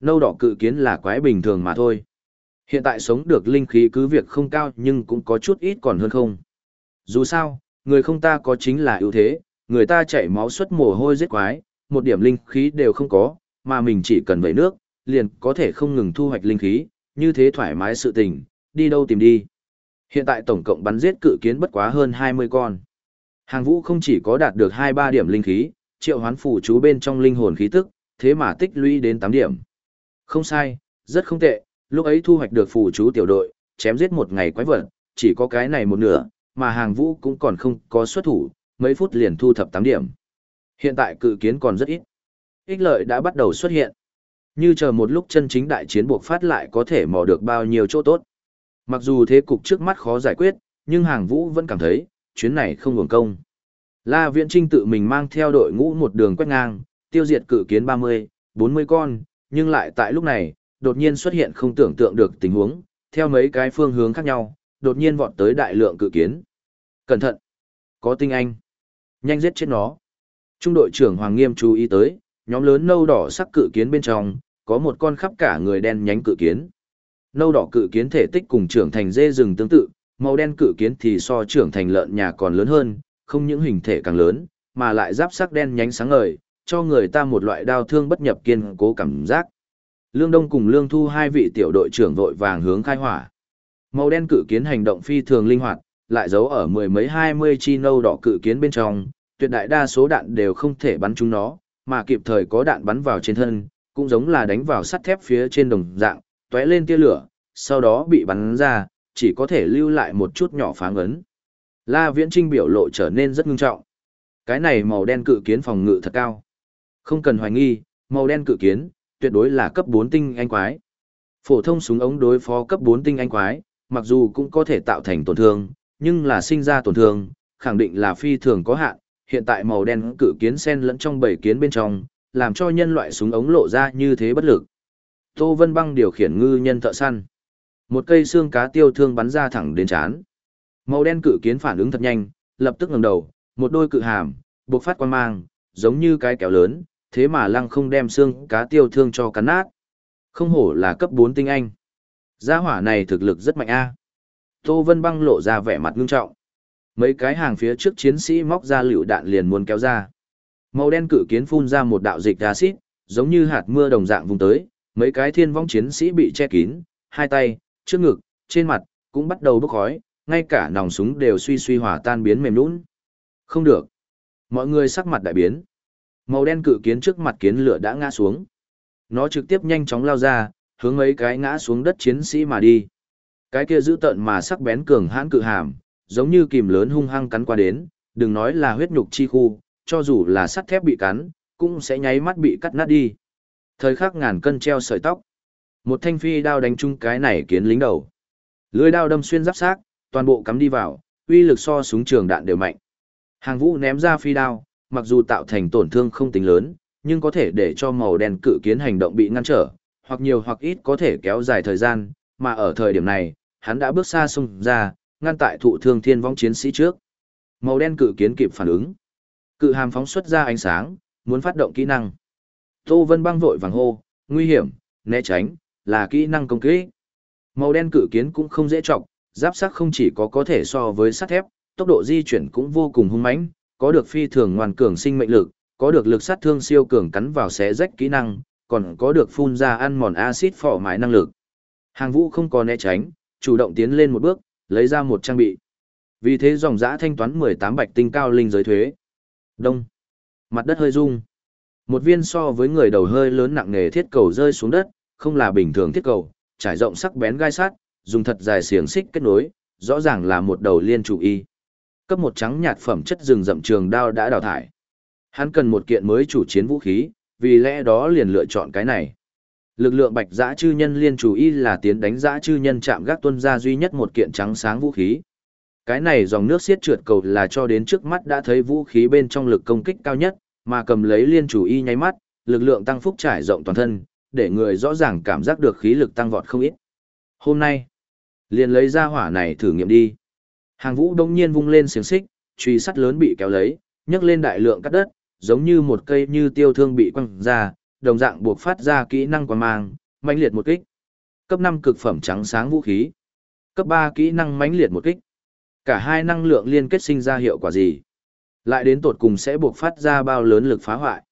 Nâu đỏ cự kiến là quái bình thường mà thôi. Hiện tại sống được linh khí cứ việc không cao nhưng cũng có chút ít còn hơn không. Dù sao, người không ta có chính là ưu thế, người ta chảy máu suất mồ hôi giết quái, một điểm linh khí đều không có, mà mình chỉ cần vẩy nước, liền có thể không ngừng thu hoạch linh khí, như thế thoải mái sự tình, đi đâu tìm đi. Hiện tại tổng cộng bắn giết cự kiến bất quá hơn 20 con. Hàng vũ không chỉ có đạt được 2-3 điểm linh khí, triệu hoán phủ chú bên trong linh hồn khí tức, thế mà tích lũy đến 8 điểm. Không sai, rất không tệ, lúc ấy thu hoạch được phù chú tiểu đội, chém giết một ngày quái vật, chỉ có cái này một nửa, mà hàng vũ cũng còn không có xuất thủ, mấy phút liền thu thập 8 điểm. Hiện tại cự kiến còn rất ít. Ích lợi đã bắt đầu xuất hiện. Như chờ một lúc chân chính đại chiến buộc phát lại có thể mò được bao nhiêu chỗ tốt. Mặc dù thế cục trước mắt khó giải quyết, nhưng hàng vũ vẫn cảm thấy, chuyến này không hưởng công. La Viễn Trinh tự mình mang theo đội ngũ một đường quét ngang, tiêu diệt cự kiến 30, 40 con, nhưng lại tại lúc này, đột nhiên xuất hiện không tưởng tượng được tình huống, theo mấy cái phương hướng khác nhau, đột nhiên vọt tới đại lượng cự kiến. Cẩn thận! Có tinh anh! Nhanh giết chết nó! Trung đội trưởng Hoàng Nghiêm chú ý tới, nhóm lớn nâu đỏ sắc cự kiến bên trong, có một con khắp cả người đen nhánh cự kiến. Nâu đỏ cự kiến thể tích cùng trưởng thành dê rừng tương tự, màu đen cự kiến thì so trưởng thành lợn nhà còn lớn hơn, không những hình thể càng lớn, mà lại giáp sắc đen nhánh sáng ngời, cho người ta một loại đau thương bất nhập kiên cố cảm giác. Lương Đông cùng Lương Thu hai vị tiểu đội trưởng vội vàng hướng khai hỏa. Màu đen cự kiến hành động phi thường linh hoạt, lại giấu ở mười mấy hai mươi chi nâu đỏ cự kiến bên trong, tuyệt đại đa số đạn đều không thể bắn chúng nó, mà kịp thời có đạn bắn vào trên thân, cũng giống là đánh vào sắt thép phía trên đồng dạng, tóe lên tia lửa, sau đó bị bắn ra, chỉ có thể lưu lại một chút nhỏ phá ấn. La Viễn Trinh biểu lộ trở nên rất ngưng trọng. Cái này màu đen cự kiến phòng ngự thật cao. Không cần hoài nghi, màu đen cự kiến, tuyệt đối là cấp 4 tinh anh quái. Phổ thông súng ống đối phó cấp 4 tinh anh quái, mặc dù cũng có thể tạo thành tổn thương, nhưng là sinh ra tổn thương, khẳng định là phi thường có hạn. Hiện tại màu đen cự kiến xen lẫn trong bảy kiến bên trong, làm cho nhân loại súng ống lộ ra như thế bất lực. Tô Vân Băng điều khiển ngư nhân thợ săn. Một cây xương cá tiêu thương bắn ra thẳng đến chán. Màu đen cự kiến phản ứng thật nhanh, lập tức ngẩng đầu, một đôi cự hàm, bộc phát quang mang, giống như cái kéo lớn, thế mà lăng không đem xương cá tiêu thương cho cắn nát. Không hổ là cấp 4 tinh anh. Gia hỏa này thực lực rất mạnh a. Tô Vân Băng lộ ra vẻ mặt ngưng trọng. Mấy cái hàng phía trước chiến sĩ móc ra lựu đạn liền muốn kéo ra. Màu đen cự kiến phun ra một đạo dịch axit, giống như hạt mưa đồng dạng vùng tới, mấy cái thiên vong chiến sĩ bị che kín, hai tay, trước ngực, trên mặt, cũng bắt đầu bốc khói, ngay cả nòng súng đều suy suy hòa tan biến mềm nũng. Không được. Mọi người sắc mặt đại biến. Màu đen cự kiến trước mặt kiến lửa đã ngã xuống. Nó trực tiếp nhanh chóng lao ra, hướng mấy cái ngã xuống đất chiến sĩ mà đi. Cái kia giữ tận mà sắc bén cường hãn cự hàm, giống như kìm lớn hung hăng cắn qua đến, đừng nói là huyết nhục chi khu, cho dù là sắt thép bị cắn, cũng sẽ nháy mắt bị cắt nát đi. Thời khắc ngàn cân treo sợi tóc. Một thanh phi đao đánh chung cái này kiến lính đầu. Lưỡi đao đâm xuyên giáp xác, toàn bộ cắm đi vào, uy lực so súng trường đạn đều mạnh. Hàng vũ ném ra phi đao, mặc dù tạo thành tổn thương không tính lớn, nhưng có thể để cho màu đen cự kiến hành động bị ngăn trở, hoặc nhiều hoặc ít có thể kéo dài thời gian, mà ở thời điểm này, hắn đã bước xa xông ra, ngăn tại thụ thương thiên vong chiến sĩ trước. Màu đen cự kiến kịp phản ứng. Cự hàm phóng xuất ra ánh sáng, muốn phát động kỹ năng. Tô Vân băng vội vàng hô, nguy hiểm, né tránh, là kỹ năng công kích. Màu đen cự kiến cũng không dễ trọng, giáp sắc không chỉ có có thể so với sắt thép, tốc độ di chuyển cũng vô cùng hung mãnh, có được phi thường ngoan cường sinh mệnh lực, có được lực sát thương siêu cường cắn vào xé rách kỹ năng, còn có được phun ra ăn mòn axit phỏ mái năng lực. Hàng vũ không có né tránh, chủ động tiến lên một bước, lấy ra một trang bị. Vì thế dòng giã thanh toán 18 bạch tinh cao linh giới thuế. Đông. Mặt đất hơi rung. Một viên so với người đầu hơi lớn nặng nề thiết cầu rơi xuống đất, không là bình thường thiết cầu, trải rộng sắc bén gai sát, dùng thật dài xiềng xích kết nối, rõ ràng là một đầu liên chủ y. Cấp một trắng nhạt phẩm chất rừng rậm trường đao đã đào thải. Hắn cần một kiện mới chủ chiến vũ khí, vì lẽ đó liền lựa chọn cái này. Lực lượng bạch dã chư nhân liên chủ y là tiến đánh dã chư nhân chạm gác tuân ra duy nhất một kiện trắng sáng vũ khí. Cái này dòng nước xiết trượt cầu là cho đến trước mắt đã thấy vũ khí bên trong lực công kích cao nhất, mà cầm lấy liên chủ y nháy mắt, lực lượng tăng phúc trải rộng toàn thân, để người rõ ràng cảm giác được khí lực tăng vọt không ít. Hôm nay, liền lấy ra hỏa này thử nghiệm đi. Hàng vũ đông nhiên vung lên xiềng xích, truy sắt lớn bị kéo lấy, nhấc lên đại lượng cắt đất, giống như một cây như tiêu thương bị quăng ra, đồng dạng buộc phát ra kỹ năng quang mang, mãnh liệt một kích. Cấp 5 cực phẩm trắng sáng vũ khí. Cấp 3 kỹ năng mãnh liệt một kích. Cả hai năng lượng liên kết sinh ra hiệu quả gì? Lại đến tột cùng sẽ buộc phát ra bao lớn lực phá hoại.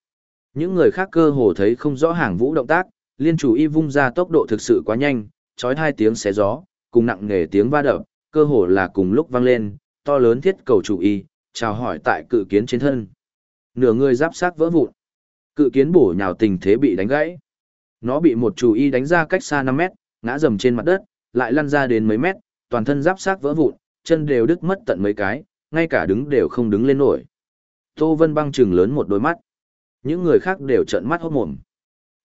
Những người khác cơ hồ thấy không rõ hàng vũ động tác, liên chủ y vung ra tốc độ thực sự quá nhanh, chói hai tiếng xé gió, cùng nặng nề tiếng va đập, cơ hồ là cùng lúc vang lên, to lớn thiết cầu chủ y, chào hỏi tại cự kiến trên thân. Nửa người giáp sát vỡ vụn. Cự kiến bổ nhào tình thế bị đánh gãy. Nó bị một chủ y đánh ra cách xa 5 mét, ngã dầm trên mặt đất, lại lăn ra đến mấy mét, toàn thân giáp sát vỡ vụn, chân đều đứt mất tận mấy cái, ngay cả đứng đều không đứng lên nổi. Tô Vân băng trừng lớn một đôi mắt. Những người khác đều trợn mắt hốt mồm.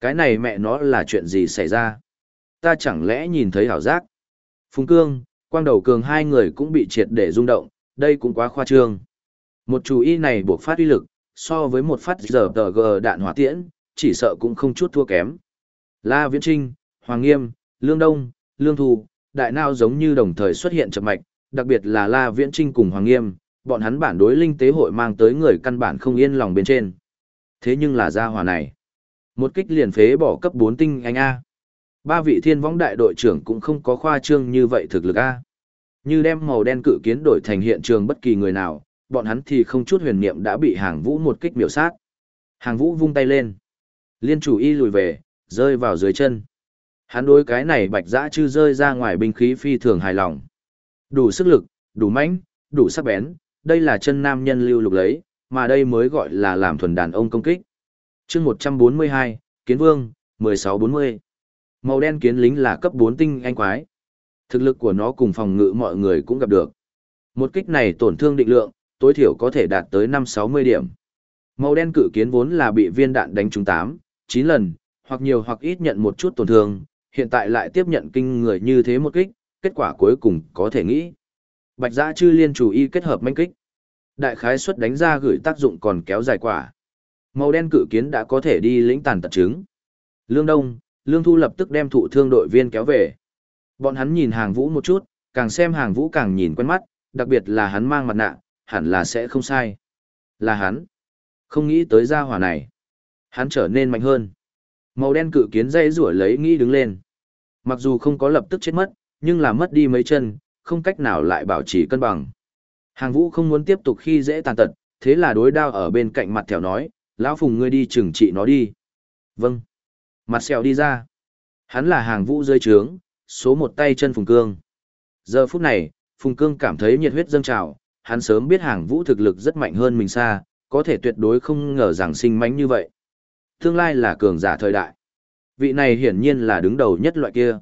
Cái này mẹ nó là chuyện gì xảy ra? Ta chẳng lẽ nhìn thấy hảo giác? Phùng Cương, Quang Đầu Cường hai người cũng bị triệt để rung động, đây cũng quá khoa trương. Một chú y này buộc phát uy lực, so với một phát giờ tờ gờ đạn hỏa tiễn, chỉ sợ cũng không chút thua kém. La Viễn Trinh, Hoàng Nghiêm, Lương Đông, Lương Thu, đại nao giống như đồng thời xuất hiện chậm mạch, đặc biệt là La Viễn Trinh cùng Hoàng Nghiêm, bọn hắn bản đối linh tế hội mang tới người căn bản không yên lòng bên trên. Thế nhưng là gia hỏa này. Một kích liền phế bỏ cấp 4 tinh anh A. Ba vị thiên võng đại đội trưởng cũng không có khoa trương như vậy thực lực A. Như đem màu đen cự kiến đổi thành hiện trường bất kỳ người nào, bọn hắn thì không chút huyền niệm đã bị hàng vũ một kích miểu sát. Hàng vũ vung tay lên. Liên chủ y lùi về, rơi vào dưới chân. Hắn đối cái này bạch dã chư rơi ra ngoài binh khí phi thường hài lòng. Đủ sức lực, đủ mãnh, đủ sắc bén, đây là chân nam nhân lưu lục lấy, mà đây mới gọi là làm thuần đàn ông công kích. chương 142, Kiến Vương, 1640. Màu đen kiến lính là cấp 4 tinh anh quái. Thực lực của nó cùng phòng ngự mọi người cũng gặp được. Một kích này tổn thương định lượng, tối thiểu có thể đạt tới 5-60 điểm. Màu đen cự kiến vốn là bị viên đạn đánh trúng 8, 9 lần, hoặc nhiều hoặc ít nhận một chút tổn thương, hiện tại lại tiếp nhận kinh người như thế một kích, kết quả cuối cùng có thể nghĩ. Bạch giã chư liên chủ y kết hợp manh kích. Đại khái suất đánh ra gửi tác dụng còn kéo dài quả. Màu đen cự kiến đã có thể đi lĩnh tàn tật chứng. Lương Đông, Lương Thu lập tức đem thụ thương đội viên kéo về. Bọn hắn nhìn hàng vũ một chút, càng xem hàng vũ càng nhìn quen mắt, đặc biệt là hắn mang mặt nạ, hẳn là sẽ không sai. Là hắn. Không nghĩ tới gia hỏa này. Hắn trở nên mạnh hơn. Màu đen cự kiến dây rủa lấy nghĩ đứng lên. Mặc dù không có lập tức chết mất, nhưng là mất đi mấy chân, không cách nào lại bảo trì cân bằng. Hàng vũ không muốn tiếp tục khi dễ tàn tật, thế là đối đao ở bên cạnh mặt thèo nói, lão phùng ngươi đi trừng trị nó đi. Vâng. Mặt sẹo đi ra. Hắn là hàng vũ rơi trướng, số một tay chân phùng cương. Giờ phút này, phùng cương cảm thấy nhiệt huyết dâng trào, hắn sớm biết hàng vũ thực lực rất mạnh hơn mình xa, có thể tuyệt đối không ngờ rằng sinh mánh như vậy. Tương lai là cường giả thời đại. Vị này hiển nhiên là đứng đầu nhất loại kia.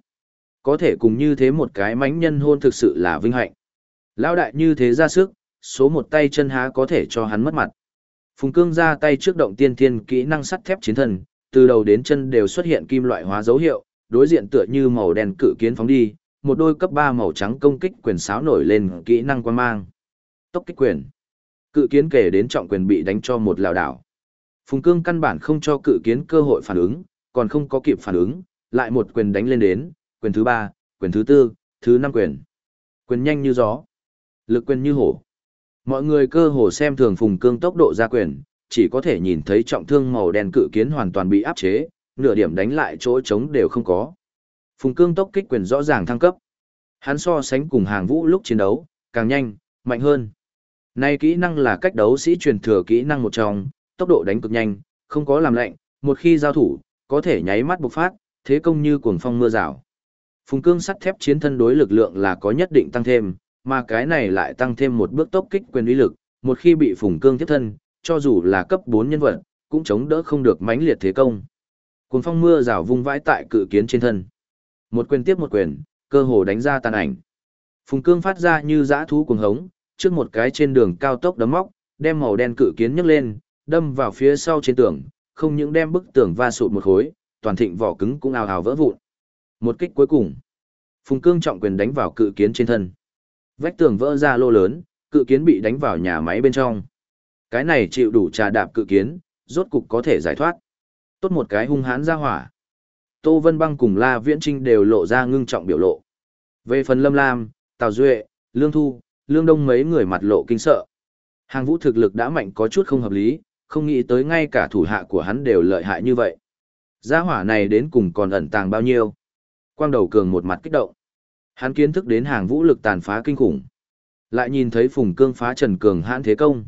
Có thể cùng như thế một cái mánh nhân hôn thực sự là vinh hạnh. Lão đại như thế ra sức, số một tay chân há có thể cho hắn mất mặt. Phùng cương ra tay trước động tiên thiên kỹ năng sắt thép chiến thần, từ đầu đến chân đều xuất hiện kim loại hóa dấu hiệu, đối diện tựa như màu đen cự kiến phóng đi, một đôi cấp 3 màu trắng công kích quyền sáo nổi lên kỹ năng quan mang. Tốc kích quyền. Cự kiến kể đến trọng quyền bị đánh cho một lào đảo. Phùng cương căn bản không cho cự kiến cơ hội phản ứng, còn không có kịp phản ứng, lại một quyền đánh lên đến, quyền thứ 3, quyền thứ 4, thứ 5 quyền. Quyền nhanh như gió. Lực quyền như hổ. Mọi người cơ hồ xem thường phùng cương tốc độ ra quyền, chỉ có thể nhìn thấy trọng thương màu đen cự kiến hoàn toàn bị áp chế, nửa điểm đánh lại chỗ trống đều không có. Phùng cương tốc kích quyền rõ ràng thăng cấp. Hắn so sánh cùng hàng vũ lúc chiến đấu, càng nhanh, mạnh hơn. Nay kỹ năng là cách đấu sĩ truyền thừa kỹ năng một trong, tốc độ đánh cực nhanh, không có làm lạnh, một khi giao thủ, có thể nháy mắt bộc phát, thế công như cuồng phong mưa rào. Phùng cương sắt thép chiến thân đối lực lượng là có nhất định tăng thêm, mà cái này lại tăng thêm một bước tốc kích quyền uy lực, một khi bị phùng cương tiếp thân, cho dù là cấp 4 nhân vật, cũng chống đỡ không được mãnh liệt thế công. Cuồng phong mưa rào vung vãi tại cự kiến trên thân. Một quyền tiếp một quyền, cơ hồ đánh ra tàn ảnh. Phùng cương phát ra như dã thú cuồng hống, trước một cái trên đường cao tốc đấm móc, đem màu đen cự kiến nhấc lên, đâm vào phía sau trên tường, không những đem bức tường va sụt một khối, toàn thịnh vỏ cứng cũng ào ào vỡ vụn. Một kích cuối cùng, Phùng Cương trọng quyền đánh vào cự kiến trên thân. Vách tường vỡ ra lô lớn, cự kiến bị đánh vào nhà máy bên trong. Cái này chịu đủ trà đạp cự kiến, rốt cục có thể giải thoát. Tốt một cái hung hãn ra hỏa. Tô Vân Băng cùng La Viễn Trinh đều lộ ra ngưng trọng biểu lộ. Về phần Lâm Lam, Tào Duệ, Lương Thu, Lương Đông mấy người mặt lộ kinh sợ. Hàng vũ thực lực đã mạnh có chút không hợp lý, không nghĩ tới ngay cả thủ hạ của hắn đều lợi hại như vậy. Gia hỏa này đến cùng còn ẩn tàng bao nhiêu? Quang đầu cường một mặt kích động. Hắn kiến thức đến hàng vũ lực tàn phá kinh khủng. Lại nhìn thấy phùng cương phá trần cường hãn thế công.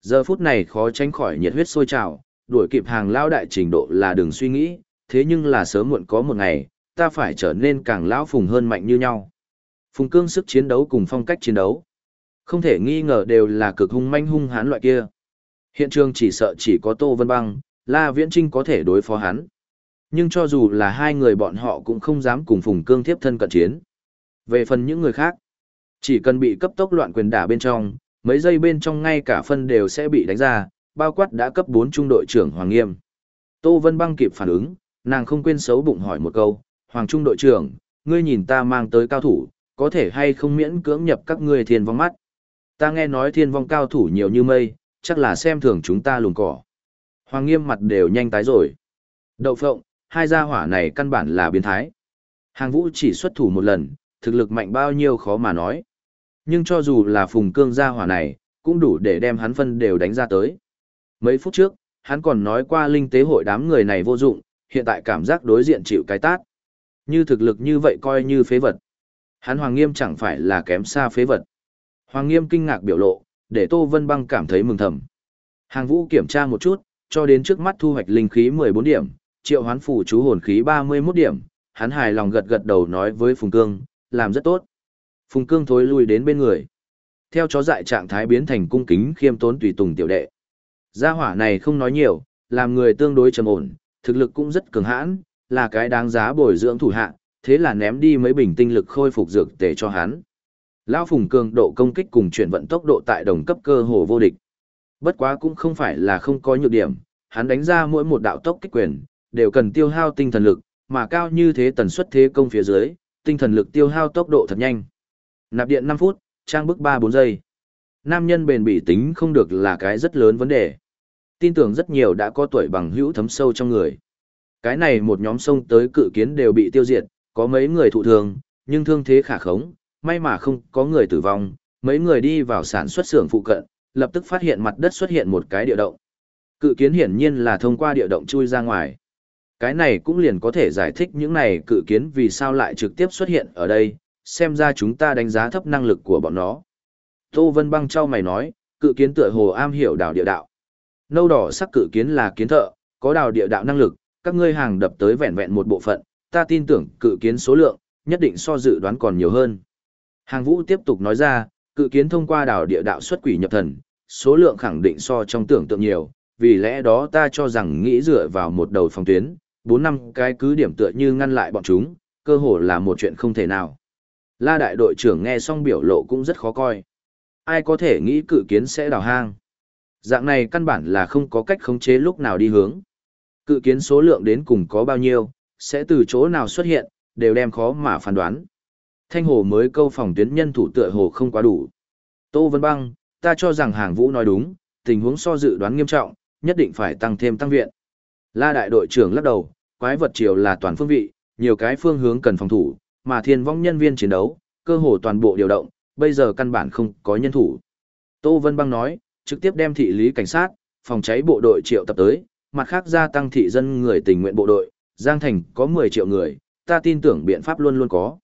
Giờ phút này khó tránh khỏi nhiệt huyết sôi trào, đuổi kịp hàng lao đại trình độ là đừng suy nghĩ, thế nhưng là sớm muộn có một ngày, ta phải trở nên càng lão phùng hơn mạnh như nhau. Phùng cương sức chiến đấu cùng phong cách chiến đấu. Không thể nghi ngờ đều là cực hung manh hung hãn loại kia. Hiện trường chỉ sợ chỉ có Tô Vân Băng, La Viễn Trinh có thể đối phó hắn. Nhưng cho dù là hai người bọn họ cũng không dám cùng Phùng Cương tiếp thân cận chiến. Về phần những người khác, chỉ cần bị cấp tốc loạn quyền đả bên trong, mấy giây bên trong ngay cả phân đều sẽ bị đánh ra, bao quát đã cấp 4 trung đội trưởng Hoàng Nghiêm. Tô Vân Băng kịp phản ứng, nàng không quên xấu bụng hỏi một câu, Hoàng Trung đội trưởng, ngươi nhìn ta mang tới cao thủ, có thể hay không miễn cưỡng nhập các ngươi thiên vong mắt. Ta nghe nói thiên vong cao thủ nhiều như mây, chắc là xem thường chúng ta lùn cỏ. Hoàng Nghiêm mặt đều nhanh tái rồi. Đậu phộng, hai gia hỏa này căn bản là biến thái. Hàng vũ chỉ xuất thủ một lần, thực lực mạnh bao nhiêu khó mà nói. Nhưng cho dù là phùng cương gia hỏa này, cũng đủ để đem hắn phân đều đánh ra tới. Mấy phút trước, hắn còn nói qua linh tế hội đám người này vô dụng, hiện tại cảm giác đối diện chịu cái tát. Như thực lực như vậy coi như phế vật. Hắn Hoàng Nghiêm chẳng phải là kém xa phế vật. Hoàng Nghiêm kinh ngạc biểu lộ, để Tô Vân Băng cảm thấy mừng thầm. Hàng Vũ kiểm tra một chút, cho đến trước mắt thu hoạch linh khí 14 điểm, triệu hoán phủ chú hồn khí 31 điểm, hắn hài lòng gật gật đầu nói với Phùng Cương, làm rất tốt. Phùng Cương thối lui đến bên người. Theo chó dại trạng thái biến thành cung kính khiêm tốn tùy tùng tiểu đệ. Gia hỏa này không nói nhiều, làm người tương đối trầm ổn, thực lực cũng rất cường hãn, là cái đáng giá bồi dưỡng thủ hạ, thế là ném đi mấy bình tinh lực khôi phục dược tề cho hắn. Lão Phùng cường độ công kích cùng chuyển vận tốc độ tại đồng cấp cơ hồ vô địch. Bất quá cũng không phải là không có nhược điểm, hắn đánh ra mỗi một đạo tốc kích quyền, đều cần tiêu hao tinh thần lực, mà cao như thế tần suất thế công phía dưới, tinh thần lực tiêu hao tốc độ thật nhanh. Nạp điện 5 phút, trang bức 3-4 giây. Nam nhân bền bỉ tính không được là cái rất lớn vấn đề. Tin tưởng rất nhiều đã có tuổi bằng hữu thấm sâu trong người. Cái này một nhóm sông tới cự kiến đều bị tiêu diệt, có mấy người thụ thương, nhưng thương thế khả khống, may mà không có người tử vong, mấy người đi vào sản xuất xưởng phụ cận, lập tức phát hiện mặt đất xuất hiện một cái địa động. Cự kiến hiển nhiên là thông qua địa động chui ra ngoài. Cái này cũng liền có thể giải thích những này cự kiến vì sao lại trực tiếp xuất hiện ở đây, xem ra chúng ta đánh giá thấp năng lực của bọn nó. Tô Vân Băng trao mày nói, cự kiến tựa hồ am hiểu đào địa đạo. Nâu đỏ sắc cự kiến là kiến thợ, có đào địa đạo năng lực, các ngươi hàng đập tới vẹn vẹn một bộ phận, ta tin tưởng cự kiến số lượng, nhất định so dự đoán còn nhiều hơn. Hàng vũ tiếp tục nói ra, cự kiến thông qua đào địa đạo xuất quỷ nhập thần, số lượng khẳng định so trong tưởng tượng nhiều, vì lẽ đó ta cho rằng nghĩ dựa vào một đầu phòng tuyến, 4 năm cái cứ điểm tựa như ngăn lại bọn chúng, cơ hồ là một chuyện không thể nào. La đại đội trưởng nghe xong biểu lộ cũng rất khó coi. Ai có thể nghĩ cự kiến sẽ đào hang? Dạng này căn bản là không có cách khống chế lúc nào đi hướng. Cự kiến số lượng đến cùng có bao nhiêu, sẽ từ chỗ nào xuất hiện, đều đem khó mà phán đoán. Thanh hồ mới câu phòng tuyến nhân thủ tựa hồ không quá đủ. Tô Vân Băng, ta cho rằng hàng vũ nói đúng, tình huống so dự đoán nghiêm trọng, nhất định phải tăng thêm tăng viện. La đại đội trưởng lắc đầu, quái vật triều là toàn phương vị, nhiều cái phương hướng cần phòng thủ, mà thiên vong nhân viên chiến đấu, cơ hồ toàn bộ điều động, bây giờ căn bản không có nhân thủ. Tô Vân Băng nói, trực tiếp đem thị lý cảnh sát, phòng cháy bộ đội triệu tập tới, mặt khác gia tăng thị dân người tình nguyện bộ đội, Giang Thành có 10 triệu người, ta tin tưởng biện pháp luôn luôn có.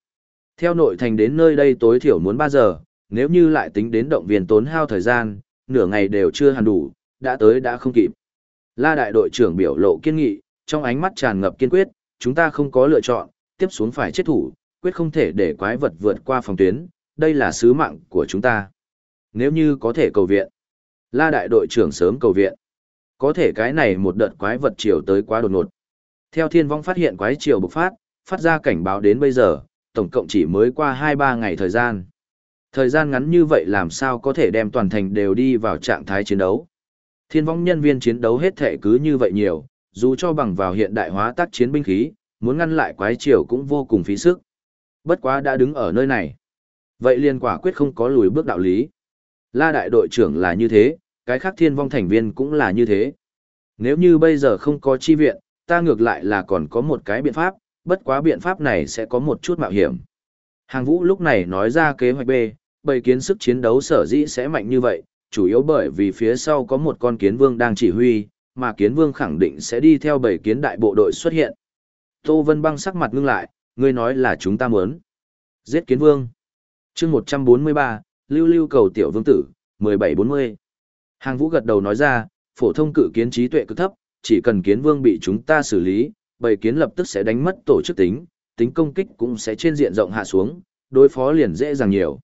Theo nội thành đến nơi đây tối thiểu muốn 3 giờ, nếu như lại tính đến động viên tốn hao thời gian, nửa ngày đều chưa hẳn đủ, đã tới đã không kịp. La đại đội trưởng biểu lộ kiên nghị, trong ánh mắt tràn ngập kiên quyết, chúng ta không có lựa chọn, tiếp xuống phải chết thủ, quyết không thể để quái vật vượt qua phòng tuyến, đây là sứ mạng của chúng ta. Nếu như có thể cầu viện, la đại đội trưởng sớm cầu viện. Có thể cái này một đợt quái vật chiều tới quá đột ngột. Theo thiên vong phát hiện quái chiều bộc phát, phát ra cảnh báo đến bây giờ, tổng cộng chỉ mới qua 2-3 ngày thời gian. Thời gian ngắn như vậy làm sao có thể đem toàn thành đều đi vào trạng thái chiến đấu. Thiên vong nhân viên chiến đấu hết thể cứ như vậy nhiều, dù cho bằng vào hiện đại hóa tác chiến binh khí, muốn ngăn lại quái chiều cũng vô cùng phí sức. Bất quá đã đứng ở nơi này. Vậy liên quả quyết không có lùi bước đạo lý. La đại đội trưởng là như thế, cái khác thiên vong thành viên cũng là như thế. Nếu như bây giờ không có chi viện, ta ngược lại là còn có một cái biện pháp, bất quá biện pháp này sẽ có một chút mạo hiểm. Hàng vũ lúc này nói ra kế hoạch B, bầy kiến sức chiến đấu sở dĩ sẽ mạnh như vậy, chủ yếu bởi vì phía sau có một con kiến vương đang chỉ huy, mà kiến vương khẳng định sẽ đi theo bảy kiến đại bộ đội xuất hiện. Tô Vân Băng sắc mặt ngưng lại, ngươi nói là chúng ta muốn. Giết kiến vương. chương 143, lưu lưu cầu tiểu vương tử, 1740. Hàng vũ gật đầu nói ra, phổ thông cự kiến trí tuệ cực thấp, chỉ cần kiến vương bị chúng ta xử lý, bầy kiến lập tức sẽ đánh mất tổ chức tính, tính công kích cũng sẽ trên diện rộng hạ xuống, đối phó liền dễ dàng nhiều.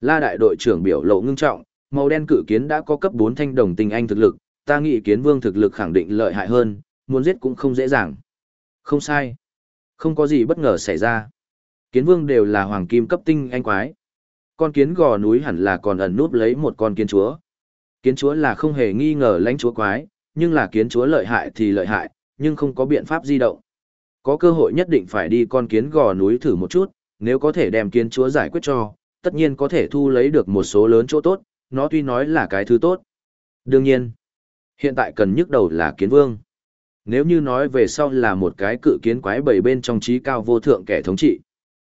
La đại đội trưởng biểu lộ ngưng trọng, màu đen cự kiến đã có cấp 4 thanh đồng tinh anh thực lực, ta nghĩ kiến vương thực lực khẳng định lợi hại hơn, muốn giết cũng không dễ dàng. Không sai. Không có gì bất ngờ xảy ra. Kiến vương đều là hoàng kim cấp tinh anh quái. Con kiến gò núi hẳn là còn ẩn núp lấy một con kiến chúa. Kiến chúa là không hề nghi ngờ lãnh chúa quái, nhưng là kiến chúa lợi hại thì lợi hại, nhưng không có biện pháp di động. Có cơ hội nhất định phải đi con kiến gò núi thử một chút, nếu có thể đem kiến chúa giải quyết cho, tất nhiên có thể thu lấy được một số lớn chỗ tốt, nó tuy nói là cái thứ tốt. Đương nhiên, hiện tại cần nhức đầu là kiến vương. Nếu như nói về sau là một cái cự kiến quái bầy bên trong trí cao vô thượng kẻ thống trị.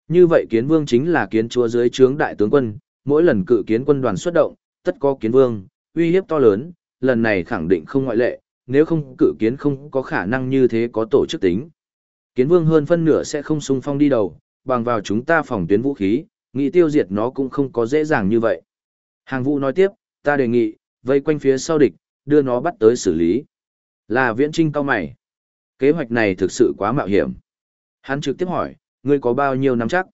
Như vậy kiến vương chính là kiến chúa dưới trướng đại tướng quân, mỗi lần cự kiến quân đoàn xuất động, tất có kiến vương, uy hiếp to lớn, lần này khẳng định không ngoại lệ, nếu không cự kiến không có khả năng như thế có tổ chức tính. Kiến vương hơn phân nửa sẽ không sung phong đi đầu, bằng vào chúng ta phòng tuyến vũ khí, nghĩ tiêu diệt nó cũng không có dễ dàng như vậy. Hàng vũ nói tiếp, ta đề nghị, vây quanh phía sau địch, đưa nó bắt tới xử lý. Là viễn trinh cao mày. Kế hoạch này thực sự quá mạo hiểm. Hắn trực tiếp hỏi, ngươi có bao nhiêu nắm chắc?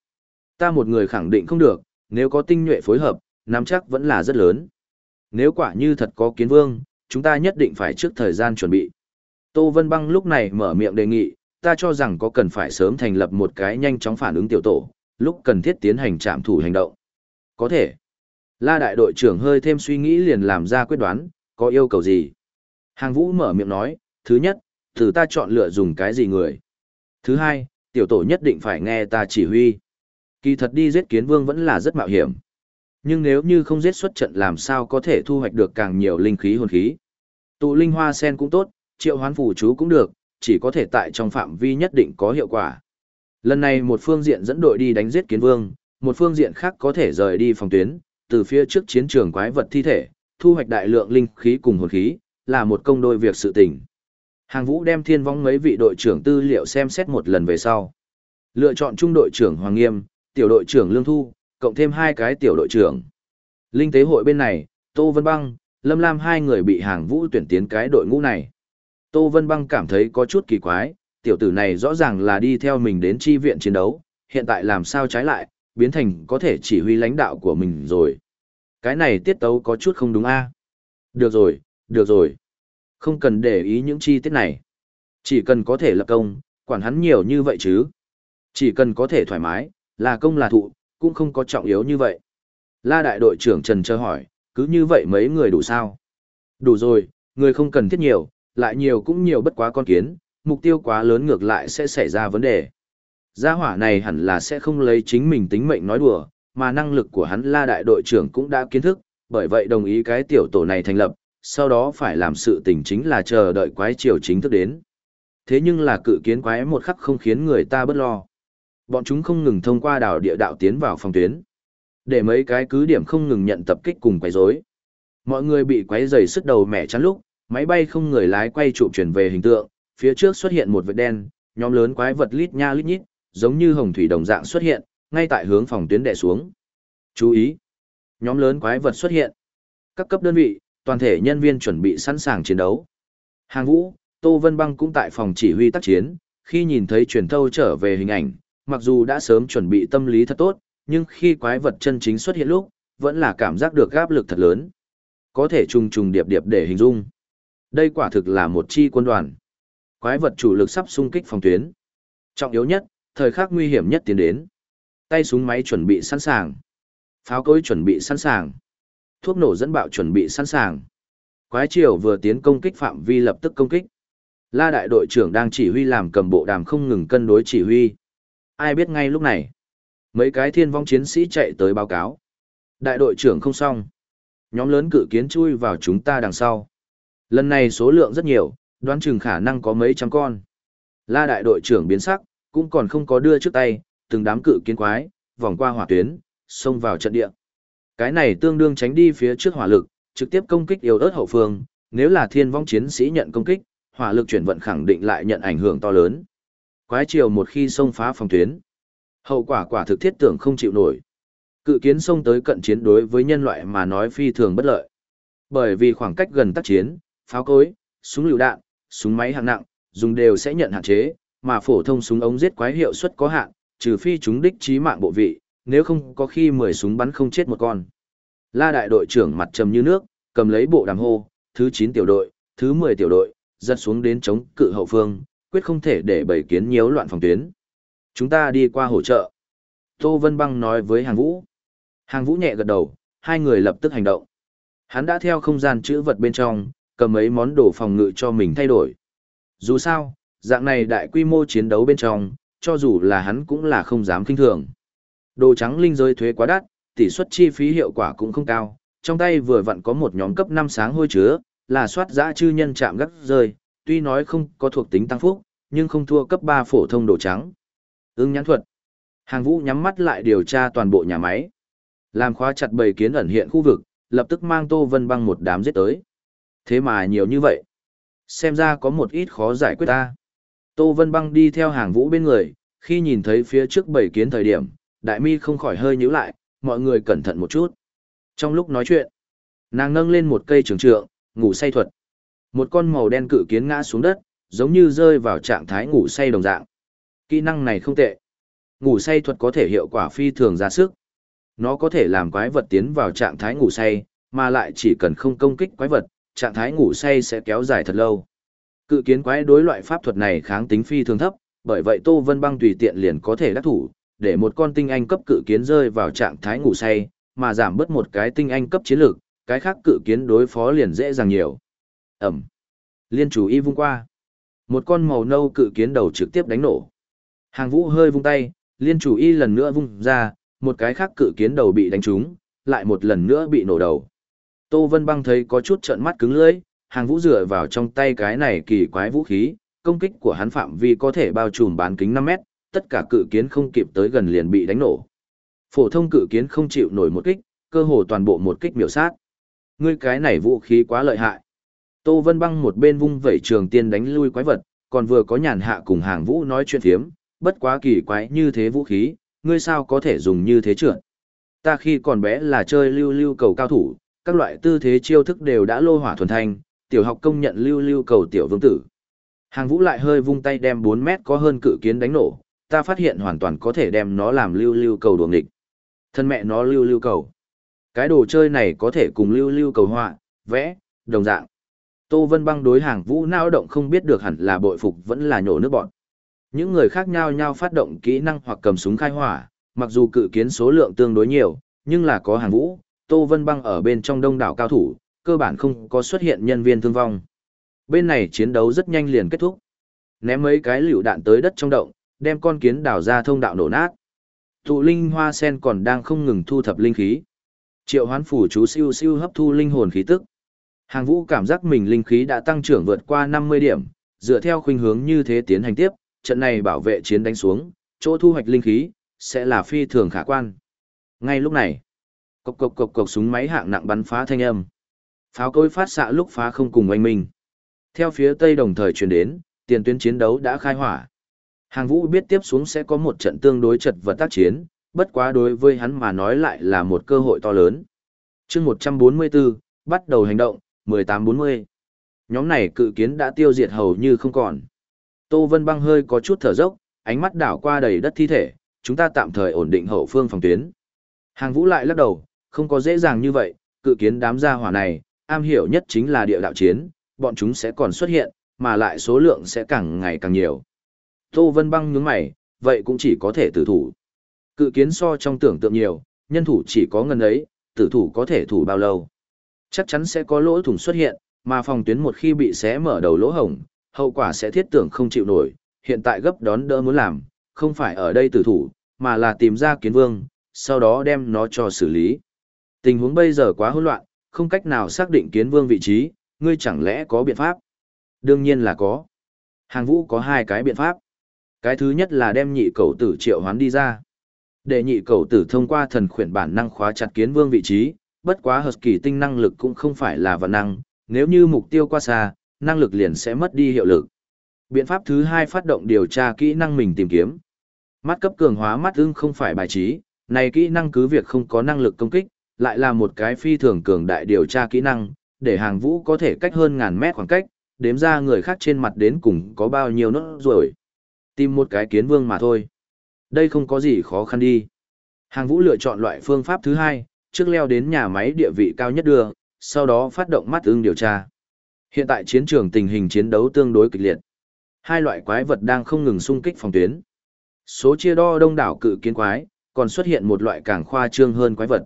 Ta một người khẳng định không được, nếu có tinh nhuệ phối hợp, nắm chắc vẫn là rất lớn. Nếu quả như thật có kiến vương, chúng ta nhất định phải trước thời gian chuẩn bị. Tô Vân Băng lúc này mở miệng đề nghị, ta cho rằng có cần phải sớm thành lập một cái nhanh chóng phản ứng tiểu tổ, lúc cần thiết tiến hành trạm thủ hành động. Có thể. La đại đội trưởng hơi thêm suy nghĩ liền làm ra quyết đoán, có yêu cầu gì? Hàng vũ mở miệng nói, thứ nhất, thử ta chọn lựa dùng cái gì người. Thứ hai, tiểu tổ nhất định phải nghe ta chỉ huy. Kỳ thật đi giết kiến vương vẫn là rất mạo hiểm. Nhưng nếu như không giết xuất trận làm sao có thể thu hoạch được càng nhiều linh khí hồn khí. Tụ linh hoa sen cũng tốt, triệu hoán Phủ chú cũng được, chỉ có thể tại trong phạm vi nhất định có hiệu quả. Lần này một phương diện dẫn đội đi đánh giết kiến vương, một phương diện khác có thể rời đi phòng tuyến, từ phía trước chiến trường quái vật thi thể, thu hoạch đại lượng linh khí cùng hồn khí, là một công đôi việc sự tình. Hàng Vũ đem thiên vong mấy vị đội trưởng tư liệu xem xét một lần về sau. Lựa chọn trung đội trưởng Hoàng Nghiêm, tiểu đội trưởng Lương Thu, cộng thêm hai cái tiểu đội trưởng. Linh tế hội bên này, Tô Vân Băng, Lâm Lam hai người bị Hàng Vũ tuyển tiến cái đội ngũ này. Tô Vân Băng cảm thấy có chút kỳ quái, tiểu tử này rõ ràng là đi theo mình đến chi viện chiến đấu, hiện tại làm sao trái lại, biến thành có thể chỉ huy lãnh đạo của mình rồi. Cái này tiết tấu có chút không đúng a. Được rồi, được rồi. Không cần để ý những chi tiết này. Chỉ cần có thể lập công, quản hắn nhiều như vậy chứ. Chỉ cần có thể thoải mái, là công là thụ, cũng không có trọng yếu như vậy. La đại đội trưởng Trần chờ hỏi, cứ như vậy mấy người đủ sao? Đủ rồi, người không cần thiết nhiều, lại nhiều cũng nhiều bất quá con kiến, mục tiêu quá lớn ngược lại sẽ xảy ra vấn đề. Gia hỏa này hẳn là sẽ không lấy chính mình tính mệnh nói đùa, mà năng lực của hắn la đại đội trưởng cũng đã kiến thức, bởi vậy đồng ý cái tiểu tổ này thành lập, sau đó phải làm sự tình chính là chờ đợi quái triều chính thức đến. Thế nhưng là cự kiến quái một khắc không khiến người ta bất lo. Bọn chúng không ngừng thông qua đảo địa đạo tiến vào phòng tuyến. Để mấy cái cứ điểm không ngừng nhận tập kích cùng quái rối. Mọi người bị quái dày sức đầu mẹ chắn lúc, máy bay không người lái quay trụ chuyển về hình tượng, phía trước xuất hiện một vệt đen, nhóm lớn quái vật lít nha lít nhít, giống như hồng thủy đồng dạng xuất hiện, ngay tại hướng phòng tuyến đè xuống. Chú ý! Nhóm lớn quái vật xuất hiện. Các cấp đơn vị, toàn thể nhân viên chuẩn bị sẵn sàng chiến đấu. Hàng vũ, Tô Vân Băng cũng tại phòng chỉ huy tác chiến, khi nhìn thấy truyền thâu trở về hình ảnh, mặc dù đã sớm chuẩn bị tâm lý thật tốt, nhưng khi quái vật chân chính xuất hiện lúc, vẫn là cảm giác được áp lực thật lớn. Có thể trùng trùng điệp điệp để hình dung. Đây quả thực là một chi quân đoàn. Quái vật chủ lực sắp xung kích phòng tuyến. Trọng yếu nhất, thời khắc nguy hiểm nhất tiến đến. Tay súng máy chuẩn bị sẵn sàng. Pháo cối chuẩn bị sẵn sàng. Thuốc nổ dẫn bạo chuẩn bị sẵn sàng. Quái triều vừa tiến công kích phạm vi lập tức công kích. La đại đội trưởng đang chỉ huy làm cầm bộ đàm không ngừng cân đối chỉ huy. Ai biết ngay lúc này, mấy cái thiên vong chiến sĩ chạy tới báo cáo. Đại đội trưởng không xong. Nhóm lớn cự kiến chui vào chúng ta đằng sau. Lần này số lượng rất nhiều, đoán chừng khả năng có mấy trăm con. La đại đội trưởng biến sắc, cũng còn không có đưa trước tay, từng đám cự kiến quái, vòng qua hỏa tuyến, xông vào trận địa. Cái này tương đương tránh đi phía trước hỏa lực, trực tiếp công kích yếu ớt hậu phương, Nếu là thiên vong chiến sĩ nhận công kích, hỏa lực chuyển vận khẳng định lại nhận ảnh hưởng to lớn. Quái chiều một khi xông phá phòng tuyến, hậu quả quả thực thiết tưởng không chịu nổi. Cự kiến xông tới cận chiến đối với nhân loại mà nói phi thường bất lợi. Bởi vì khoảng cách gần tác chiến, pháo cối, súng lựu đạn, súng máy hạng nặng, dùng đều sẽ nhận hạn chế, mà phổ thông súng ống giết quái hiệu suất có hạn, trừ phi chúng đích chí mạng bộ vị, nếu không có khi 10 súng bắn không chết một con. La đại đội trưởng mặt trầm như nước, cầm lấy bộ đàm hô, thứ 9 tiểu đội, thứ 10 tiểu đội, giật xuống đến chống cự hậu phương, quyết không thể để bầy kiến nhiễu loạn phòng tuyến. Chúng ta đi qua hỗ trợ. Tô Vân Băng nói với Hàng Vũ. Hàng Vũ nhẹ gật đầu, hai người lập tức hành động. Hắn đã theo không gian chữ vật bên trong, cầm mấy món đồ phòng ngự cho mình thay đổi. Dù sao, dạng này đại quy mô chiến đấu bên trong, cho dù là hắn cũng là không dám kinh thường. Đồ trắng linh rơi thuế quá đắt, tỷ suất chi phí hiệu quả cũng không cao, trong tay vừa vặn có một nhóm cấp 5 sáng hôi chứa, là soát dã chư nhân chạm gắt rơi, tuy nói không có thuộc tính tăng phúc, nhưng không thua cấp 3 phổ thông đồ trắng. Ưng nhãn thuật. Hàng vũ nhắm mắt lại điều tra toàn bộ nhà máy. Làm khóa chặt bầy kiến ẩn hiện khu vực, lập tức mang Tô Vân Băng một đám giết tới. Thế mà nhiều như vậy. Xem ra có một ít khó giải quyết ta. Tô Vân Băng đi theo hàng vũ bên người, khi nhìn thấy phía trước bầy kiến thời điểm, đại mi không khỏi hơi nhíu lại, mọi người cẩn thận một chút. Trong lúc nói chuyện, nàng nâng lên một cây trường trượng, ngủ say thuật. Một con màu đen cự kiến ngã xuống đất, giống như rơi vào trạng thái ngủ say đồng dạng. Kỹ năng này không tệ. Ngủ say thuật có thể hiệu quả phi thường ra sức. Nó có thể làm quái vật tiến vào trạng thái ngủ say, mà lại chỉ cần không công kích quái vật, trạng thái ngủ say sẽ kéo dài thật lâu. Cự kiến quái đối loại pháp thuật này kháng tính phi thường thấp, bởi vậy Tô Vân Băng tùy tiện liền có thể đắc thủ, để một con tinh anh cấp cự kiến rơi vào trạng thái ngủ say, mà giảm bớt một cái tinh anh cấp chiến lược, cái khác cự kiến đối phó liền dễ dàng nhiều. Ẩm. Liên chủ y vung qua. Một con màu nâu cự kiến đầu trực tiếp đánh nổ. Hàng vũ hơi vung tay, liên chủ y lần nữa vung ra, một cái khác cự kiến đầu bị đánh trúng, lại một lần nữa bị nổ đầu. Tô Vân Băng thấy có chút trợn mắt cứng lưỡi, hàng vũ dựa vào trong tay cái này kỳ quái vũ khí, công kích của hắn phạm vi có thể bao trùm bán kính 5 mét, tất cả cự kiến không kịp tới gần liền bị đánh nổ. Phổ thông cự kiến không chịu nổi một kích, cơ hồ toàn bộ một kích miểu sát. Ngươi cái này vũ khí quá lợi hại. Tô Vân Băng một bên vung vẩy trường tiên đánh lui quái vật, còn vừa có nhàn hạ cùng hàng vũ nói chuyện thiếm, bất quá kỳ quái như thế vũ khí, ngươi sao có thể dùng như thế trượt. Ta khi còn bé là chơi lưu lưu cầu cao thủ, các loại tư thế chiêu thức đều đã lô hỏa thuần thanh, tiểu học công nhận lưu lưu cầu tiểu vương tử. Hàng vũ lại hơi vung tay đem 4 mét có hơn cự kiến đánh nổ, ta phát hiện hoàn toàn có thể đem nó làm lưu lưu cầu đuồng địch. Thân mẹ nó lưu lưu cầu. Cái đồ chơi này có thể cùng lưu lưu cầu họa, vẽ, đồng dạng. Tô Vân Băng đối hàng vũ nao động không biết được hẳn là bội phục vẫn là nhổ nước bọn. Những người khác nhau nhau phát động kỹ năng hoặc cầm súng khai hỏa, mặc dù cự kiến số lượng tương đối nhiều, nhưng là có hàng vũ, Tô Vân Băng ở bên trong đông đảo cao thủ, cơ bản không có xuất hiện nhân viên thương vong. Bên này chiến đấu rất nhanh liền kết thúc. Ném mấy cái liều đạn tới đất trong động, đem con kiến đào ra thông đạo nổ nát. Tụ linh hoa sen còn đang không ngừng thu thập linh khí. Triệu hoán phủ chú siêu siêu hấp thu linh hồn khí tức. Hàng vũ cảm giác mình linh khí đã tăng trưởng vượt qua 50 điểm, dựa theo khuynh hướng như thế tiến hành tiếp, trận này bảo vệ chiến đánh xuống, chỗ thu hoạch linh khí, sẽ là phi thường khả quan. Ngay lúc này, cộc cộc cộc cộc súng máy hạng nặng bắn phá thanh âm. Pháo cối phát xạ lúc phá không cùng oanh minh. Theo phía tây đồng thời truyền đến, tiền tuyến chiến đấu đã khai hỏa. Hàng vũ biết tiếp xuống sẽ có một trận tương đối chật vật tác chiến, bất quá đối với hắn mà nói lại là một cơ hội to lớn. chương 144, bắt đầu hành động, 1840. Nhóm này cự kiến đã tiêu diệt hầu như không còn. Tô Vân Băng hơi có chút thở dốc, ánh mắt đảo qua đầy đất thi thể, chúng ta tạm thời ổn định hậu phương phòng tuyến. Hàng vũ lại lắc đầu, không có dễ dàng như vậy, cự kiến đám gia hỏa này, am hiểu nhất chính là địa đạo chiến, bọn chúng sẽ còn xuất hiện, mà lại số lượng sẽ càng ngày càng nhiều. Tô Vân Băng nhướng mày, vậy cũng chỉ có thể tử thủ. Cự kiến so trong tưởng tượng nhiều, nhân thủ chỉ có ngân ấy, tử thủ có thể thủ bao lâu. Chắc chắn sẽ có lỗ thủng xuất hiện, mà phòng tuyến một khi bị xé mở đầu lỗ hổng, hậu quả sẽ thiết tưởng không chịu nổi, hiện tại gấp đón đỡ muốn làm, không phải ở đây tử thủ, mà là tìm ra kiến vương, sau đó đem nó cho xử lý. Tình huống bây giờ quá hỗn loạn, không cách nào xác định kiến vương vị trí, ngươi chẳng lẽ có biện pháp? Đương nhiên là có. Hàng vũ có hai cái biện pháp. Cái thứ nhất là đem nhị cầu tử triệu hoán đi ra. Để nhị cầu tử thông qua thần khuyển bản năng khóa chặt kiến vương vị trí, bất quá hợp kỳ tinh năng lực cũng không phải là vật năng, nếu như mục tiêu qua xa, năng lực liền sẽ mất đi hiệu lực. Biện pháp thứ hai phát động điều tra kỹ năng mình tìm kiếm. Mắt cấp cường hóa mắt ưng không phải bài trí, này kỹ năng cứ việc không có năng lực công kích, lại là một cái phi thường cường đại điều tra kỹ năng, để hàng vũ có thể cách hơn ngàn mét khoảng cách, đếm ra người khác trên mặt đến cùng có bao nhiêu nốt rồi. Tìm một cái kiến vương mà thôi. Đây không có gì khó khăn đi. Hàng vũ lựa chọn loại phương pháp thứ hai, trước leo đến nhà máy địa vị cao nhất đưa, sau đó phát động mắt ưng điều tra. Hiện tại chiến trường tình hình chiến đấu tương đối kịch liệt. Hai loại quái vật đang không ngừng xung kích phòng tuyến. Số chia đo đông đảo cự kiến quái, còn xuất hiện một loại càng khoa trương hơn quái vật.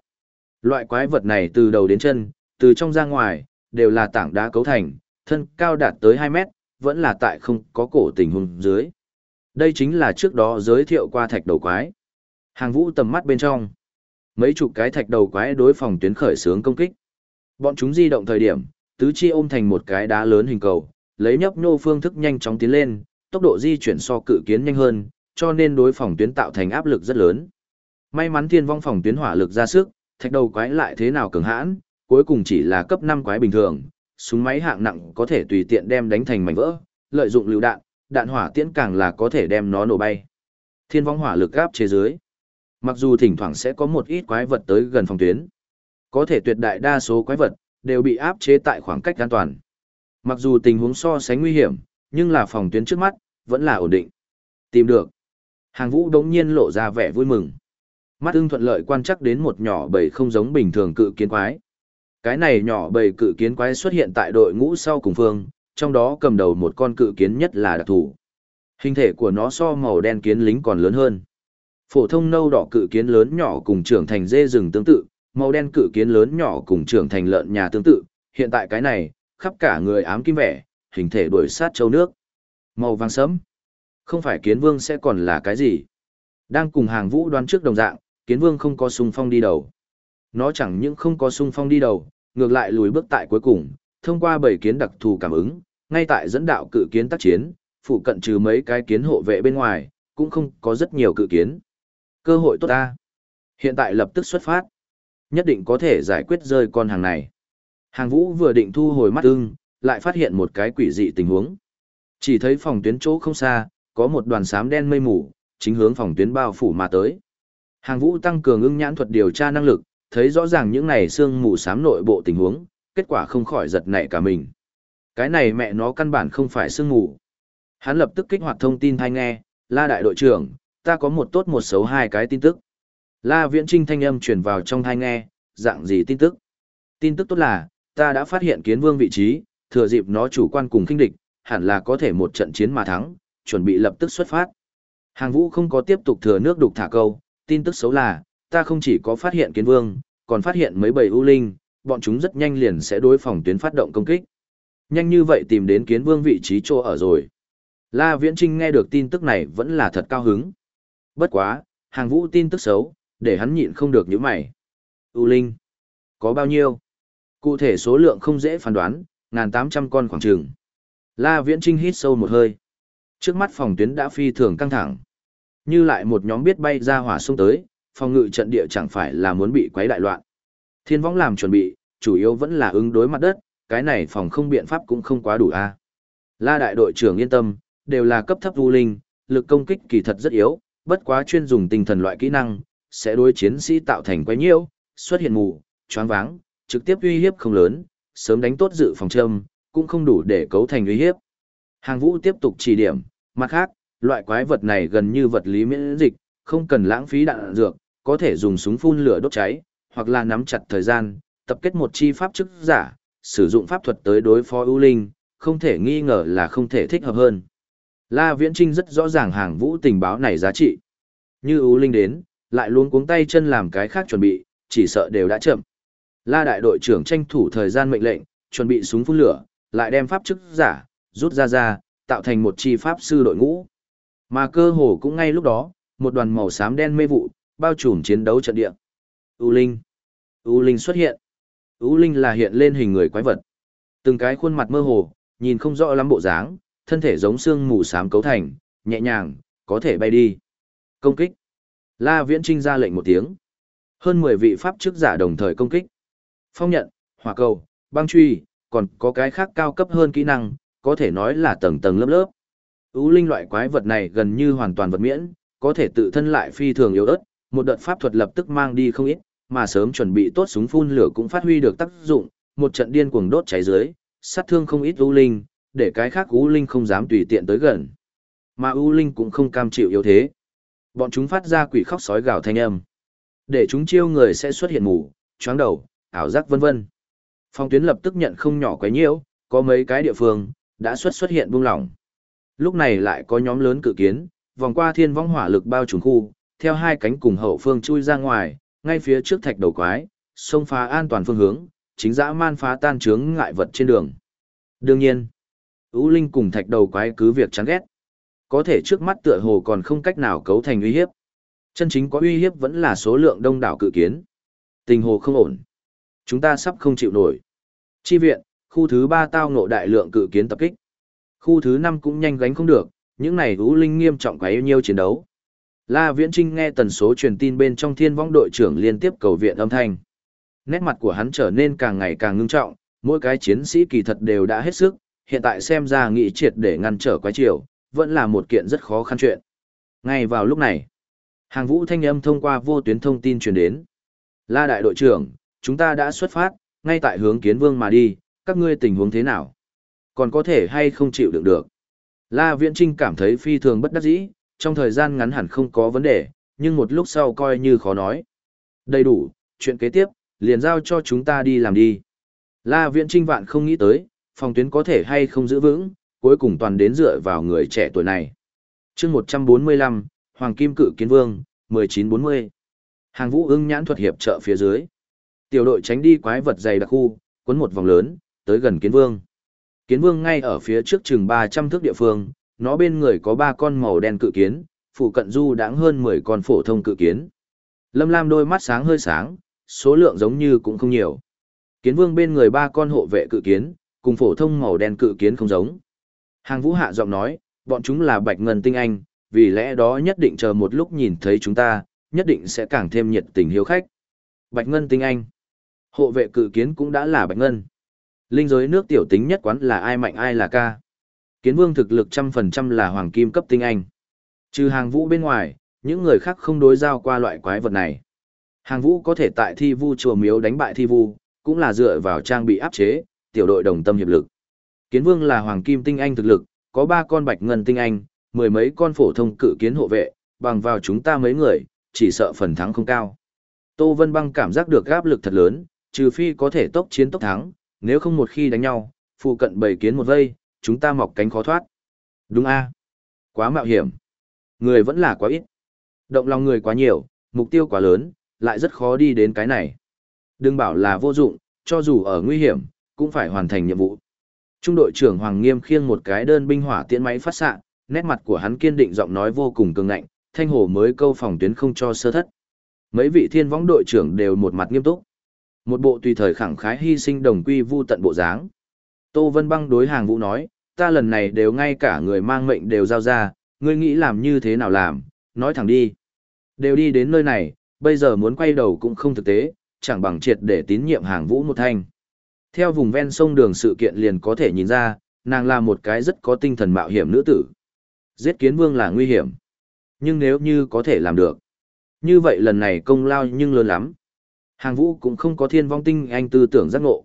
Loại quái vật này từ đầu đến chân, từ trong ra ngoài, đều là tảng đá cấu thành, thân cao đạt tới 2 mét, vẫn là tại không có cổ tình hùng dưới. Đây chính là trước đó giới thiệu qua thạch đầu quái. Hàng vũ tầm mắt bên trong. Mấy chục cái thạch đầu quái đối phòng tuyến khởi sướng công kích. Bọn chúng di động thời điểm, tứ chi ôm thành một cái đá lớn hình cầu, lấy nhấp nhô phương thức nhanh chóng tiến lên, tốc độ di chuyển so cự kiến nhanh hơn, cho nên đối phòng tuyến tạo thành áp lực rất lớn. May mắn thiên vong phòng tuyến hỏa lực ra sức, thạch đầu quái lại thế nào cường hãn, cuối cùng chỉ là cấp 5 quái bình thường, súng máy hạng nặng có thể tùy tiện đem đánh thành mảnh vỡ, lợi dụng lựu đạn, đạn hỏa tiễn càng là có thể đem nó nổ bay. Thiên vong hỏa lực áp chế dưới. Mặc dù thỉnh thoảng sẽ có một ít quái vật tới gần phòng tuyến, có thể tuyệt đại đa số quái vật đều bị áp chế tại khoảng cách an toàn. Mặc dù tình huống so sánh nguy hiểm, nhưng là phòng tuyến trước mắt vẫn là ổn định. Tìm được. Hàng Vũ đống nhiên lộ ra vẻ vui mừng. Mắt ưng thuận lợi quan chắc đến một nhỏ bầy không giống bình thường cự kiến quái. Cái này nhỏ bầy cự kiến quái xuất hiện tại đội ngũ sau cùng phương, trong đó cầm đầu một con cự kiến nhất là đặc thù. Hình thể của nó so màu đen kiến lính còn lớn hơn. Phổ thông nâu đỏ cự kiến lớn nhỏ cùng trưởng thành dê rừng tương tự, màu đen cự kiến lớn nhỏ cùng trưởng thành lợn nhà tương tự, hiện tại cái này, khắp cả người ám kim vẻ, hình thể đuổi sát châu nước. Màu vàng sẫm. Không phải kiến vương sẽ còn là cái gì? Đang cùng hàng vũ đoán trước đồng dạng, kiến vương không có sung phong đi đầu. Nó chẳng những không có sung phong đi đầu, ngược lại lùi bước tại cuối cùng, thông qua bảy kiến đặc thù cảm ứng, ngay tại dẫn đạo cự kiến tác chiến, phụ cận trừ mấy cái kiến hộ vệ bên ngoài, cũng không có rất nhiều cự kiến. Cơ hội tốt ta. Hiện tại lập tức xuất phát. Nhất định có thể giải quyết rơi con hàng này. Hàng vũ vừa định thu hồi mắt ưng, lại phát hiện một cái quỷ dị tình huống. Chỉ thấy phòng tuyến chỗ không xa, có một đoàn sám đen mây mù, chính hướng phòng tuyến bao phủ mà tới. Hàng vũ tăng cường ưng nhãn thuật điều tra năng lực, thấy rõ ràng những này xương mù sám nội bộ tình huống, kết quả không khỏi giật nảy cả mình. Cái này mẹ nó căn bản không phải xương ngủ Hắn lập tức kích hoạt thông tin thanh nghe, la đại đội trưởng, ta có một tốt một xấu hai cái tin tức. La viễn trinh thanh âm truyền vào trong thanh nghe, dạng gì tin tức? Tin tức tốt là, ta đã phát hiện kiến vương vị trí, thừa dịp nó chủ quan cùng kinh địch, hẳn là có thể một trận chiến mà thắng, chuẩn bị lập tức xuất phát. Hàng vũ không có tiếp tục thừa nước đục thả câu, tin tức xấu là, ta không chỉ có phát hiện kiến vương, còn phát hiện mấy bầy ưu linh, bọn chúng rất nhanh liền sẽ đối phòng tuyến phát động công kích. Nhanh như vậy tìm đến kiến vương vị trí chỗ ở rồi. La Viễn Trinh nghe được tin tức này vẫn là thật cao hứng. Bất quá, hàng vũ tin tức xấu, để hắn nhịn không được những mày. U linh, có bao nhiêu? Cụ thể số lượng không dễ phán đoán, ngàn tám trăm con khoảng trường. La Viễn Trinh hít sâu một hơi. Trước mắt phòng tuyến đã phi thường căng thẳng. Như lại một nhóm biết bay ra hỏa xuống tới, phòng ngự trận địa chẳng phải là muốn bị quấy đại loạn. Thiên võng làm chuẩn bị, chủ yếu vẫn là ứng đối mặt đất, cái này phòng không biện pháp cũng không quá đủ a. La đại đội trưởng yên tâm, đều là cấp thấp vu linh, lực công kích kỳ thật rất yếu, bất quá chuyên dùng tinh thần loại kỹ năng, sẽ đối chiến sĩ tạo thành quấy nhiễu, xuất hiện mù, choáng váng, trực tiếp uy hiếp không lớn, sớm đánh tốt dự phòng châm, cũng không đủ để cấu thành uy hiếp. Hàng vũ tiếp tục chỉ điểm, mặt khác, loại quái vật này gần như vật lý miễn dịch, không cần lãng phí đạn dược, có thể dùng súng phun lửa đốt cháy, hoặc là nắm chặt thời gian, tập kết một chi pháp chức giả, sử dụng pháp thuật tới đối phó ưu linh, không thể nghi ngờ là không thể thích hợp hơn. La Viễn Trinh rất rõ ràng hàng vũ tình báo này giá trị. Như ưu linh đến, lại luôn cuống tay chân làm cái khác chuẩn bị, chỉ sợ đều đã chậm. La đại đội trưởng tranh thủ thời gian mệnh lệnh, chuẩn bị súng phun lửa, lại đem pháp chức giả, rút ra ra, tạo thành một chi pháp sư đội ngũ. Mà cơ hồ cũng ngay lúc đó, một đoàn màu xám đen mê vụ, bao trùm chiến đấu trận địa. U Linh. U Linh xuất hiện. U Linh là hiện lên hình người quái vật. Từng cái khuôn mặt mơ hồ, nhìn không rõ lắm bộ dáng, thân thể giống xương mù xám cấu thành, nhẹ nhàng, có thể bay đi. Công kích. La Viễn Trinh ra lệnh một tiếng. Hơn 10 vị pháp chức giả đồng thời công kích. Phong nhận, hỏa cầu, băng truy, còn có cái khác cao cấp hơn kỹ năng, có thể nói là tầng tầng lớp lớp. U linh loại quái vật này gần như hoàn toàn vật miễn, có thể tự thân lại phi thường yếu ớt, một đợt pháp thuật lập tức mang đi không ít, mà sớm chuẩn bị tốt súng phun lửa cũng phát huy được tác dụng, một trận điên cuồng đốt cháy dưới, sát thương không ít U linh, để cái khác U linh không dám tùy tiện tới gần. Mà U linh cũng không cam chịu yếu thế. Bọn chúng phát ra quỷ khóc sói gào thanh âm. Để chúng chiêu người sẽ xuất hiện mù, choáng đầu, ảo giác vân vân. Phong tuyến lập tức nhận không nhỏ quấy nhiễu, có mấy cái địa phương đã xuất xuất hiện buông lỏng. Lúc này lại có nhóm lớn cự kiến, vòng qua thiên vong hỏa lực bao trùm khu, theo hai cánh cùng hậu phương chui ra ngoài, ngay phía trước thạch đầu quái, xông phá an toàn phương hướng, chính dã man phá tan chướng ngại vật trên đường. Đương nhiên, Ú Linh cùng thạch đầu quái cứ việc chán ghét. Có thể trước mắt tựa hồ còn không cách nào cấu thành uy hiếp. Chân chính có uy hiếp vẫn là số lượng đông đảo cự kiến. Tình hồ không ổn. Chúng ta sắp không chịu nổi. Chi viện, khu thứ ba tao ngộ đại lượng cự kiến tập kích. Khu thứ năm cũng nhanh gánh không được, những này Ú Linh nghiêm trọng quá yêu nhiêu chiến đấu. La Viễn Trinh nghe tần số truyền tin bên trong thiên vong đội trưởng liên tiếp cầu viện âm thanh. Nét mặt của hắn trở nên càng ngày càng ngưng trọng, mỗi cái chiến sĩ kỳ thật đều đã hết sức, hiện tại xem ra nghị triệt để ngăn trở quái triều, vẫn là một kiện rất khó khăn chuyện. Ngay vào lúc này, hàng vũ thanh âm thông qua vô tuyến thông tin truyền đến. La đại đội trưởng, chúng ta đã xuất phát, ngay tại hướng kiến vương mà đi, các ngươi tình huống thế nào? Còn có thể hay không chịu đựng được? La Viễn Trinh cảm thấy phi thường bất đắc dĩ, trong thời gian ngắn hẳn không có vấn đề, nhưng một lúc sau coi như khó nói. Đầy đủ, chuyện kế tiếp, liền giao cho chúng ta đi làm đi. La Viễn Trinh vạn không nghĩ tới, phòng tuyến có thể hay không giữ vững, cuối cùng toàn đến dựa vào người trẻ tuổi này. chương 145, Hoàng Kim Cự Kiến Vương, 1940. Hàng vũ ưng nhãn thuật hiệp trợ phía dưới. Tiểu đội tránh đi quái vật dày đặc khu, quấn một vòng lớn, tới gần Kiến Vương. Kiến Vương ngay ở phía trước chừng 300 thước địa phương, nó bên người có ba con màu đen cự kiến, phụ cận du đãng hơn 10 con phổ thông cự kiến. Lâm Lam đôi mắt sáng hơi sáng, số lượng giống như cũng không nhiều. Kiến Vương bên người ba con hộ vệ cự kiến, cùng phổ thông màu đen cự kiến không giống. Hàng Vũ hạ giọng nói, bọn chúng là bạch ngân tinh anh, vì lẽ đó nhất định chờ một lúc nhìn thấy chúng ta, nhất định sẽ càng thêm nhiệt tình hiếu khách. Bạch ngân tinh anh. Hộ vệ cự kiến cũng đã là bạch ngân. Linh giới nước tiểu tính nhất quán là ai mạnh ai là ca. Kiến vương thực lực trăm phần trăm là hoàng kim cấp tinh anh. Trừ hàng vũ bên ngoài, những người khác không đối giao qua loại quái vật này. Hàng vũ có thể tại thi vu chùa miếu đánh bại thi vu, cũng là dựa vào trang bị áp chế, tiểu đội đồng tâm hiệp lực. Kiến vương là hoàng kim tinh anh thực lực, có ba con bạch ngân tinh anh, mười mấy con phổ thông cự kiến hộ vệ, bằng vào chúng ta mấy người, chỉ sợ phần thắng không cao. Tô Vân Băng cảm giác được áp lực thật lớn, trừ phi có thể tốc chiến tốc thắng, nếu không một khi đánh nhau, phụ cận bảy kiến một vây, chúng ta mọc cánh khó thoát. Đúng a Quá mạo hiểm. Người vẫn là quá ít. Động lòng người quá nhiều, mục tiêu quá lớn, lại rất khó đi đến cái này. Đừng bảo là vô dụng, cho dù ở nguy hiểm, cũng phải hoàn thành nhiệm vụ. Trung đội trưởng Hoàng Nghiêm khiêng một cái đơn binh hỏa tiễn máy phát xạ, nét mặt của hắn kiên định giọng nói vô cùng cường ngạnh, thanh hổ mới câu phòng tuyến không cho sơ thất. Mấy vị thiên võng đội trưởng đều một mặt nghiêm túc. Một bộ tùy thời khẳng khái hy sinh đồng quy vu tận bộ dáng. Tô Vân Băng đối hàng vũ nói, ta lần này đều ngay cả người mang mệnh đều giao ra, ngươi nghĩ làm như thế nào làm, nói thẳng đi. Đều đi đến nơi này, bây giờ muốn quay đầu cũng không thực tế, chẳng bằng triệt để tín nhiệm hàng vũ một thanh. Theo vùng ven sông đường sự kiện liền có thể nhìn ra, nàng là một cái rất có tinh thần mạo hiểm nữ tử. Giết kiến vương là nguy hiểm. Nhưng nếu như có thể làm được, như vậy lần này công lao nhưng lớn lắm. Hàng vũ cũng không có thiên vong tinh anh tư tưởng giác ngộ.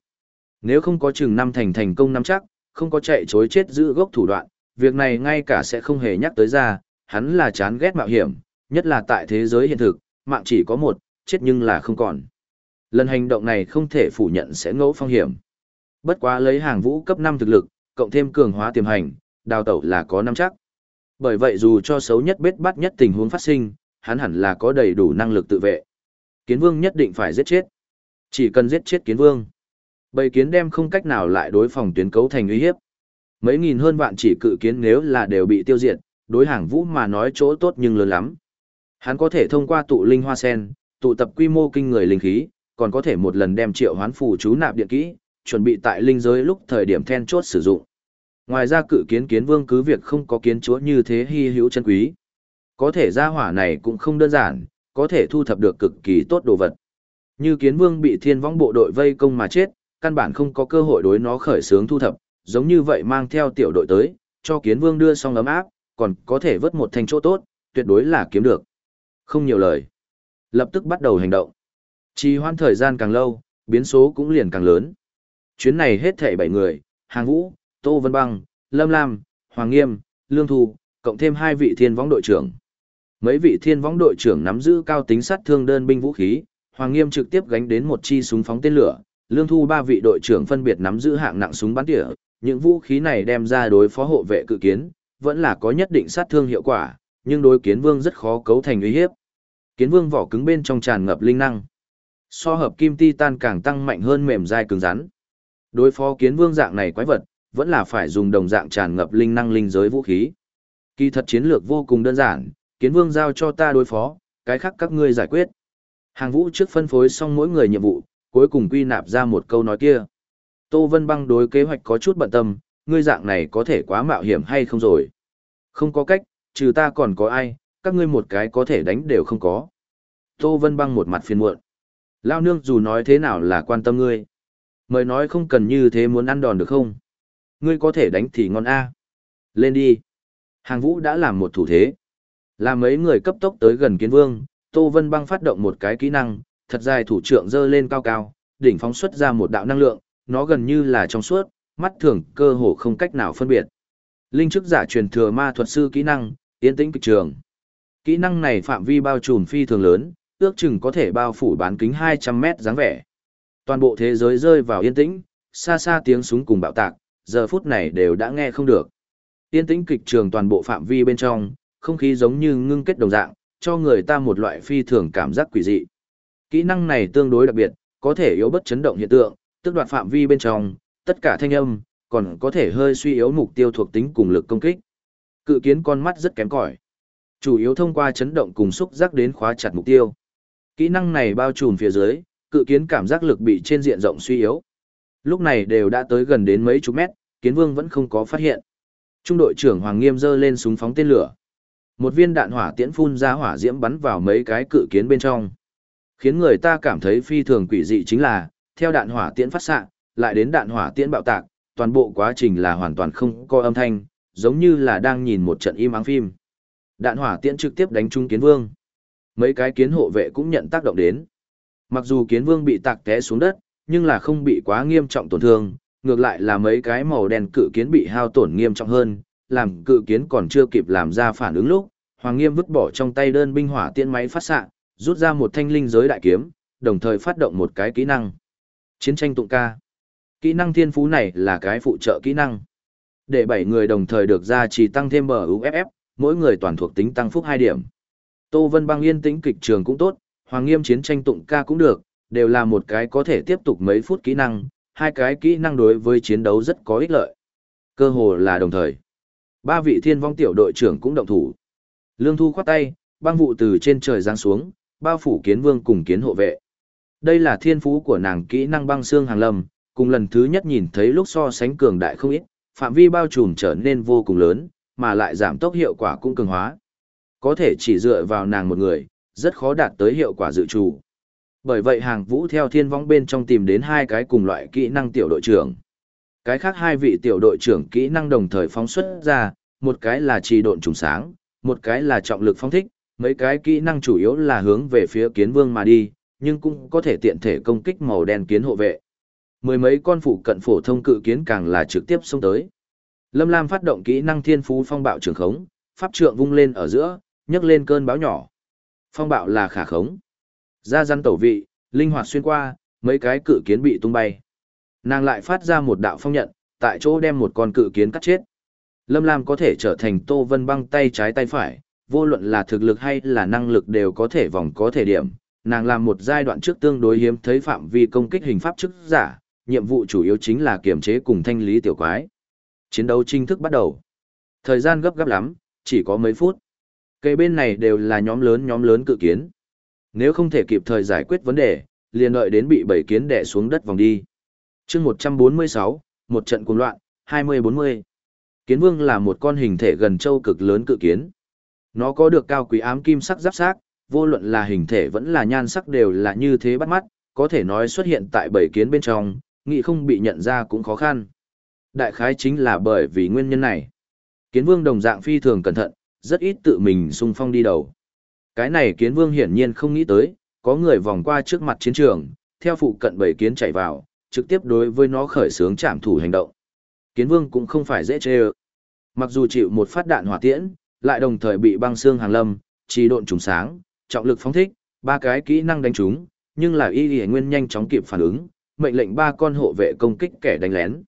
Nếu không có chừng năm thành thành công năm chắc, không có chạy chối chết giữ gốc thủ đoạn, việc này ngay cả sẽ không hề nhắc tới ra, hắn là chán ghét mạo hiểm, nhất là tại thế giới hiện thực, mạng chỉ có một, chết nhưng là không còn. Lần hành động này không thể phủ nhận sẽ ngẫu phong hiểm. Bất quá lấy hàng vũ cấp 5 thực lực, cộng thêm cường hóa tiềm hành, đào tẩu là có năm chắc. Bởi vậy dù cho xấu nhất bết bắt nhất tình huống phát sinh, hắn hẳn là có đầy đủ năng lực tự vệ. Kiến vương nhất định phải giết chết. Chỉ cần giết chết kiến vương. Bầy kiến đem không cách nào lại đối phòng tuyến cấu thành uy hiếp. Mấy nghìn hơn vạn chỉ cự kiến nếu là đều bị tiêu diệt, đối hàng vũ mà nói chỗ tốt nhưng lớn lắm. Hắn có thể thông qua tụ linh hoa sen, tụ tập quy mô kinh người linh khí, còn có thể một lần đem triệu hoán phù chú nạp điện kỹ, chuẩn bị tại linh giới lúc thời điểm then chốt sử dụng. Ngoài ra cự kiến kiến vương cứ việc không có kiến chúa như thế hy hữu chân quý. Có thể ra hỏa này cũng không đơn giản, có thể thu thập được cực kỳ tốt đồ vật. Như kiến vương bị thiên võng bộ đội vây công mà chết, căn bản không có cơ hội đối nó khởi sướng thu thập, giống như vậy mang theo tiểu đội tới, cho kiến vương đưa xong ấm áp, còn có thể vớt một thành chỗ tốt, tuyệt đối là kiếm được. Không nhiều lời. Lập tức bắt đầu hành động. Trì hoãn thời gian càng lâu, biến số cũng liền càng lớn. Chuyến này hết thảy 7 người, Hàng Vũ, Tô Vân Băng, Lâm Lam, Hoàng Nghiêm, Lương Thu, cộng thêm hai vị thiên võng đội trưởng. Mấy vị thiên võng đội trưởng nắm giữ cao tính sát thương đơn binh vũ khí, Hoàng Nghiêm trực tiếp gánh đến một chi súng phóng tên lửa, Lương Thu ba vị đội trưởng phân biệt nắm giữ hạng nặng súng bắn tỉa, những vũ khí này đem ra đối phó hộ vệ cự kiến, vẫn là có nhất định sát thương hiệu quả, nhưng đối kiến vương rất khó cấu thành uy hiếp. Kiến vương vỏ cứng bên trong tràn ngập linh năng. So hợp kim titan càng tăng mạnh hơn mềm dai cứng rắn. Đối phó kiến vương dạng này quái vật, vẫn là phải dùng đồng dạng tràn ngập linh năng linh giới vũ khí. Kỳ thật chiến lược vô cùng đơn giản, kiến vương giao cho ta đối phó, cái khác các ngươi giải quyết. Hàng vũ trước phân phối xong mỗi người nhiệm vụ, cuối cùng quy nạp ra một câu nói kia. Tô Vân Băng đối kế hoạch có chút bận tâm, ngươi dạng này có thể quá mạo hiểm hay không rồi. Không có cách, trừ ta còn có ai, các ngươi một cái có thể đánh đều không có. Tô Vân Băng một mặt phiền muộn. Lao nương dù nói thế nào là quan tâm ngươi. Mời nói không cần như thế muốn ăn đòn được không? Ngươi có thể đánh thì ngon a. Lên đi. Hàng vũ đã làm một thủ thế. Làm mấy người cấp tốc tới gần kiến vương, Tô Vân Băng phát động một cái kỹ năng, thật dài thủ trưởng dơ lên cao cao, đỉnh phóng xuất ra một đạo năng lượng, nó gần như là trong suốt, mắt thường cơ hồ không cách nào phân biệt. Linh chức giả truyền thừa ma thuật sư kỹ năng, yên tĩnh kịch trường. Kỹ năng này phạm vi bao trùm phi thường lớn, ước chừng có thể bao phủ bán kính 200 mét dáng vẻ. Toàn bộ thế giới rơi vào yên tĩnh, xa xa tiếng súng cùng bạo tạc, giờ phút này đều đã nghe không được. Yên tĩnh kịch trường toàn bộ phạm vi bên trong, không khí giống như ngưng kết đồng dạng, cho người ta một loại phi thường cảm giác quỷ dị. Kỹ năng này tương đối đặc biệt, có thể yếu bất chấn động hiện tượng, tức đoạt phạm vi bên trong, tất cả thanh âm, còn có thể hơi suy yếu mục tiêu thuộc tính cùng lực công kích. Cự kiến con mắt rất kém cỏi, chủ yếu thông qua chấn động cùng xúc giác đến khóa chặt mục tiêu. Kỹ năng này bao trùm phía dưới, cự kiến cảm giác lực bị trên diện rộng suy yếu. Lúc này đều đã tới gần đến mấy chục mét, kiến vương vẫn không có phát hiện. Trung đội trưởng Hoàng Nghiêm giơ lên súng phóng tên lửa. Một viên đạn hỏa tiễn phun ra hỏa diễm bắn vào mấy cái cự kiến bên trong. Khiến người ta cảm thấy phi thường quỷ dị chính là, theo đạn hỏa tiễn phát xạ, lại đến đạn hỏa tiễn bạo tạc, toàn bộ quá trình là hoàn toàn không có âm thanh, giống như là đang nhìn một trận im ắng phim. Đạn hỏa tiễn trực tiếp đánh trúng kiến vương. Mấy cái kiến hộ vệ cũng nhận tác động đến. Mặc dù kiến vương bị tạc té xuống đất, nhưng là không bị quá nghiêm trọng tổn thương, ngược lại là mấy cái màu đen cự kiến bị hao tổn nghiêm trọng hơn, làm cự kiến còn chưa kịp làm ra phản ứng lúc, Hoàng Nghiêm vứt bỏ trong tay đơn binh hỏa tiễn máy phát xạ, rút ra một thanh linh giới đại kiếm, đồng thời phát động một cái kỹ năng. Chiến tranh tụng ca. Kỹ năng thiên phú này là cái phụ trợ kỹ năng. Để bảy người đồng thời được ra chỉ tăng thêm bờ UFF, mỗi người toàn thuộc tính tăng phúc 2 điểm. Tô Vân Băng yên tĩnh kịch trường cũng tốt, Hoàng Nghiêm chiến tranh tụng ca cũng được, đều là một cái có thể tiếp tục mấy phút kỹ năng, hai cái kỹ năng đối với chiến đấu rất có ích lợi. Cơ hồ là đồng thời. Ba vị thiên vong tiểu đội trưởng cũng động thủ. Lương Thu khoát tay, băng vụ từ trên trời giáng xuống, bao phủ kiến vương cùng kiến hộ vệ. Đây là thiên phú của nàng kỹ năng băng xương hàng lâm, cùng lần thứ nhất nhìn thấy lúc so sánh cường đại không ít, phạm vi bao trùm trở nên vô cùng lớn, mà lại giảm tốc hiệu quả cũng cường hóa. Có thể chỉ dựa vào nàng một người, rất khó đạt tới hiệu quả dự trù. Bởi vậy hàng vũ theo thiên vong bên trong tìm đến hai cái cùng loại kỹ năng tiểu đội trưởng. Cái khác hai vị tiểu đội trưởng kỹ năng đồng thời phóng xuất ra, một cái là trì độn trùng sáng, một cái là trọng lực phóng thích, mấy cái kỹ năng chủ yếu là hướng về phía kiến vương mà đi, nhưng cũng có thể tiện thể công kích màu đen kiến hộ vệ. Mười mấy con phụ cận phổ thông cự kiến càng là trực tiếp xông tới. Lâm Lam phát động kỹ năng thiên phú phong bạo trường khống, pháp trượng vung lên ở giữa, nhấc lên cơn báo nhỏ. Phong bạo là khả khống. Ra răn tẩu vị, linh hoạt xuyên qua, mấy cái cự kiến bị tung bay. Nàng lại phát ra một đạo phong nhận, tại chỗ đem một con cự kiến cắt chết. Lâm Lam có thể trở thành Tô Vân băng tay trái tay phải, vô luận là thực lực hay là năng lực đều có thể vòng có thể điểm. Nàng làm một giai đoạn trước tương đối hiếm thấy phạm vi công kích hình pháp chức giả, nhiệm vụ chủ yếu chính là kiểm chế cùng thanh lý tiểu quái. Chiến đấu chính thức bắt đầu. Thời gian gấp gáp lắm, chỉ có mấy phút. Cây bên này đều là nhóm lớn nhóm lớn cự kiến. Nếu không thể kịp thời giải quyết vấn đề, liền đợi đến bị bảy kiến đè xuống đất vòng đi. chương 146, một trận cuồng loạn, 20-40. Kiến vương là một con hình thể gần châu cực lớn cự kiến. Nó có được cao quý ám kim sắc giáp sắc, vô luận là hình thể vẫn là nhan sắc đều là như thế bắt mắt, có thể nói xuất hiện tại bảy kiến bên trong, nghĩ không bị nhận ra cũng khó khăn. Đại khái chính là bởi vì nguyên nhân này. Kiến vương đồng dạng phi thường cẩn thận, rất ít tự mình xung phong đi đầu. Cái này kiến vương hiển nhiên không nghĩ tới, có người vòng qua trước mặt chiến trường, theo phụ cận bảy kiến chạy vào, trực tiếp đối với nó khởi xướng trảm thủ hành động. Kiến vương cũng không phải dễ chê ơ. Mặc dù chịu một phát đạn hỏa tiễn, lại đồng thời bị băng xương hàng lâm, trì độn trùng sáng, trọng lực phóng thích, ba cái kỹ năng đánh trúng, nhưng là y y nguyên nhanh chóng kịp phản ứng, mệnh lệnh ba con hộ vệ công kích kẻ đánh lén.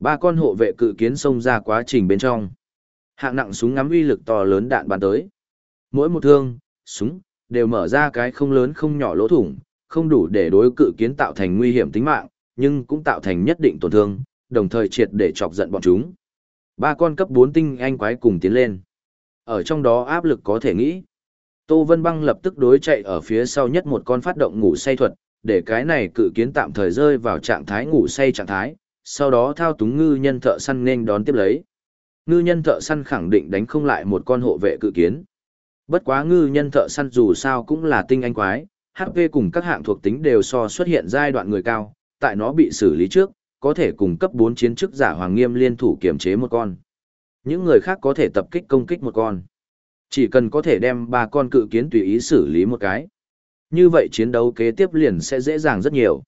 Ba con hộ vệ cự kiến xông ra quá trình bên trong. Hạng nặng súng ngắm uy lực to lớn đạn bắn tới. Mỗi một thương, súng, đều mở ra cái không lớn không nhỏ lỗ thủng, không đủ để đối cự kiến tạo thành nguy hiểm tính mạng, nhưng cũng tạo thành nhất định tổn thương, đồng thời triệt để chọc giận bọn chúng. Ba con cấp 4 tinh anh quái cùng tiến lên. Ở trong đó áp lực có thể nghĩ. Tô Vân Băng lập tức đối chạy ở phía sau nhất một con phát động ngủ say thuật, để cái này cự kiến tạm thời rơi vào trạng thái ngủ say trạng thái, sau đó thao túng ngư nhân thợ săn nên đón tiếp lấy. Ngư nhân thợ săn khẳng định đánh không lại một con hộ vệ cự kiến. Bất quá ngư nhân thợ săn dù sao cũng là tinh anh quái, HP cùng các hạng thuộc tính đều so xuất hiện giai đoạn người cao, tại nó bị xử lý trước, có thể cùng cấp 4 chiến chức giả hoàng nghiêm liên thủ kiểm chế một con. Những người khác có thể tập kích công kích một con. Chỉ cần có thể đem ba con cự kiến tùy ý xử lý một cái. Như vậy chiến đấu kế tiếp liền sẽ dễ dàng rất nhiều.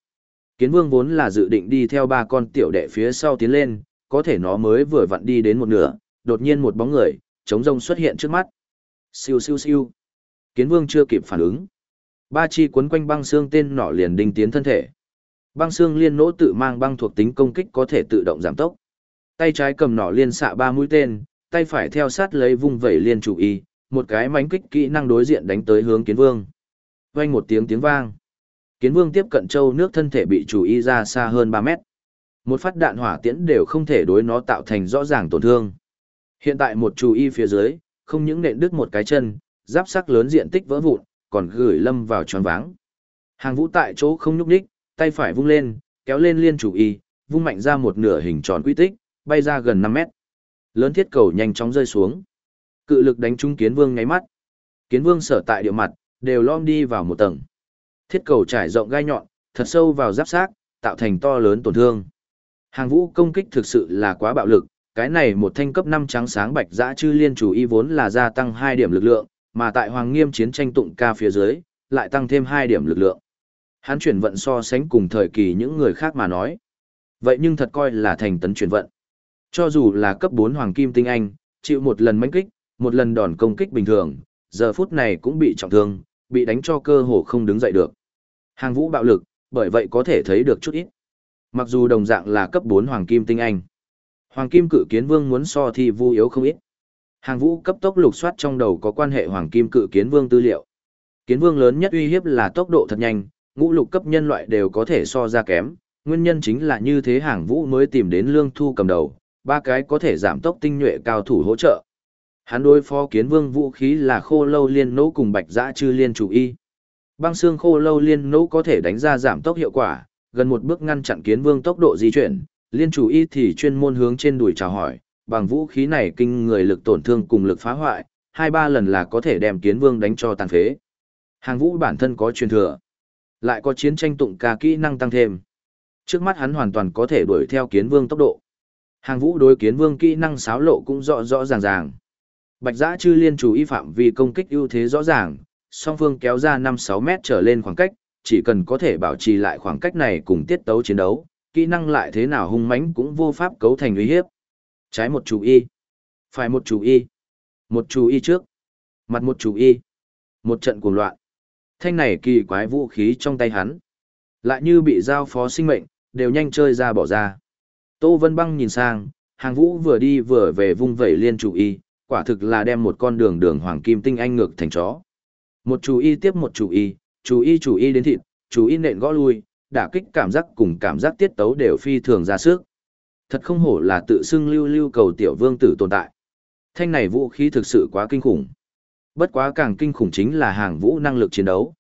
Kiến vương vốn là dự định đi theo ba con tiểu đệ phía sau tiến lên, có thể nó mới vừa vặn đi đến một nửa, đột nhiên một bóng người, chống rông xuất hiện trước mắt. Siêu siêu siêu. Kiến vương chưa kịp phản ứng. Ba chi cuốn quanh băng xương tên nỏ liền đinh tiến thân thể. Băng xương liên nỗ tự mang băng thuộc tính công kích có thể tự động giảm tốc. Tay trái cầm nỏ liên xạ ba mũi tên, tay phải theo sát lấy vung vẩy liên chủ y, một cái mánh kích kỹ năng đối diện đánh tới hướng kiến vương. Vang một tiếng tiếng vang. Kiến vương tiếp cận châu nước thân thể bị chủ y ra xa hơn 3 mét. Một phát đạn hỏa tiễn đều không thể đối nó tạo thành rõ ràng tổn thương. Hiện tại một chủ y phía dưới, không những nện đứt một cái chân, giáp sắc lớn diện tích vỡ vụn, còn gửi lâm vào tròn váng. Hàng vũ tại chỗ không nhúc nhích, tay phải vung lên, kéo lên liên chủ y, vung mạnh ra một nửa hình tròn quy tích, bay ra gần 5 mét. Lớn thiết cầu nhanh chóng rơi xuống. Cự lực đánh trúng kiến vương ngáy mắt. Kiến vương sở tại địa mặt, đều lom đi vào một tầng. Thiết cầu trải rộng gai nhọn, thật sâu vào giáp xác, tạo thành to lớn tổn thương. Hàng vũ công kích thực sự là quá bạo lực, cái này một thanh cấp 5 trắng sáng bạch dã chư liên chủ y vốn là gia tăng 2 điểm lực lượng, mà tại Hoàng Nghiêm chiến tranh tụng ca phía dưới, lại tăng thêm 2 điểm lực lượng. Hắn chuyển vận so sánh cùng thời kỳ những người khác mà nói. Vậy nhưng thật coi là thành tấn chuyển vận. Cho dù là cấp 4 Hoàng Kim Tinh Anh, chịu một lần mánh kích, một lần đòn công kích bình thường, giờ phút này cũng bị trọng thương, bị đánh cho cơ hồ không đứng dậy được. Hàng vũ bạo lực, bởi vậy có thể thấy được chút ít. Mặc dù đồng dạng là cấp 4 Hoàng Kim Tinh Anh. Hoàng Kim Cự Kiến Vương muốn so thì vu yếu không ít. Hàng vũ cấp tốc lục soát trong đầu có quan hệ Hoàng Kim Cự Kiến Vương tư liệu. Kiến Vương lớn nhất uy hiếp là tốc độ thật nhanh, ngũ lục cấp nhân loại đều có thể so ra kém. Nguyên nhân chính là như thế hàng vũ mới tìm đến lương thu cầm đầu, ba cái có thể giảm tốc tinh nhuệ cao thủ hỗ trợ. Hắn đối phó kiến vương vũ khí là khô lâu liên nỗ cùng bạch dã chư liên chủ y. Băng xương khô lâu liên nỗ có thể đánh ra giảm tốc hiệu quả, gần một bước ngăn chặn kiến vương tốc độ di chuyển, liên chủ y thì chuyên môn hướng trên đùi chào hỏi, bằng vũ khí này kinh người lực tổn thương cùng lực phá hoại, hai ba lần là có thể đem kiến vương đánh cho tàn phế. Hàng vũ bản thân có truyền thừa, lại có chiến tranh tụng ca kỹ năng tăng thêm. Trước mắt hắn hoàn toàn có thể đuổi theo kiến vương tốc độ. Hàng vũ đối kiến vương kỹ năng xáo lộ cũng rõ rõ ràng ràng. Bạch giã chư liên chủ y phạm vì công kích ưu thế rõ ràng, song phương kéo ra 5-6 mét trở lên khoảng cách, chỉ cần có thể bảo trì lại khoảng cách này cùng tiết tấu chiến đấu, kỹ năng lại thế nào hung mãnh cũng vô pháp cấu thành uy hiếp. Trái một chủ y, phải một chủ y, một chủ y trước, mặt một chủ y, một trận cuồng loạn. Thanh này kỳ quái vũ khí trong tay hắn, lại như bị giao phó sinh mệnh, đều nhanh chơi ra bỏ ra. Tô Vân Băng nhìn sang, hàng vũ vừa đi vừa về vung vẩy liên chủ y, quả thực là đem một con đường đường hoàng kim tinh anh ngược thành chó. Một chủ y tiếp một chủ y, chủ y chủ y đến thịt, chủ y nện gõ lui, đả kích cảm giác cùng cảm giác tiết tấu đều phi thường ra sức. Thật không hổ là tự xưng lưu lưu cầu tiểu vương tử tồn tại. Thanh này vũ khí thực sự quá kinh khủng. Bất quá càng kinh khủng chính là hàng vũ năng lực chiến đấu.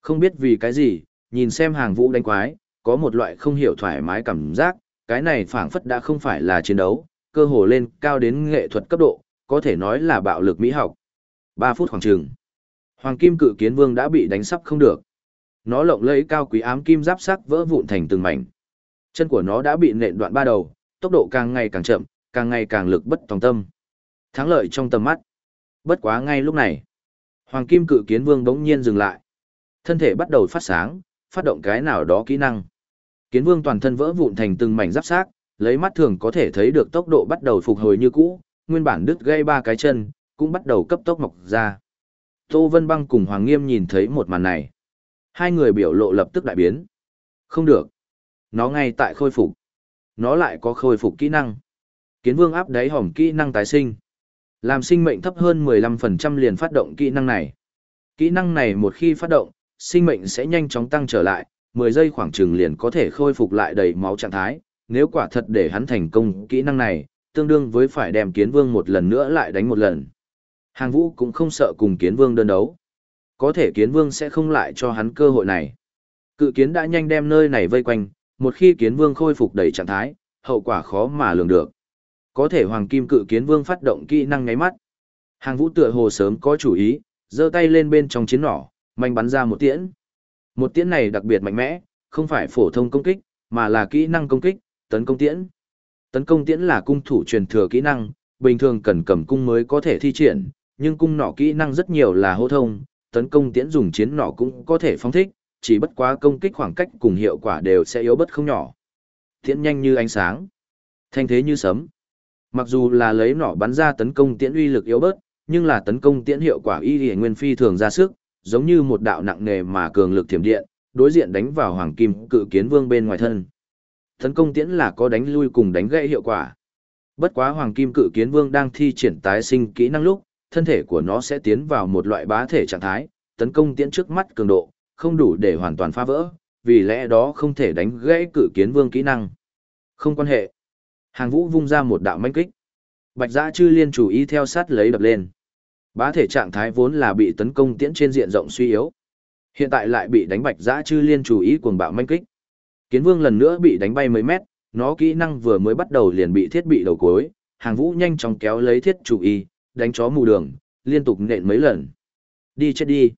Không biết vì cái gì, nhìn xem hàng vũ đánh quái, có một loại không hiểu thoải mái cảm giác, cái này phảng phất đã không phải là chiến đấu, cơ hồ lên cao đến nghệ thuật cấp độ, có thể nói là bạo lực mỹ học. 3 phút khoảng chừng. Hoàng kim cự kiến vương đã bị đánh sắp không được. Nó lộng lấy cao quý ám kim giáp sắc vỡ vụn thành từng mảnh. Chân của nó đã bị nện đoạn ba đầu, tốc độ càng ngày càng chậm, càng ngày càng lực bất tòng tâm. Thắng lợi trong tầm mắt. Bất quá ngay lúc này, Hoàng Kim Cự Kiến Vương bỗng nhiên dừng lại. Thân thể bắt đầu phát sáng, phát động cái nào đó kỹ năng. Kiến Vương toàn thân vỡ vụn thành từng mảnh giáp xác, lấy mắt thường có thể thấy được tốc độ bắt đầu phục hồi như cũ, nguyên bản đứt gây ba cái chân, cũng bắt đầu cấp tốc mọc ra. Tô Vân Băng cùng Hoàng Nghiêm nhìn thấy một màn này. Hai người biểu lộ lập tức đại biến. Không được. Nó ngay tại khôi phục. Nó lại có khôi phục kỹ năng. Kiến Vương áp đáy hỏng kỹ năng tái sinh. Làm sinh mệnh thấp hơn 15% liền phát động kỹ năng này. Kỹ năng này một khi phát động, sinh mệnh sẽ nhanh chóng tăng trở lại, 10 giây khoảng chừng liền có thể khôi phục lại đầy máu trạng thái. Nếu quả thật để hắn thành công kỹ năng này, tương đương với phải đem kiến vương một lần nữa lại đánh một lần. Hàng vũ cũng không sợ cùng kiến vương đơn đấu. Có thể kiến vương sẽ không lại cho hắn cơ hội này. Cự kiến đã nhanh đem nơi này vây quanh, một khi kiến vương khôi phục đầy trạng thái, hậu quả khó mà lường được. Có thể hoàng kim cự kiến vương phát động kỹ năng ngáy mắt. Hàng vũ tựa hồ sớm có chủ ý, giơ tay lên bên trong chiến nỏ, mạnh bắn ra một tiễn. Một tiễn này đặc biệt mạnh mẽ, không phải phổ thông công kích, mà là kỹ năng công kích, tấn công tiễn. Tấn công tiễn là cung thủ truyền thừa kỹ năng, bình thường cần cầm cung mới có thể thi triển, nhưng cung nỏ kỹ năng rất nhiều là hô thông, tấn công tiễn dùng chiến nỏ cũng có thể phóng thích, chỉ bất quá công kích khoảng cách cùng hiệu quả đều sẽ yếu bất không nhỏ. Tiễn nhanh như ánh sáng, thanh thế như sấm. Mặc dù là lấy nỏ bắn ra tấn công tiễn uy lực yếu bớt, nhưng là tấn công tiễn hiệu quả y y nguyên phi thường ra sức, giống như một đạo nặng nề mà cường lực thiểm điện, đối diện đánh vào hoàng kim cự kiến vương bên ngoài thân. Tấn công tiễn là có đánh lui cùng đánh gãy hiệu quả. Bất quá hoàng kim cự kiến vương đang thi triển tái sinh kỹ năng lúc, thân thể của nó sẽ tiến vào một loại bá thể trạng thái, tấn công tiễn trước mắt cường độ, không đủ để hoàn toàn phá vỡ, vì lẽ đó không thể đánh gãy cự kiến vương kỹ năng. Không quan hệ. Hàng vũ vung ra một đạo manh kích. Bạch giã chư liên chủ ý theo sát lấy đập lên. Bá thể trạng thái vốn là bị tấn công tiễn trên diện rộng suy yếu. Hiện tại lại bị đánh bạch giã chư liên chủ ý cuồng bạo manh kích. Kiến vương lần nữa bị đánh bay mấy mét, nó kỹ năng vừa mới bắt đầu liền bị thiết bị đầu cuối, hàng vũ nhanh chóng kéo lấy thiết chủ ý, đánh chó mù đường, liên tục nện mấy lần. Đi chết đi.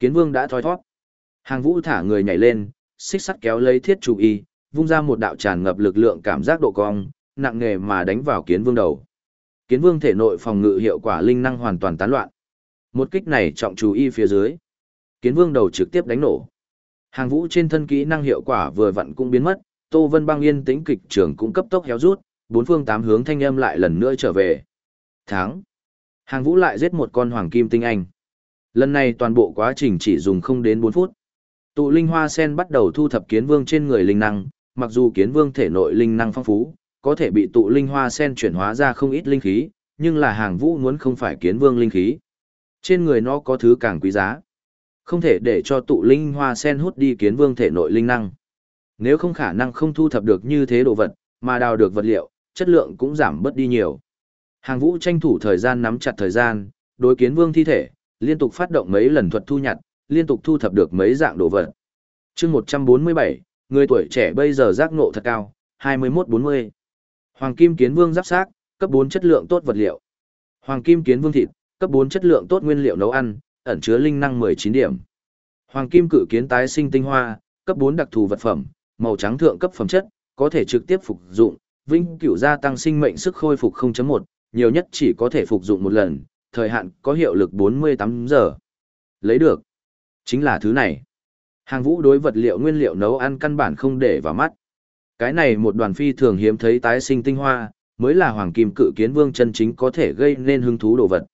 Kiến vương đã thoi thoát. Hàng vũ thả người nhảy lên, xích sắt kéo lấy thiết chủ y, vung ra một đạo tràn ngập lực lượng cảm giác độ cong, nặng nề mà đánh vào kiến vương đầu. Kiến vương thể nội phòng ngự hiệu quả linh năng hoàn toàn tán loạn. Một kích này trọng chú y phía dưới. Kiến vương đầu trực tiếp đánh nổ. Hàng vũ trên thân kỹ năng hiệu quả vừa vặn cũng biến mất, Tô Vân băng yên tĩnh kịch trường cũng cấp tốc héo rút, bốn phương tám hướng thanh âm lại lần nữa trở về. Thắng. Hàng vũ lại giết một con hoàng kim tinh anh. Lần này toàn bộ quá trình chỉ dùng không đến 4 phút. Tụ linh hoa sen bắt đầu thu thập kiến vương trên người linh năng, mặc dù kiến vương thể nội linh năng phong phú, có thể bị tụ linh hoa sen chuyển hóa ra không ít linh khí, nhưng là hàng vũ muốn không phải kiến vương linh khí. Trên người nó có thứ càng quý giá. Không thể để cho tụ linh hoa sen hút đi kiến vương thể nội linh năng. Nếu không khả năng không thu thập được như thế đồ vật, mà đào được vật liệu, chất lượng cũng giảm bớt đi nhiều. Hàng vũ tranh thủ thời gian nắm chặt thời gian, đối kiến vương thi thể, liên tục phát động mấy lần thuật thu nhặt, liên tục thu thập được mấy dạng đồ vật. chương 147, người tuổi trẻ bây giờ giác ngộ thật cao, 21-40. Hoàng kim kiến vương giáp xác, cấp 4 chất lượng tốt vật liệu. Hoàng kim kiến vương thịt, cấp 4 chất lượng tốt nguyên liệu nấu ăn, ẩn chứa linh năng 19 điểm. Hoàng kim cự kiến tái sinh tinh hoa, cấp 4 đặc thù vật phẩm, màu trắng thượng cấp phẩm chất, có thể trực tiếp phục dụng, vinh cửu gia tăng sinh mệnh sức khôi phục 0.1, nhiều nhất chỉ có thể phục dụng một lần, thời hạn có hiệu lực 48 giờ. Lấy được. Chính là thứ này. Hàng vũ đối vật liệu nguyên liệu nấu ăn căn bản không để vào mắt. Cái này một đoàn phi thường hiếm thấy tái sinh tinh hoa, mới là hoàng kim cự kiến vương chân chính có thể gây nên hứng thú đồ vật.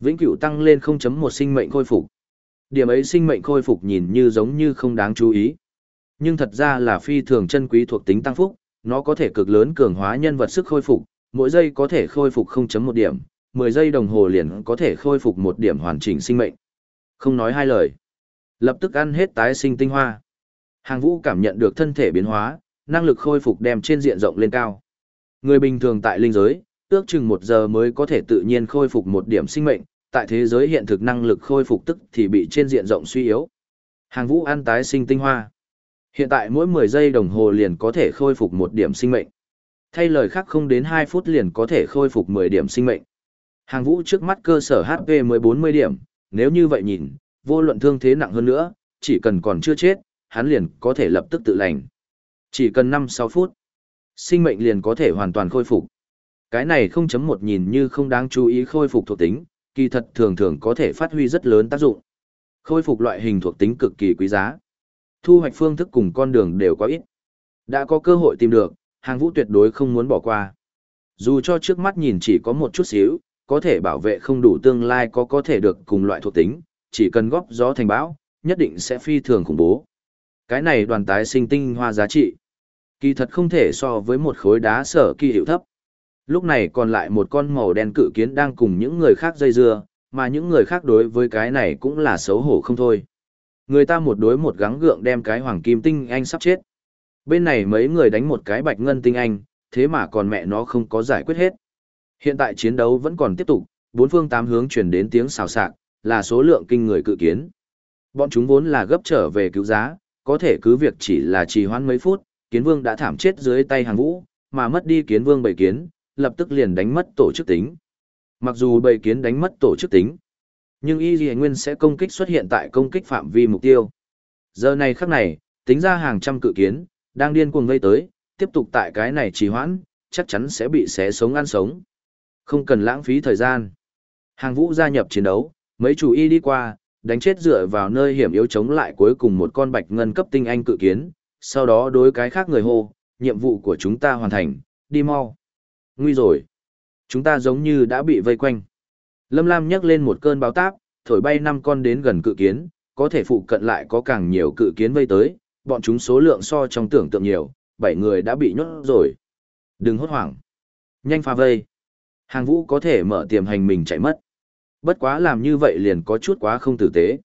Vĩnh cửu tăng lên 0.1 sinh mệnh khôi phục. Điểm ấy sinh mệnh khôi phục nhìn như giống như không đáng chú ý. Nhưng thật ra là phi thường chân quý thuộc tính tăng phúc, nó có thể cực lớn cường hóa nhân vật sức khôi phục, mỗi giây có thể khôi phục 0.1 điểm, 10 giây đồng hồ liền có thể khôi phục một điểm hoàn chỉnh sinh mệnh. Không nói hai lời. Lập tức ăn hết tái sinh tinh hoa. Hàng vũ cảm nhận được thân thể biến hóa, năng lực khôi phục đem trên diện rộng lên cao. Người bình thường tại linh giới, ước chừng một giờ mới có thể tự nhiên khôi phục một điểm sinh mệnh, tại thế giới hiện thực năng lực khôi phục tức thì bị trên diện rộng suy yếu. Hàng vũ ăn tái sinh tinh hoa. Hiện tại mỗi 10 giây đồng hồ liền có thể khôi phục một điểm sinh mệnh. Thay lời khác không đến 2 phút liền có thể khôi phục 10 điểm sinh mệnh. Hàng vũ trước mắt cơ sở HP mới 40 điểm, nếu như vậy nhìn, vô luận thương thế nặng hơn nữa, chỉ cần còn chưa chết, hắn liền có thể lập tức tự lành. Chỉ cần 5-6 phút, sinh mệnh liền có thể hoàn toàn khôi phục. Cái này không chấm một nhìn như không đáng chú ý khôi phục thuộc tính, kỳ thật thường thường có thể phát huy rất lớn tác dụng. Khôi phục loại hình thuộc tính cực kỳ quý giá. Thu hoạch phương thức cùng con đường đều quá ít. Đã có cơ hội tìm được, hàng vũ tuyệt đối không muốn bỏ qua. Dù cho trước mắt nhìn chỉ có một chút xíu, có thể bảo vệ không đủ tương lai có có thể được cùng loại thuộc tính, chỉ cần góp gió thành bão, nhất định sẽ phi thường khủng bố. Cái này đoàn tái sinh tinh hoa giá trị. Kỳ thật không thể so với một khối đá sở kỳ hiệu thấp. Lúc này còn lại một con màu đen cự kiến đang cùng những người khác dây dưa, mà những người khác đối với cái này cũng là xấu hổ không thôi. Người ta một đối một gắng gượng đem cái hoàng kim tinh anh sắp chết. Bên này mấy người đánh một cái bạch ngân tinh anh, thế mà còn mẹ nó không có giải quyết hết. Hiện tại chiến đấu vẫn còn tiếp tục, bốn phương tám hướng chuyển đến tiếng xào xạc, là số lượng kinh người cự kiến. Bọn chúng vốn là gấp trở về cứu giá, có thể cứ việc chỉ là trì hoãn mấy phút, kiến vương đã thảm chết dưới tay hàng vũ, mà mất đi kiến vương bảy kiến, lập tức liền đánh mất tổ chức tính. Mặc dù bầy kiến đánh mất tổ chức tính, nhưng y dì nguyên sẽ công kích xuất hiện tại công kích phạm vi mục tiêu. Giờ này khắc này, tính ra hàng trăm cự kiến, đang điên cuồng vây tới, tiếp tục tại cái này trì hoãn, chắc chắn sẽ bị xé sống ăn sống. Không cần lãng phí thời gian. Hàng vũ gia nhập chiến đấu, mấy chủ y đi qua, đánh chết dựa vào nơi hiểm yếu chống lại cuối cùng một con bạch ngân cấp tinh anh cự kiến, sau đó đối cái khác người hô, nhiệm vụ của chúng ta hoàn thành, đi mau. Nguy rồi. Chúng ta giống như đã bị vây quanh. Lâm Lam nhấc lên một cơn báo táp, thổi bay năm con đến gần cự kiến, có thể phụ cận lại có càng nhiều cự kiến vây tới, bọn chúng số lượng so trong tưởng tượng nhiều, bảy người đã bị nhốt rồi. Đừng hốt hoảng. Nhanh pha vây. Hàng vũ có thể mở tiềm hành mình chạy mất. Bất quá làm như vậy liền có chút quá không tử tế.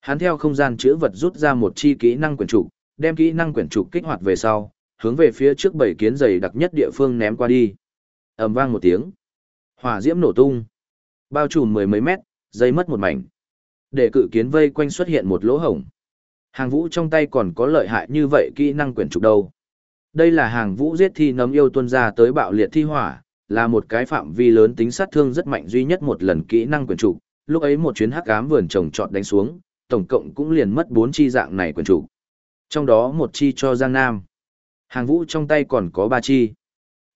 Hắn theo không gian chữa vật rút ra một chi kỹ năng quyền trục, đem kỹ năng quyển trục kích hoạt về sau, hướng về phía trước bảy kiến dày đặc nhất địa phương ném qua đi. Ầm vang một tiếng. Hỏa diễm nổ tung. Bao trùm mười mấy mét dây mất một mảnh. Để cự kiến vây quanh xuất hiện một lỗ hổng. Hàng vũ trong tay còn có lợi hại như vậy kỹ năng quyển trục đâu? Đây là hàng vũ giết thi nấm yêu tuân ra tới bạo liệt thi hỏa là một cái phạm vi lớn tính sát thương rất mạnh duy nhất một lần kỹ năng quyển trục. Lúc ấy một chuyến hắc ám vườn trồng trọt đánh xuống tổng cộng cũng liền mất bốn chi dạng này quyển trục trong đó một chi cho giang nam hàng vũ trong tay còn có ba chi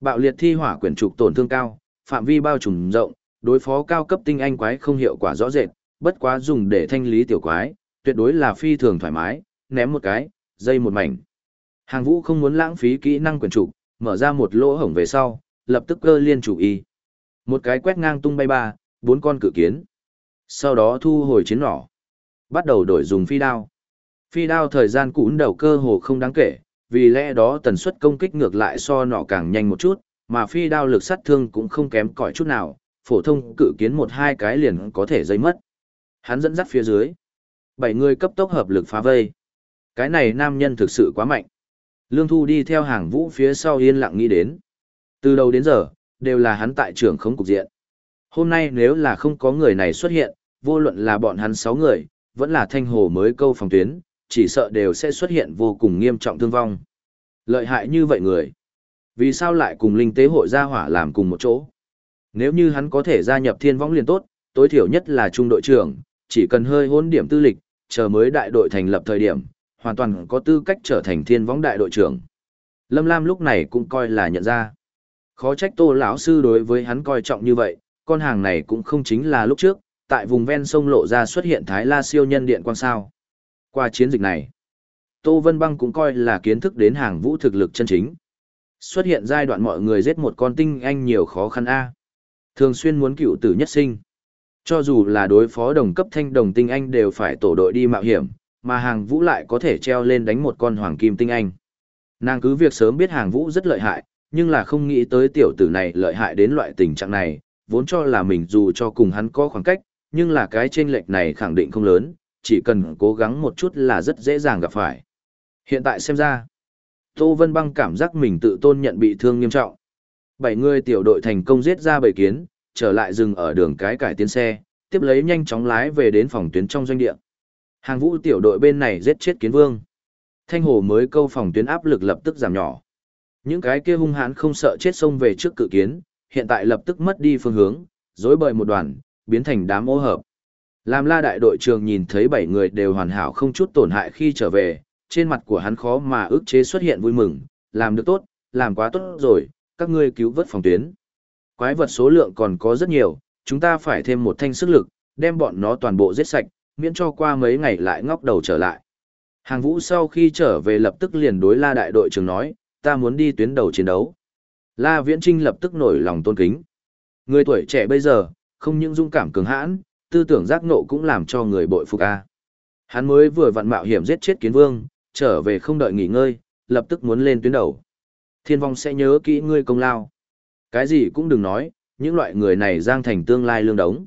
Bạo liệt thi hỏa quyển trục tổn thương cao, phạm vi bao trùm rộng, đối phó cao cấp tinh anh quái không hiệu quả rõ rệt, bất quá dùng để thanh lý tiểu quái, tuyệt đối là phi thường thoải mái, ném một cái, dây một mảnh. Hàng vũ không muốn lãng phí kỹ năng quyển trục, mở ra một lỗ hổng về sau, lập tức cơ liên chủ y. Một cái quét ngang tung bay ba, bốn con cự kiến. Sau đó thu hồi chiến nỏ. Bắt đầu đổi dùng phi đao. Phi đao thời gian cũn đầu cơ hồ không đáng kể, vì lẽ đó tần suất công kích ngược lại so nọ càng nhanh một chút, mà phi đao lực sát thương cũng không kém cỏi chút nào, phổ thông cự kiến một hai cái liền có thể dây mất. Hắn dẫn dắt phía dưới. Bảy người cấp tốc hợp lực phá vây. Cái này nam nhân thực sự quá mạnh. Lương Thu đi theo hàng vũ phía sau yên lặng nghĩ đến. Từ đầu đến giờ, đều là hắn tại trưởng không cục diện. Hôm nay nếu là không có người này xuất hiện, vô luận là bọn hắn sáu người, vẫn là thanh hồ mới câu phòng tuyến, chỉ sợ đều sẽ xuất hiện vô cùng nghiêm trọng thương vong. Lợi hại như vậy người. Vì sao lại cùng linh tế hội gia hỏa làm cùng một chỗ? Nếu như hắn có thể gia nhập thiên võng liền tốt, tối thiểu nhất là trung đội trưởng, chỉ cần hơi hôn điểm tư lịch, chờ mới đại đội thành lập thời điểm, hoàn toàn có tư cách trở thành thiên võng đại đội trưởng. Lâm Lam lúc này cũng coi là nhận ra. Khó trách tô lão sư đối với hắn coi trọng như vậy, con hàng này cũng không chính là lúc trước, tại vùng ven sông lộ ra xuất hiện Thái La siêu nhân điện quang sao. Qua chiến dịch này, Tô Vân Băng cũng coi là kiến thức đến hàng vũ thực lực chân chính. Xuất hiện giai đoạn mọi người giết một con tinh anh nhiều khó khăn a. Thường xuyên muốn cựu tử nhất sinh. Cho dù là đối phó đồng cấp thanh đồng tinh anh đều phải tổ đội đi mạo hiểm, mà hàng vũ lại có thể treo lên đánh một con hoàng kim tinh anh. Nàng cứ việc sớm biết hàng vũ rất lợi hại, nhưng là không nghĩ tới tiểu tử này lợi hại đến loại tình trạng này, vốn cho là mình dù cho cùng hắn có khoảng cách, nhưng là cái chênh lệch này khẳng định không lớn, chỉ cần cố gắng một chút là rất dễ dàng gặp phải. Hiện tại xem ra, Tô Vân Băng cảm giác mình tự tôn nhận bị thương nghiêm trọng. Bảy người tiểu đội thành công giết ra bảy kiến, trở lại dừng ở đường cái cải tiến xe, tiếp lấy nhanh chóng lái về đến phòng tuyến trong doanh địa. Hàng vũ tiểu đội bên này giết chết kiến vương. Thanh hồ mới câu phòng tuyến áp lực lập tức giảm nhỏ. Những cái kia hung hãn không sợ chết xông về trước cự kiến, hiện tại lập tức mất đi phương hướng, rối bời một đoàn, biến thành đám ô hợp. Làm la đại đội trường nhìn thấy bảy người đều hoàn hảo không chút tổn hại khi trở về, trên mặt của hắn khó mà ức chế xuất hiện vui mừng, làm được tốt, làm quá tốt rồi, các ngươi cứu vớt phòng tuyến. Quái vật số lượng còn có rất nhiều, chúng ta phải thêm một thanh sức lực, đem bọn nó toàn bộ giết sạch, miễn cho qua mấy ngày lại ngóc đầu trở lại. Hàng vũ sau khi trở về lập tức liền đối la đại đội trưởng nói, ta muốn đi tuyến đầu chiến đấu. La Viễn Trinh lập tức nổi lòng tôn kính. Người tuổi trẻ bây giờ, không những dung cảm cường hãn, tư tưởng giác nộ cũng làm cho người bội phục a. Hắn mới vừa vặn mạo hiểm giết chết kiến vương, trở về không đợi nghỉ ngơi, lập tức muốn lên tuyến đầu. Thiên vong sẽ nhớ kỹ ngươi công lao. Cái gì cũng đừng nói, những loại người này giang thành tương lai lương đống.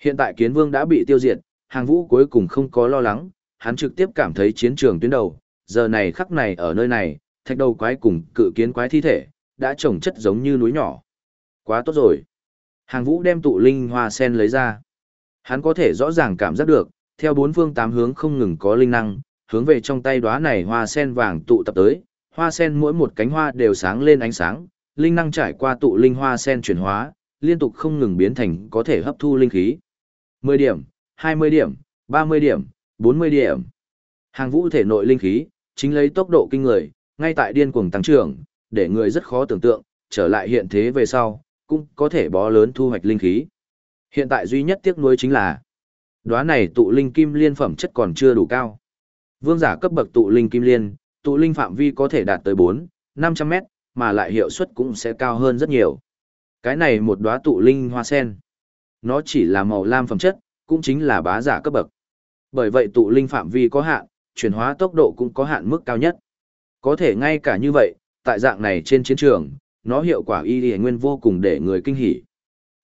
Hiện tại kiến vương đã bị tiêu diệt, hàng vũ cuối cùng không có lo lắng, hắn trực tiếp cảm thấy chiến trường tuyến đầu, giờ này khắc này ở nơi này, thạch đầu quái cùng cự kiến quái thi thể, đã trồng chất giống như núi nhỏ. Quá tốt rồi. Hàng vũ đem tụ linh hoa sen lấy ra. Hắn có thể rõ ràng cảm giác được, theo bốn phương tám hướng không ngừng có linh năng, hướng về trong tay đóa này hoa sen vàng tụ tập tới, hoa sen mỗi một cánh hoa đều sáng lên ánh sáng, linh năng trải qua tụ linh hoa sen chuyển hóa, liên tục không ngừng biến thành có thể hấp thu linh khí. 10 điểm, 20 điểm, 30 điểm, 40 điểm. Hàng vũ thể nội linh khí, chính lấy tốc độ kinh người, ngay tại điên cuồng tăng trưởng, để người rất khó tưởng tượng, trở lại hiện thế về sau, cũng có thể bó lớn thu hoạch linh khí. Hiện tại duy nhất tiếc nuối chính là, đóa này tụ linh kim liên phẩm chất còn chưa đủ cao. Vương giả cấp bậc tụ linh kim liên, tụ linh phạm vi có thể đạt tới 4, 500 mét, mà lại hiệu suất cũng sẽ cao hơn rất nhiều. Cái này một đóa tụ linh hoa sen. Nó chỉ là màu lam phẩm chất, cũng chính là bá giả cấp bậc. Bởi vậy tụ linh phạm vi có hạn, chuyển hóa tốc độ cũng có hạn mức cao nhất. Có thể ngay cả như vậy, tại dạng này trên chiến trường, nó hiệu quả y y nguyên vô cùng để người kinh hỉ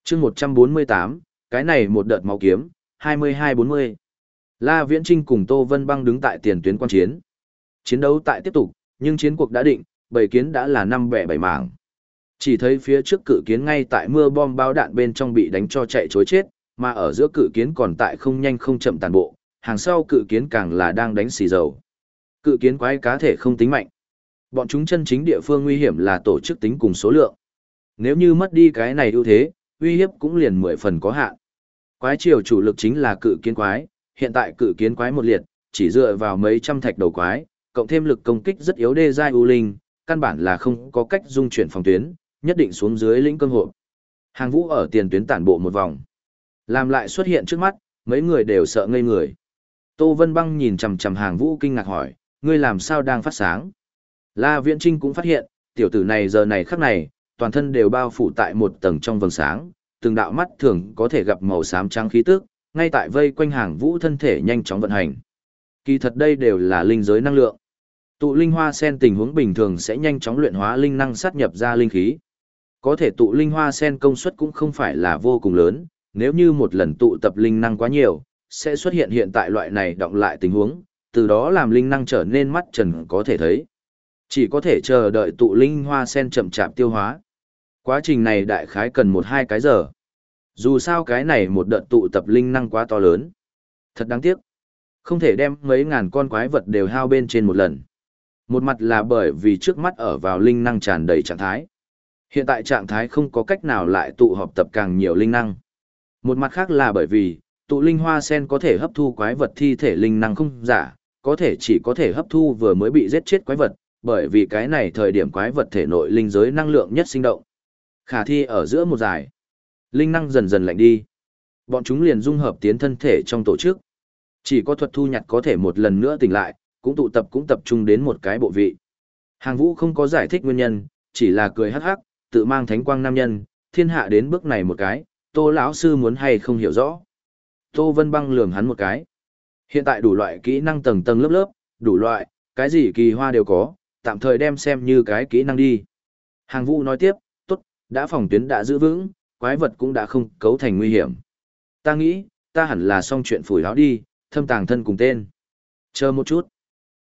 chương 148, cái này một đợt máu kiếm, 22-40. La Viễn Trinh cùng Tô Vân Băng đứng tại tiền tuyến quan chiến. Chiến đấu tại tiếp tục, nhưng chiến cuộc đã định, bảy kiến đã là năm bẻ bảy mảng. Chỉ thấy phía trước cự kiến ngay tại mưa bom bao đạn bên trong bị đánh cho chạy chối chết, mà ở giữa cự kiến còn tại không nhanh không chậm tàn bộ, hàng sau cự kiến càng là đang đánh xì dầu. Cự kiến quái cá thể không tính mạnh. Bọn chúng chân chính địa phương nguy hiểm là tổ chức tính cùng số lượng. Nếu như mất đi cái này ưu thế, uy hiếp cũng liền mười phần có hạn. Quái triều chủ lực chính là cự kiến quái, hiện tại cự kiến quái một liệt, chỉ dựa vào mấy trăm thạch đầu quái, cộng thêm lực công kích rất yếu đê giai u linh, căn bản là không có cách dung chuyển phòng tuyến, nhất định xuống dưới lĩnh cương hộ. Hàng vũ ở tiền tuyến tản bộ một vòng. Làm lại xuất hiện trước mắt, mấy người đều sợ ngây người. Tô Vân Băng nhìn chằm chằm hàng vũ kinh ngạc hỏi, ngươi làm sao đang phát sáng? La Viễn Trinh cũng phát hiện, tiểu tử này giờ này khắc này, toàn thân đều bao phủ tại một tầng trong vầng sáng, từng đạo mắt thường có thể gặp màu xám trắng khí tức, ngay tại vây quanh hàng vũ thân thể nhanh chóng vận hành. Kỳ thật đây đều là linh giới năng lượng. Tụ linh hoa sen tình huống bình thường sẽ nhanh chóng luyện hóa linh năng sát nhập ra linh khí. Có thể tụ linh hoa sen công suất cũng không phải là vô cùng lớn, nếu như một lần tụ tập linh năng quá nhiều, sẽ xuất hiện hiện tại loại này động lại tình huống, từ đó làm linh năng trở nên mắt trần có thể thấy. Chỉ có thể chờ đợi tụ linh hoa sen chậm chạp tiêu hóa. Quá trình này đại khái cần một hai cái giờ. Dù sao cái này một đợt tụ tập linh năng quá to lớn. Thật đáng tiếc. Không thể đem mấy ngàn con quái vật đều hao bên trên một lần. Một mặt là bởi vì trước mắt ở vào linh năng tràn đầy trạng thái. Hiện tại trạng thái không có cách nào lại tụ họp tập càng nhiều linh năng. Một mặt khác là bởi vì, tụ linh hoa sen có thể hấp thu quái vật thi thể linh năng không giả, có thể chỉ có thể hấp thu vừa mới bị giết chết quái vật, bởi vì cái này thời điểm quái vật thể nội linh giới năng lượng nhất sinh động. Khả thi ở giữa một giải, linh năng dần dần lạnh đi. Bọn chúng liền dung hợp tiến thân thể trong tổ chức. Chỉ có thuật thu nhặt có thể một lần nữa tỉnh lại, cũng tụ tập cũng tập trung đến một cái bộ vị. Hàng vũ không có giải thích nguyên nhân, chỉ là cười hắc hắc, tự mang thánh quang nam nhân, thiên hạ đến bước này một cái, tô lão sư muốn hay không hiểu rõ. Tô Vân Băng lườm hắn một cái. Hiện tại đủ loại kỹ năng tầng tầng lớp lớp, đủ loại, cái gì kỳ hoa đều có, tạm thời đem xem như cái kỹ năng đi. Hàng vũ nói tiếp, đã phòng tuyến đã giữ vững, quái vật cũng đã không cấu thành nguy hiểm. Ta nghĩ, ta hẳn là xong chuyện phủi áo đi, thâm tàng thân cùng tên. Chờ một chút.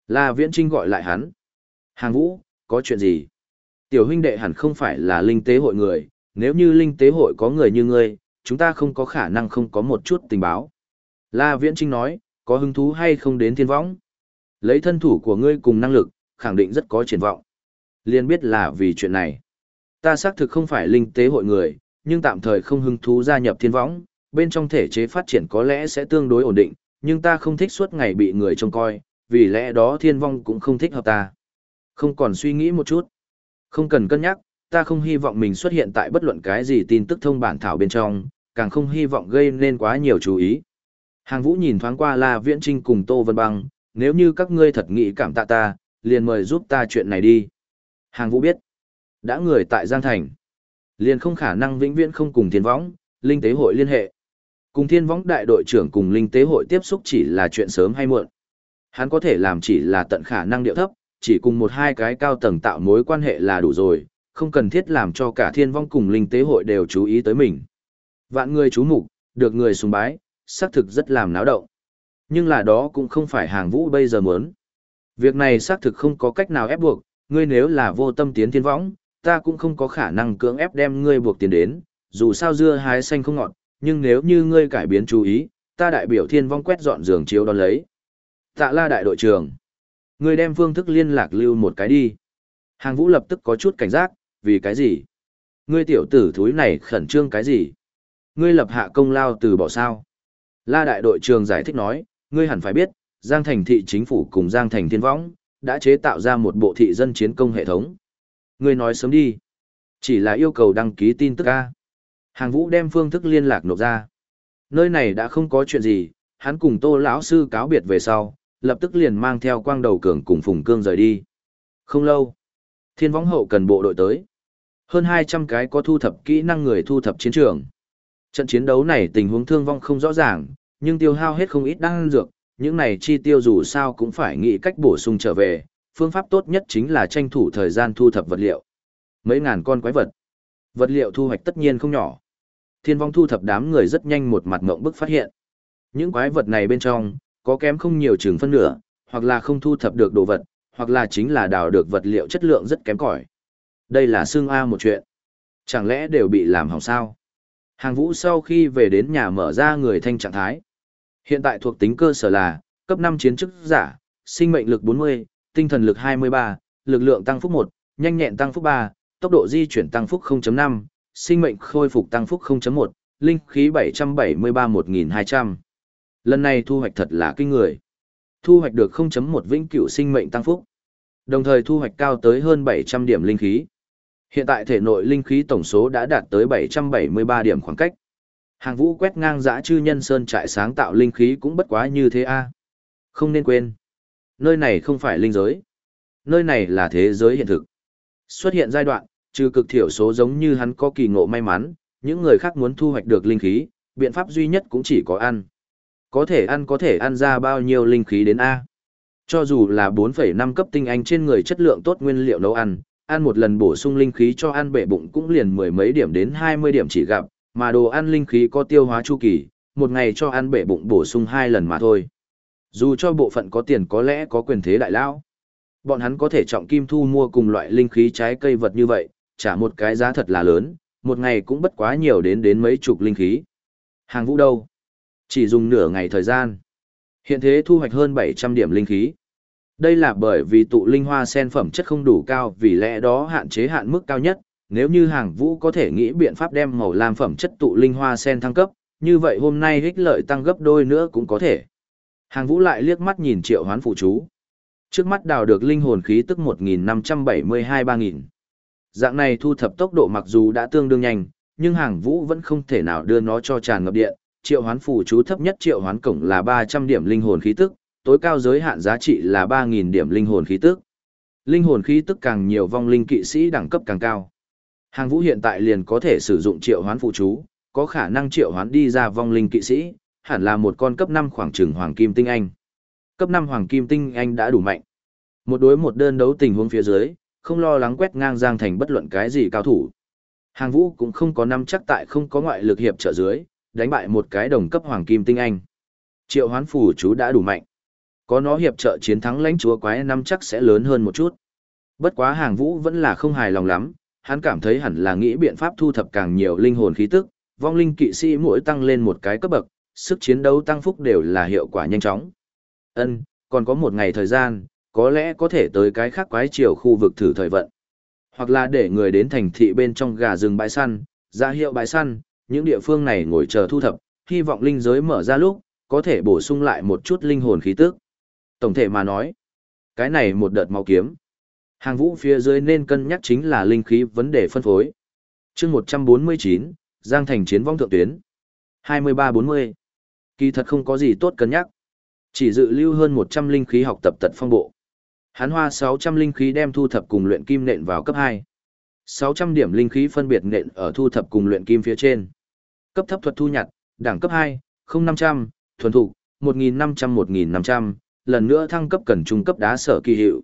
La Viễn Trinh gọi lại hắn. Hàng vũ, có chuyện gì? Tiểu huynh đệ hẳn không phải là linh tế hội người, nếu như linh tế hội có người như ngươi, chúng ta không có khả năng không có một chút tình báo. La Viễn Trinh nói, có hứng thú hay không đến thiên võng? Lấy thân thủ của ngươi cùng năng lực, khẳng định rất có triển vọng. Liên biết là vì chuyện này. Ta xác thực không phải linh tế hội người, nhưng tạm thời không hứng thú gia nhập thiên võng, bên trong thể chế phát triển có lẽ sẽ tương đối ổn định, nhưng ta không thích suốt ngày bị người trông coi, vì lẽ đó thiên vong cũng không thích hợp ta. Không còn suy nghĩ một chút. Không cần cân nhắc, ta không hy vọng mình xuất hiện tại bất luận cái gì tin tức thông bản thảo bên trong, càng không hy vọng gây nên quá nhiều chú ý. Hàng Vũ nhìn thoáng qua La Viễn Trinh cùng Tô Vân Băng, nếu như các ngươi thật nghĩ cảm tạ ta, liền mời giúp ta chuyện này đi. Hàng Vũ biết, đã người tại Giang Thành, liền không khả năng vĩnh viễn không cùng thiên võng, linh tế hội liên hệ. Cùng thiên võng đại đội trưởng cùng linh tế hội tiếp xúc chỉ là chuyện sớm hay muộn. Hắn có thể làm chỉ là tận khả năng điệu thấp, chỉ cùng một hai cái cao tầng tạo mối quan hệ là đủ rồi, không cần thiết làm cho cả thiên vong cùng linh tế hội đều chú ý tới mình. Vạn người chú mục, được người sùng bái, xác thực rất làm náo động. Nhưng là đó cũng không phải hàng vũ bây giờ muốn. Việc này xác thực không có cách nào ép buộc, ngươi nếu là vô tâm tiến thiên võng, ta cũng không có khả năng cưỡng ép đem ngươi buộc tiền đến, dù sao dưa hái xanh không ngọt, nhưng nếu như ngươi cải biến chú ý, ta đại biểu thiên vong quét dọn giường chiếu đón lấy. Tạ la đại đội trưởng. Ngươi đem phương thức liên lạc lưu một cái đi. Hàng vũ lập tức có chút cảnh giác, vì cái gì? Ngươi tiểu tử thúi này khẩn trương cái gì? Ngươi lập hạ công lao từ bỏ sao? La đại đội trưởng giải thích nói, ngươi hẳn phải biết, Giang Thành thị chính phủ cùng Giang Thành Thiên Võng, đã chế tạo ra một bộ thị dân chiến công hệ thống. Ngươi nói sớm đi. Chỉ là yêu cầu đăng ký tin tức A. Hàng vũ đem phương thức liên lạc nộp ra. Nơi này đã không có chuyện gì, hắn cùng tô lão sư cáo biệt về sau, lập tức liền mang theo quang đầu cường cùng phùng cương rời đi. Không lâu, thiên võng hậu cần bộ đội tới. Hơn 200 cái có thu thập kỹ năng người thu thập chiến trường. Trận chiến đấu này tình huống thương vong không rõ ràng, nhưng tiêu hao hết không ít đan dược, những này chi tiêu dù sao cũng phải nghĩ cách bổ sung trở về, phương pháp tốt nhất chính là tranh thủ thời gian thu thập vật liệu. Mấy ngàn con quái vật. Vật liệu thu hoạch tất nhiên không nhỏ. Thiên vong thu thập đám người rất nhanh một mặt ngộng bức phát hiện. Những quái vật này bên trong, có kém không nhiều chừng phân nửa, hoặc là không thu thập được đồ vật, hoặc là chính là đào được vật liệu chất lượng rất kém cỏi. Đây là xương A một chuyện. Chẳng lẽ đều bị làm hỏng sao? Hàng vũ sau khi về đến nhà mở ra người thanh trạng thái. Hiện tại thuộc tính cơ sở là, cấp 5 chiến chức giả, sinh mệnh lực 40, tinh thần lực 23, lực lượng tăng phúc 1, nhanh nhẹn tăng phúc 3, tốc độ di chuyển tăng phúc 0.5, sinh mệnh khôi phục tăng phúc 0.1, linh khí 773-1200. Lần này thu hoạch thật là kinh người. Thu hoạch được 0.1 vĩnh cửu sinh mệnh tăng phúc. Đồng thời thu hoạch cao tới hơn 700 điểm linh khí. Hiện tại thể nội linh khí tổng số đã đạt tới 773 điểm khoảng cách. Hàng vũ quét ngang dã chư nhân sơn trại sáng tạo linh khí cũng bất quá như thế a. Không nên quên. Nơi này không phải linh giới. Nơi này là thế giới hiện thực. Xuất hiện giai đoạn, trừ cực thiểu số giống như hắn có kỳ ngộ may mắn, những người khác muốn thu hoạch được linh khí, biện pháp duy nhất cũng chỉ có ăn. Có thể ăn có thể ăn ra bao nhiêu linh khí đến A. Cho dù là 4,5 cấp tinh anh trên người chất lượng tốt nguyên liệu nấu ăn, ăn một lần bổ sung linh khí cho ăn bể bụng cũng liền mười mấy điểm đến 20 điểm chỉ gặp, mà đồ ăn linh khí có tiêu hóa chu kỳ, một ngày cho ăn bể bụng bổ sung hai lần mà thôi. Dù cho bộ phận có tiền có lẽ có quyền thế đại lão, bọn hắn có thể trọng kim thu mua cùng loại linh khí trái cây vật như vậy, trả một cái giá thật là lớn, một ngày cũng bất quá nhiều đến đến mấy chục linh khí. Hàng vũ đâu? Chỉ dùng nửa ngày thời gian. Hiện thế thu hoạch hơn 700 điểm linh khí. Đây là bởi vì tụ linh hoa sen phẩm chất không đủ cao vì lẽ đó hạn chế hạn mức cao nhất. Nếu như hàng vũ có thể nghĩ biện pháp đem màu lam phẩm chất tụ linh hoa sen thăng cấp, như vậy hôm nay hích lợi tăng gấp đôi nữa cũng có thể. Hàng vũ lại liếc mắt nhìn triệu hoán phụ chú. Trước mắt đào được linh hồn khí tức 1572-3000. Dạng này thu thập tốc độ mặc dù đã tương đương nhanh, nhưng hàng vũ vẫn không thể nào đưa nó cho tràn ngập điện. Triệu hoán phụ chú thấp nhất triệu hoán cổng là 300 điểm linh hồn khí tức, tối cao giới hạn giá trị là 3.000 điểm linh hồn khí tức. Linh hồn khí tức càng nhiều vong linh kỵ sĩ đẳng cấp càng cao. Hàng vũ hiện tại liền có thể sử dụng triệu hoán phụ chú, có khả năng triệu hoán đi ra vong linh kỵ sĩ, hẳn là một con cấp 5 khoảng trừng hoàng kim tinh anh. Cấp 5 hoàng kim tinh anh đã đủ mạnh. Một đối một đơn đấu tình huống phía dưới, không lo lắng quét ngang Giang Thành bất luận cái gì cao thủ. Hàng vũ cũng không có năm chắc tại không có ngoại lực hiệp trợ dưới, đánh bại một cái đồng cấp hoàng kim tinh anh. Triệu hoán phù chú đã đủ mạnh. Có nó hiệp trợ chiến thắng lãnh chúa quái năm chắc sẽ lớn hơn một chút. Bất quá hàng vũ vẫn là không hài lòng lắm, hắn cảm thấy hẳn là nghĩ biện pháp thu thập càng nhiều linh hồn khí tức, vong linh kỵ sĩ mỗi tăng lên một cái cấp bậc, sức chiến đấu tăng phúc đều là hiệu quả nhanh chóng. Ân, còn có một ngày thời gian, có lẽ có thể tới cái khác quái chiều khu vực thử thời vận. Hoặc là để người đến thành thị bên trong gà rừng bãi săn, ra hiệu bãi săn, những địa phương này ngồi chờ thu thập, hy vọng linh giới mở ra lúc, có thể bổ sung lại một chút linh hồn khí tức. Tổng thể mà nói, cái này một đợt mau kiếm. Hàng vũ phía dưới nên cân nhắc chính là linh khí vấn đề phân phối. chương 149, Giang Thành chiến vong thượng tuyến. 2340 Kỳ thật không có gì tốt cân nhắc. Chỉ dự lưu hơn 100 linh khí học tập tật phong bộ. Hắn hoa 600 linh khí đem thu thập cùng luyện kim nện vào cấp 2. 600 điểm linh khí phân biệt nện ở thu thập cùng luyện kim phía trên. Cấp thấp thuật thu nhặt, đẳng cấp 2, 0500, thuần thủ, 1500-1500, lần nữa thăng cấp cần trung cấp đá sở kỳ hiệu.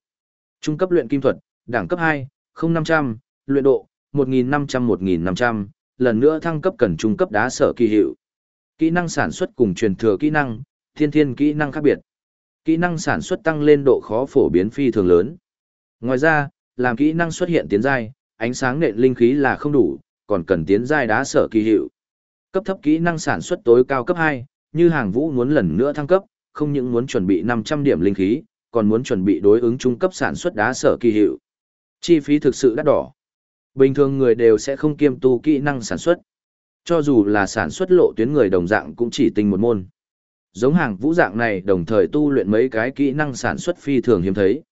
Trung cấp luyện kim thuật, đẳng cấp 2, 0500, luyện độ, 1500-1500, lần nữa thăng cấp cần trung cấp đá sở kỳ hiệu. Kỹ năng sản xuất cùng truyền thừa kỹ năng, thiên thiên kỹ năng khác biệt. Kỹ năng sản xuất tăng lên độ khó phổ biến phi thường lớn. Ngoài ra, làm kỹ năng xuất hiện tiến giai, ánh sáng nện linh khí là không đủ, còn cần tiến giai đá sở kỳ hiệu. Cấp thấp kỹ năng sản xuất tối cao cấp 2, như hàng vũ muốn lần nữa thăng cấp, không những muốn chuẩn bị 500 điểm linh khí, còn muốn chuẩn bị đối ứng trung cấp sản xuất đá sở kỳ hiệu. Chi phí thực sự đắt đỏ. Bình thường người đều sẽ không kiêm tu kỹ năng sản xuất. Cho dù là sản xuất lộ tuyến người đồng dạng cũng chỉ tinh một môn. Giống hàng vũ dạng này đồng thời tu luyện mấy cái kỹ năng sản xuất phi thường hiếm thấy.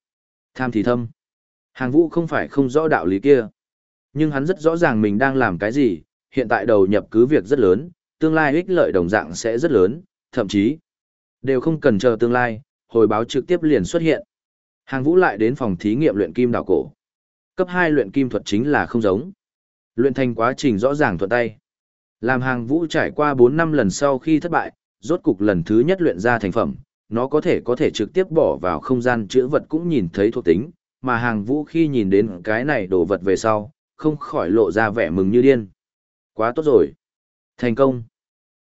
Tham thì thâm. Hàng vũ không phải không rõ đạo lý kia. Nhưng hắn rất rõ ràng mình đang làm cái gì, hiện tại đầu nhập cứ việc rất lớn, tương lai ích lợi đồng dạng sẽ rất lớn, thậm chí đều không cần chờ tương lai, hồi báo trực tiếp liền xuất hiện. Hàng vũ lại đến phòng thí nghiệm luyện kim đảo cổ. Cấp 2 luyện kim thuật chính là không giống. Luyện thành quá trình rõ ràng thuận tay. Làm hàng vũ trải qua 4 năm lần sau khi thất bại, rốt cục lần thứ nhất luyện ra thành phẩm, nó có thể có thể trực tiếp bỏ vào không gian chữa vật cũng nhìn thấy thuộc tính, mà hàng vũ khi nhìn đến cái này đồ vật về sau, không khỏi lộ ra vẻ mừng như điên. Quá tốt rồi. Thành công.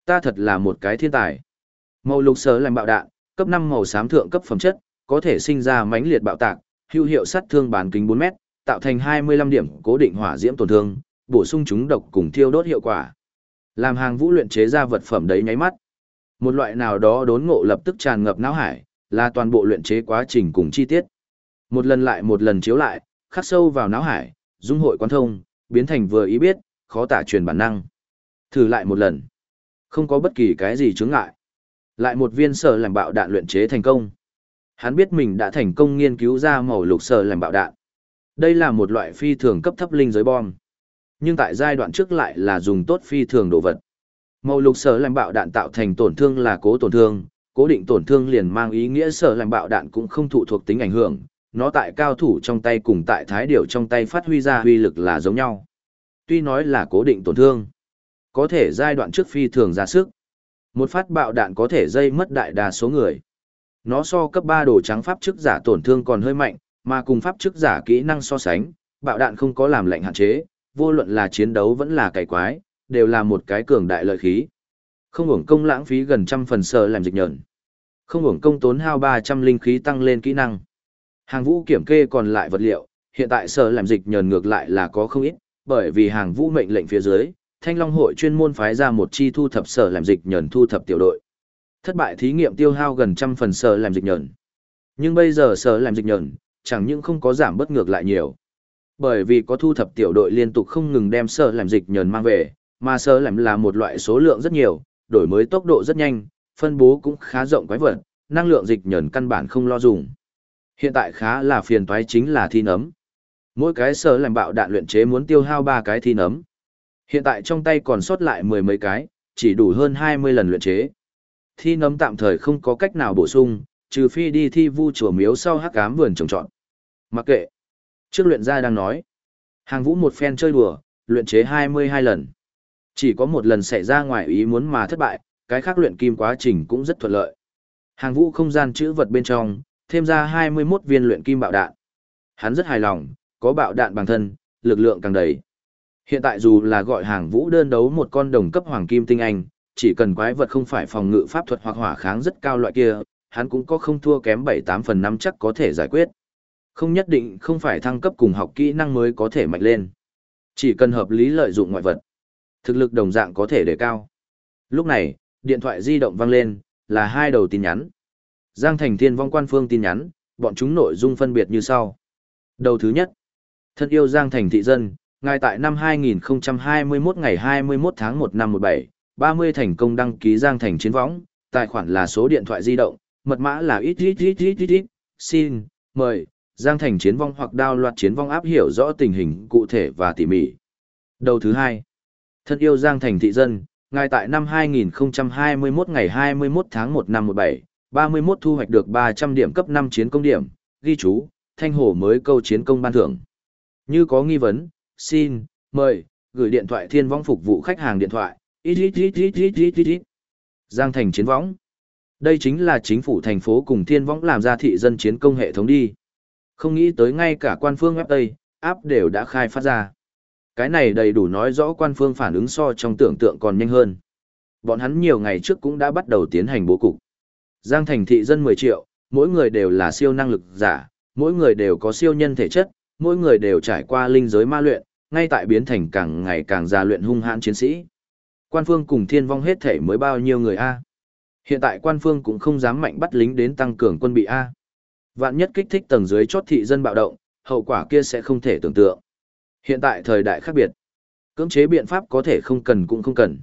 Ta thật là một cái thiên tài. Màu lục sớ lành bạo đạn, cấp 5 màu xám thượng cấp phẩm chất, có thể sinh ra mãnh liệt bạo tạc, hữu hiệu sát thương bán kính 4 mét, tạo thành 25 điểm cố định hỏa diễm tổn thương, bổ sung chúng độc cùng thiêu đốt hiệu quả. Làm hàng vũ luyện chế ra vật phẩm đấy nháy mắt. Một loại nào đó đốn ngộ lập tức tràn ngập não hải, là toàn bộ luyện chế quá trình cùng chi tiết. Một lần lại một lần chiếu lại, khắc sâu vào não hải, dung hội quan thông, biến thành vừa ý biết, khó tả truyền bản năng. Thử lại một lần. Không có bất kỳ cái gì chướng ngại. Lại một viên sở làm bạo đạn luyện chế thành công. Hắn biết mình đã thành công nghiên cứu ra màu lục sở làm bạo đạn. Đây là một loại phi thường cấp thấp linh giới bom. Nhưng tại giai đoạn trước lại là dùng tốt phi thường đồ vật. Màu lục sở làm bạo đạn tạo thành tổn thương là cố tổn thương, cố định tổn thương liền mang ý nghĩa sở làm bạo đạn cũng không thụ thuộc tính ảnh hưởng, nó tại cao thủ trong tay cùng tại thái điểu trong tay phát huy ra huy lực là giống nhau. Tuy nói là cố định tổn thương, có thể giai đoạn trước phi thường ra sức. Một phát bạo đạn có thể dây mất đại đa số người. Nó so cấp 3 đồ trắng pháp chức giả tổn thương còn hơi mạnh, mà cùng pháp chức giả kỹ năng so sánh, bạo đạn không có làm lệnh hạn chế, vô luận là chiến đấu vẫn là cải quái, đều là một cái cường đại lợi khí. Không hưởng công lãng phí gần trăm phần sờ làm dịch nhẫn. Không hưởng công tốn hao 300 linh khí tăng lên kỹ năng. Hàng vũ kiểm kê còn lại vật liệu, hiện tại sở làm dịch nhờn ngược lại là có không ít, bởi vì hàng vũ mệnh lệnh phía dưới, Thanh Long hội chuyên môn phái ra một chi thu thập sở làm dịch nhờn thu thập tiểu đội. Thất bại thí nghiệm tiêu hao gần trăm phần sở làm dịch nhờn. Nhưng bây giờ sở làm dịch nhờn, chẳng những không có giảm bất ngược lại nhiều. Bởi vì có thu thập tiểu đội liên tục không ngừng đem sơ làm dịch nhờn mang về, mà sơ làm là một loại số lượng rất nhiều, đổi mới tốc độ rất nhanh, phân bố cũng khá rộng quái vật, năng lượng dịch nhờn căn bản không lo dùng. Hiện tại khá là phiền toái chính là thi nấm. Mỗi cái sơ làm bạo đạn luyện chế muốn tiêu hao ba cái thi nấm. Hiện tại trong tay còn sót lại mười mấy cái, chỉ đủ hơn 20 lần luyện chế. Thi nấm tạm thời không có cách nào bổ sung, trừ phi đi thi vu chùa miếu sau hắc ám vườn trồng trọt. Mặc kệ. Trước luyện gia đang nói. Hàng vũ một phen chơi đùa, luyện chế 22 lần. Chỉ có một lần xảy ra ngoài ý muốn mà thất bại, cái khác luyện kim quá trình cũng rất thuận lợi. Hàng vũ không gian chữ vật bên trong, thêm ra 21 viên luyện kim bạo đạn. Hắn rất hài lòng, có bạo đạn bằng thân, lực lượng càng đầy. Hiện tại dù là gọi hàng vũ đơn đấu một con đồng cấp hoàng kim tinh anh, chỉ cần quái vật không phải phòng ngự pháp thuật hoặc hỏa kháng rất cao loại kia, hắn cũng có không thua kém 7-8 phần 5 chắc có thể giải quyết. Không nhất định không phải thăng cấp cùng học kỹ năng mới có thể mạnh lên. Chỉ cần hợp lý lợi dụng ngoại vật. Thực lực đồng dạng có thể đề cao. Lúc này, điện thoại di động vang lên, là hai đầu tin nhắn. Giang Thành Thiên vong quan phương tin nhắn, bọn chúng nội dung phân biệt như sau. Đầu thứ nhất, thân yêu Giang Thành thị dân, ngài tại năm 2021 ngày 21 tháng 1 năm 17, 30 thành công đăng ký Giang Thành chiến võng, tài khoản là số điện thoại di động, mật mã là ít ít ít ít ít ít, xin, mời, Giang Thành chiến vong hoặc đao loạt chiến vong áp hiểu rõ tình hình cụ thể và tỉ mỉ. Đầu thứ hai, thân yêu Giang Thành thị dân, ngài tại năm 2021 ngày 21 tháng 1 năm 17, 31 thu hoạch được 300 điểm cấp 5 chiến công điểm, ghi chú, thanh hổ mới câu chiến công ban thưởng. Như có nghi vấn, xin, mời, gửi điện thoại thiên vong phục vụ khách hàng điện thoại. Giang Thành chiến Vong, Đây chính là chính phủ thành phố cùng thiên võng làm ra thị dân chiến công hệ thống đi. Không nghĩ tới ngay cả quan phương web Tây, áp đều đã khai phát ra. Cái này đầy đủ nói rõ quan phương phản ứng so trong tưởng tượng còn nhanh hơn. Bọn hắn nhiều ngày trước cũng đã bắt đầu tiến hành bố cục. Giang thành thị dân 10 triệu, mỗi người đều là siêu năng lực giả, mỗi người đều có siêu nhân thể chất, mỗi người đều trải qua linh giới ma luyện, ngay tại biến thành càng ngày càng già luyện hung hãn chiến sĩ. Quan phương cùng thiên vong hết thể mới bao nhiêu người A. Hiện tại quan phương cũng không dám mạnh bắt lính đến tăng cường quân bị A. Vạn nhất kích thích tầng dưới chót thị dân bạo động, hậu quả kia sẽ không thể tưởng tượng. Hiện tại thời đại khác biệt. Cưỡng chế biện pháp có thể không cần cũng không cần.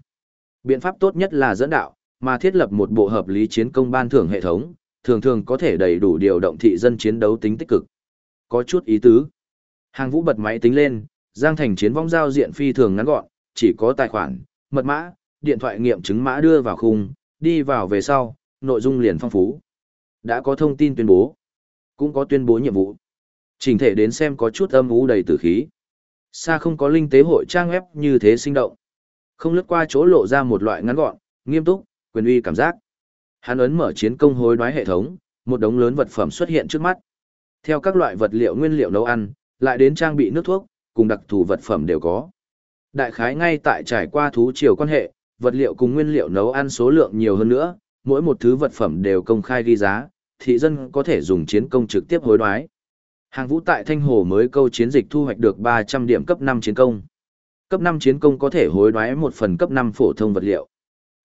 Biện pháp tốt nhất là dẫn đạo, mà thiết lập một bộ hợp lý chiến công ban thưởng hệ thống, thường thường có thể đầy đủ điều động thị dân chiến đấu tính tích cực. Có chút ý tứ. Hàng vũ bật máy tính lên, Giang Thành chiến vong giao diện phi thường ngắn gọn, chỉ có tài khoản, mật mã, điện thoại nghiệm chứng mã đưa vào khung, đi vào về sau, nội dung liền phong phú. Đã có thông tin tuyên bố, cũng có tuyên bố nhiệm vụ. Trình thể đến xem có chút âm ú đầy tử khí. Xa không có linh tế hội trang web như thế sinh động. Không lướt qua chỗ lộ ra một loại ngắn gọn, nghiêm túc, quyền uy cảm giác. Hắn ấn mở chiến công hối đoái hệ thống, một đống lớn vật phẩm xuất hiện trước mắt. Theo các loại vật liệu nguyên liệu nấu ăn, lại đến trang bị nước thuốc, cùng đặc thù vật phẩm đều có. Đại khái ngay tại trải qua thú chiều quan hệ, vật liệu cùng nguyên liệu nấu ăn số lượng nhiều hơn nữa, mỗi một thứ vật phẩm đều công khai ghi giá, thị dân có thể dùng chiến công trực tiếp hối đoái. Hàng vũ tại Thanh Hồ mới câu chiến dịch thu hoạch được 300 điểm cấp 5 chiến công. Cấp 5 chiến công có thể hối đoái một phần cấp 5 phổ thông vật liệu.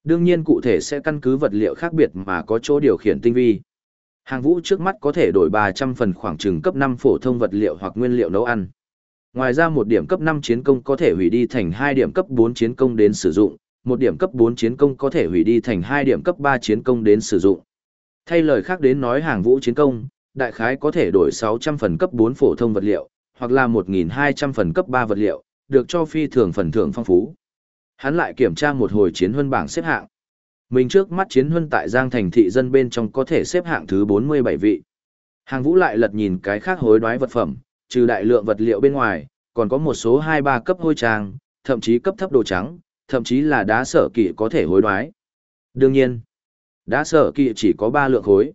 Đương nhiên cụ thể sẽ căn cứ vật liệu khác biệt mà có chỗ điều khiển tinh vi. Hàng vũ trước mắt có thể đổi 300 phần khoảng trừng cấp 5 phổ thông vật liệu hoặc nguyên liệu nấu ăn. Ngoài ra một điểm cấp 5 chiến công có thể hủy đi thành 2 điểm cấp 4 chiến công đến sử dụng, một điểm cấp 4 chiến công có thể hủy đi thành 2 điểm cấp 3 chiến công đến sử dụng. Thay lời khác đến nói hàng vũ chiến công, đại khái có thể đổi 600 phần cấp 4 phổ thông vật liệu, hoặc là 1.200 phần cấp 3 vật liệu, được cho phi thường phần thưởng phong phú. Hắn lại kiểm tra một hồi chiến huân bảng xếp hạng. Mình trước mắt chiến huân tại Giang Thành thị dân bên trong có thể xếp hạng thứ 47 vị. Hàng vũ lại lật nhìn cái khác hối đoái vật phẩm, trừ đại lượng vật liệu bên ngoài, còn có một số 2-3 cấp hôi trang, thậm chí cấp thấp đồ trắng, thậm chí là đá sở kỵ có thể hối đoái. Đương nhiên, đã sở kỵ chỉ có 3 lượng khối.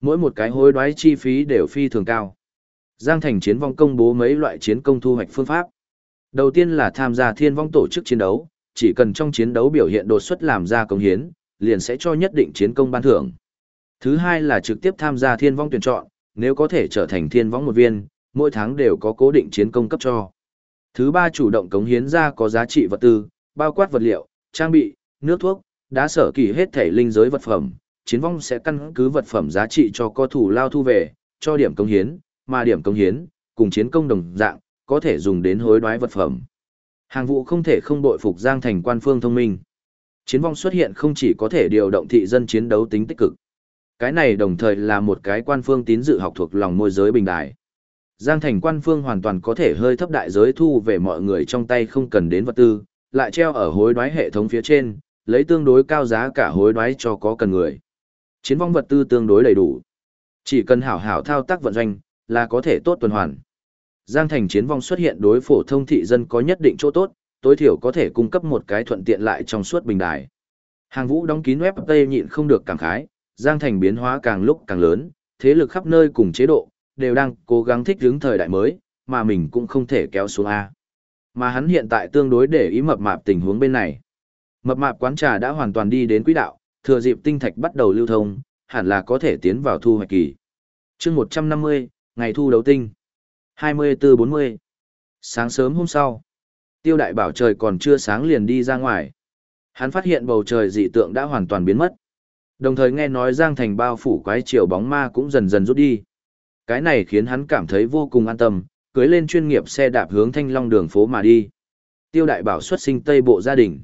Mỗi một cái hối đoái chi phí đều phi thường cao. Giang Thành chiến vong công bố mấy loại chiến công thu hoạch phương pháp. Đầu tiên là tham gia thiên vong tổ chức chiến đấu, chỉ cần trong chiến đấu biểu hiện đột xuất làm ra công hiến, liền sẽ cho nhất định chiến công ban thưởng. Thứ hai là trực tiếp tham gia thiên vong tuyển chọn, nếu có thể trở thành thiên vong một viên, mỗi tháng đều có cố định chiến công cấp cho. Thứ ba chủ động cống hiến ra có giá trị vật tư, bao quát vật liệu, trang bị, nước thuốc, đã sở kỳ hết thể linh giới vật phẩm, chiến vong sẽ căn cứ vật phẩm giá trị cho co thủ lao thu về, cho điểm công hiến, mà điểm công hiến, cùng chiến công đồng dạng, có thể dùng đến hối đoái vật phẩm. Hàng vụ không thể không bội phục Giang Thành quan phương thông minh. Chiến vong xuất hiện không chỉ có thể điều động thị dân chiến đấu tính tích cực. Cái này đồng thời là một cái quan phương tín dự học thuộc lòng môi giới bình đại. Giang thành quan phương hoàn toàn có thể hơi thấp đại giới thu về mọi người trong tay không cần đến vật tư, lại treo ở hối đoái hệ thống phía trên, lấy tương đối cao giá cả hối đoái cho có cần người. Chiến vong vật tư tương đối đầy đủ. Chỉ cần hảo hảo thao tác vận doanh, là có thể tốt tuần hoàn. Giang thành chiến vong xuất hiện đối phổ thông thị dân có nhất định chỗ tốt, tối thiểu có thể cung cấp một cái thuận tiện lại trong suốt bình đài. Hàng vũ đóng kín web Tây nhịn không được cảm khái, Giang thành biến hóa càng lúc càng lớn, thế lực khắp nơi cùng chế độ, đều đang cố gắng thích ứng thời đại mới, mà mình cũng không thể kéo xuống A. Mà hắn hiện tại tương đối để ý mập mạp tình huống bên này. Mập mạp quán trà đã hoàn toàn đi đến quỹ đạo, thừa dịp tinh thạch bắt đầu lưu thông, hẳn là có thể tiến vào thu hoạch kỳ. chương 150, ngày thu đấu tinh. 24-40. Sáng sớm hôm sau, tiêu đại bảo trời còn chưa sáng liền đi ra ngoài. Hắn phát hiện bầu trời dị tượng đã hoàn toàn biến mất. Đồng thời nghe nói Giang Thành bao phủ quái chiều bóng ma cũng dần dần rút đi. Cái này khiến hắn cảm thấy vô cùng an tâm, cưới lên chuyên nghiệp xe đạp hướng thanh long đường phố mà đi. Tiêu đại bảo xuất sinh Tây Bộ gia đình.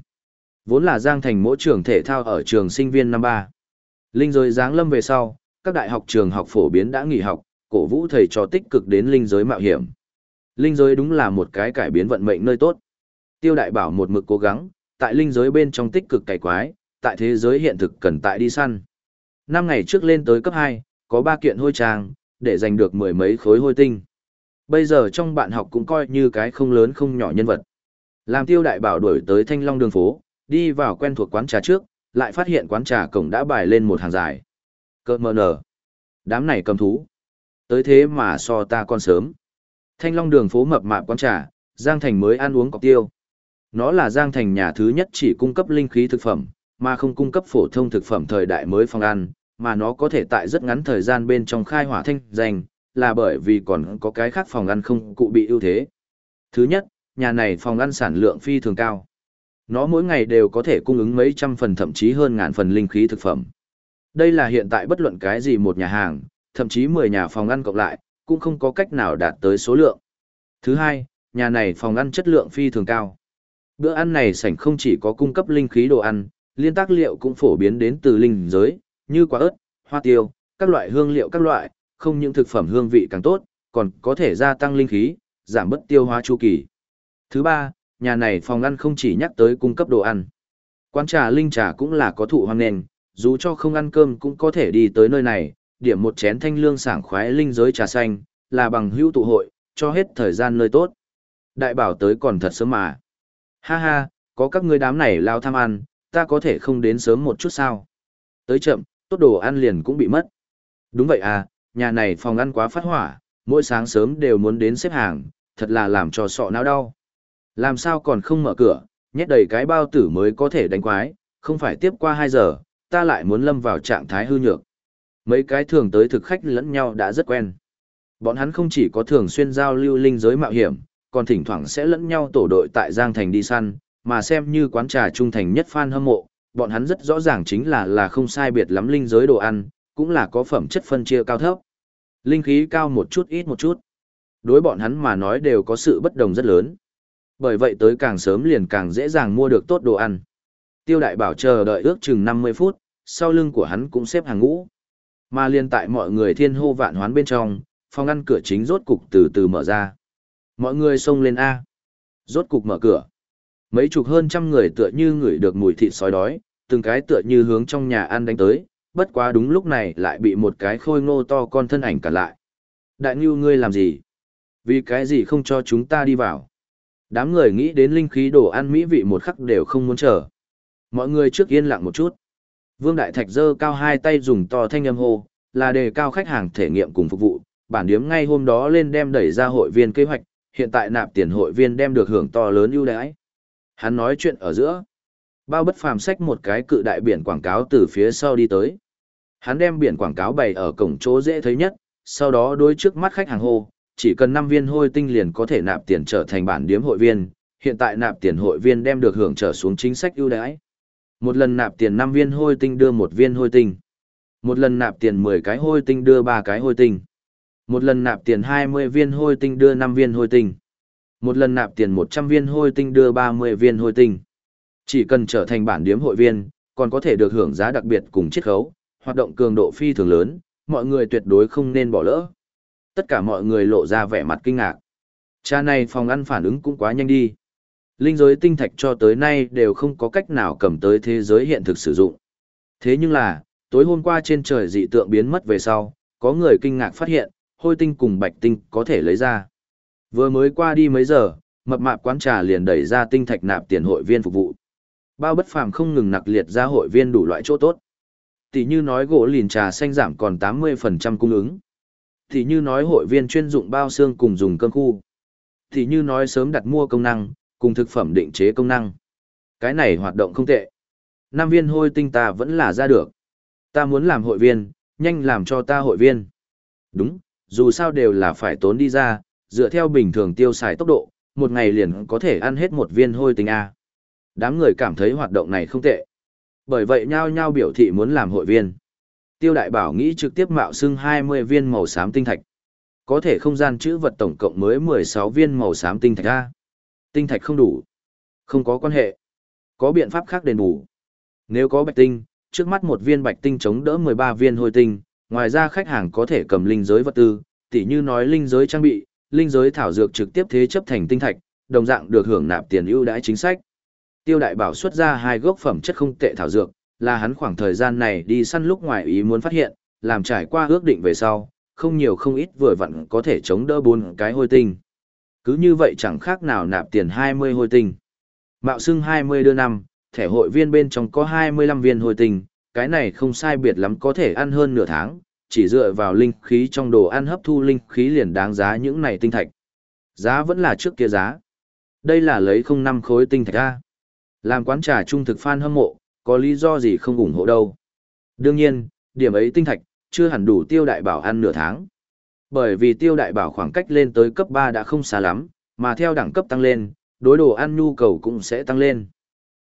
Vốn là Giang Thành mỗi trường thể thao ở trường sinh viên năm ba Linh Giới giáng lâm về sau, các đại học trường học phổ biến đã nghỉ học, cổ vũ thầy trò tích cực đến linh giới mạo hiểm. Linh giới đúng là một cái cải biến vận mệnh nơi tốt. Tiêu đại bảo một mực cố gắng, tại linh giới bên trong tích cực cải quái, tại thế giới hiện thực cần tại đi săn. Năm ngày trước lên tới cấp hai, có ba kiện hôi trang, để giành được mười mấy khối hôi tinh. Bây giờ trong bạn học cũng coi như cái không lớn không nhỏ nhân vật. Làm tiêu đại bảo đuổi tới thanh long đường phố, đi vào quen thuộc quán trà trước, lại phát hiện quán trà cổng đã bài lên một hàng dài. Cơ mờ nở. Đám này cầm thú. Tới thế mà so ta còn sớm. Thanh long đường phố mập mạp quán trà, Giang Thành mới ăn uống cọc tiêu. Nó là Giang Thành nhà thứ nhất chỉ cung cấp linh khí thực phẩm, mà không cung cấp phổ thông thực phẩm thời đại mới phòng ăn, mà nó có thể tại rất ngắn thời gian bên trong khai hỏa thanh danh, là bởi vì còn có cái khác phòng ăn không cụ bị ưu thế. Thứ nhất, nhà này phòng ăn sản lượng phi thường cao. Nó mỗi ngày đều có thể cung ứng mấy trăm phần thậm chí hơn ngàn phần linh khí thực phẩm. Đây là hiện tại bất luận cái gì một nhà hàng, thậm chí 10 nhà phòng ăn cộng lại, cũng không có cách nào đạt tới số lượng. Thứ hai, nhà này phòng ăn chất lượng phi thường cao. Bữa ăn này sảnh không chỉ có cung cấp linh khí đồ ăn, liên tác liệu cũng phổ biến đến từ linh giới, như quả ớt, hoa tiêu, các loại hương liệu các loại, không những thực phẩm hương vị càng tốt, còn có thể gia tăng linh khí, giảm bất tiêu hóa chu kỳ. Thứ ba, nhà này phòng ăn không chỉ nhắc tới cung cấp đồ ăn. Quán trà linh trà cũng là có thụ hoang nền, dù cho không ăn cơm cũng có thể đi tới nơi này, điểm một chén thanh lương sảng khoái linh giới trà xanh, là bằng hữu tụ hội, cho hết thời gian nơi tốt. Đại bảo tới còn thật sớm mà. Ha ha, có các ngươi đám này lao tham ăn, ta có thể không đến sớm một chút sao. Tới chậm, tốt đồ ăn liền cũng bị mất. Đúng vậy à, nhà này phòng ăn quá phát hỏa, mỗi sáng sớm đều muốn đến xếp hàng, thật là làm cho sọ não đau. Làm sao còn không mở cửa, nhét đầy cái bao tử mới có thể đánh quái, không phải tiếp qua 2 giờ, ta lại muốn lâm vào trạng thái hư nhược. Mấy cái thường tới thực khách lẫn nhau đã rất quen. Bọn hắn không chỉ có thường xuyên giao lưu linh giới mạo hiểm, còn thỉnh thoảng sẽ lẫn nhau tổ đội tại Giang Thành đi săn, mà xem như quán trà trung thành nhất fan hâm mộ, bọn hắn rất rõ ràng chính là là không sai biệt lắm linh giới đồ ăn, cũng là có phẩm chất phân chia cao thấp. Linh khí cao một chút ít một chút. Đối bọn hắn mà nói đều có sự bất đồng rất lớn. Bởi vậy tới càng sớm liền càng dễ dàng mua được tốt đồ ăn. Tiêu đại bảo chờ đợi ước chừng 50 phút, sau lưng của hắn cũng xếp hàng ngũ. Mà liên tại mọi người thiên hô vạn hoán bên trong, phòng ăn cửa chính rốt cục từ từ mở ra. Mọi người xông lên A. Rốt cục mở cửa. Mấy chục hơn trăm người tựa như ngửi được mùi thịt sói đói, từng cái tựa như hướng trong nhà ăn đánh tới, bất quá đúng lúc này lại bị một cái khôi ngô to con thân ảnh cản lại. Đại Ngưu ngươi làm gì? Vì cái gì không cho chúng ta đi vào? Đám người nghĩ đến linh khí đồ ăn mỹ vị một khắc đều không muốn chờ. Mọi người trước yên lặng một chút. Vương Đại Thạch giơ cao hai tay dùng to thanh âm hô, là đề cao khách hàng thể nghiệm cùng phục vụ, bản điếm ngay hôm đó lên đem đẩy ra hội viên kế hoạch, hiện tại nạp tiền hội viên đem được hưởng to lớn ưu đãi. Hắn nói chuyện ở giữa. Bao bất phàm sách một cái cự đại biển quảng cáo từ phía sau đi tới. Hắn đem biển quảng cáo bày ở cổng chỗ dễ thấy nhất, sau đó đối trước mắt khách hàng hô, chỉ cần 5 viên hôi tinh liền có thể nạp tiền trở thành bản điếm hội viên, hiện tại nạp tiền hội viên đem được hưởng trở xuống chính sách ưu đãi. Một lần nạp tiền 5 viên hôi tinh đưa một viên hôi tinh. Một lần nạp tiền 10 cái hôi tinh đưa 3 cái hôi tinh. Một lần nạp tiền 20 viên hôi tinh đưa 5 viên hôi tinh. Một lần nạp tiền 100 viên hôi tinh đưa 30 viên hôi tinh. Chỉ cần trở thành bản điếm hội viên, còn có thể được hưởng giá đặc biệt cùng chiết khấu, hoạt động cường độ phi thường lớn, mọi người tuyệt đối không nên bỏ lỡ. Tất cả mọi người lộ ra vẻ mặt kinh ngạc. Cha này phòng ăn phản ứng cũng quá nhanh đi. Linh giới tinh thạch cho tới nay đều không có cách nào cầm tới thế giới hiện thực sử dụng. Thế nhưng là, tối hôm qua trên trời dị tượng biến mất về sau, có người kinh ngạc phát hiện, hôi tinh cùng bạch tinh có thể lấy ra. Vừa mới qua đi mấy giờ, mập mạp quán trà liền đẩy ra tinh thạch nạp tiền hội viên phục vụ. Bao bất phàm không ngừng nặc liệt ra hội viên đủ loại chỗ tốt. Tỷ như nói gỗ lìn trà xanh giảm còn 80% cung ứng thì như nói hội viên chuyên dụng bao xương cùng dùng cơm khu. thì như nói sớm đặt mua công năng, cùng thực phẩm định chế công năng. Cái này hoạt động không tệ. Năm viên hôi tinh ta vẫn là ra được. Ta muốn làm hội viên, nhanh làm cho ta hội viên. Đúng, dù sao đều là phải tốn đi ra, dựa theo bình thường tiêu xài tốc độ, một ngày liền có thể ăn hết một viên hôi tinh A. Đám người cảm thấy hoạt động này không tệ. Bởi vậy nhao nhao biểu thị muốn làm hội viên. Tiêu đại bảo nghĩ trực tiếp mạo xưng 20 viên màu xám tinh thạch. Có thể không gian chữ vật tổng cộng mới 16 viên màu xám tinh thạch ra. Tinh thạch không đủ. Không có quan hệ. Có biện pháp khác đền bù. Nếu có bạch tinh, trước mắt một viên bạch tinh chống đỡ 13 viên hồi tinh, ngoài ra khách hàng có thể cầm linh giới vật tư, tỉ như nói linh giới trang bị, linh giới thảo dược trực tiếp thế chấp thành tinh thạch, đồng dạng được hưởng nạp tiền ưu đãi chính sách. Tiêu Đại Bảo xuất ra hai gốc phẩm chất không tệ thảo dược, là hắn khoảng thời gian này đi săn lúc ngoài ý muốn phát hiện, làm trải qua ước định về sau, không nhiều không ít vừa vặn có thể chống đỡ bốn cái hôi tinh. Cứ như vậy chẳng khác nào nạp tiền 20 hôi tinh. Mạo xưng 20 đưa năm, thẻ hội viên bên trong có 25 viên hôi tinh, cái này không sai biệt lắm có thể ăn hơn nửa tháng, chỉ dựa vào linh khí trong đồ ăn hấp thu linh khí liền đáng giá những này tinh thạch. Giá vẫn là trước kia giá. Đây là lấy không năm khối tinh thạch ra. Làm quán trà trung thực fan hâm mộ, có lý do gì không ủng hộ đâu. Đương nhiên, điểm ấy tinh thạch, chưa hẳn đủ tiêu đại bảo ăn nửa tháng. Bởi vì tiêu đại bảo khoảng cách lên tới cấp 3 đã không xa lắm, mà theo đẳng cấp tăng lên, đối đồ ăn nhu cầu cũng sẽ tăng lên.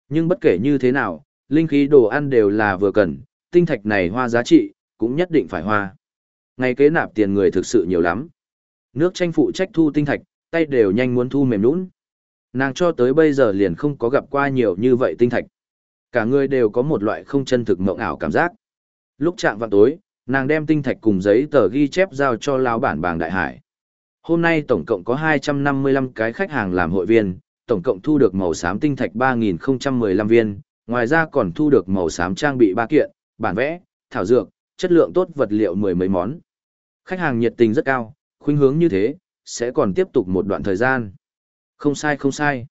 Nhưng bất kể như thế nào, linh khí đồ ăn đều là vừa cần, tinh thạch này hoa giá trị, cũng nhất định phải hoa. Ngày kế nạp tiền người thực sự nhiều lắm. Nước tranh phụ trách thu tinh thạch, tay đều nhanh muốn thu mềm nũng. Nàng cho tới bây giờ liền không có gặp qua nhiều như vậy tinh thạch. Cả người đều có một loại không chân thực mộng ảo cảm giác. Lúc chạm vào tối, nàng đem tinh thạch cùng giấy tờ ghi chép giao cho lão bản bàng đại hải. Hôm nay tổng cộng có 255 cái khách hàng làm hội viên, tổng cộng thu được màu xám tinh thạch 3015 viên, ngoài ra còn thu được màu xám trang bị ba kiện, bản vẽ, thảo dược, chất lượng tốt vật liệu mười mấy món. Khách hàng nhiệt tình rất cao, khuynh hướng như thế, sẽ còn tiếp tục một đoạn thời gian. Không sai không sai.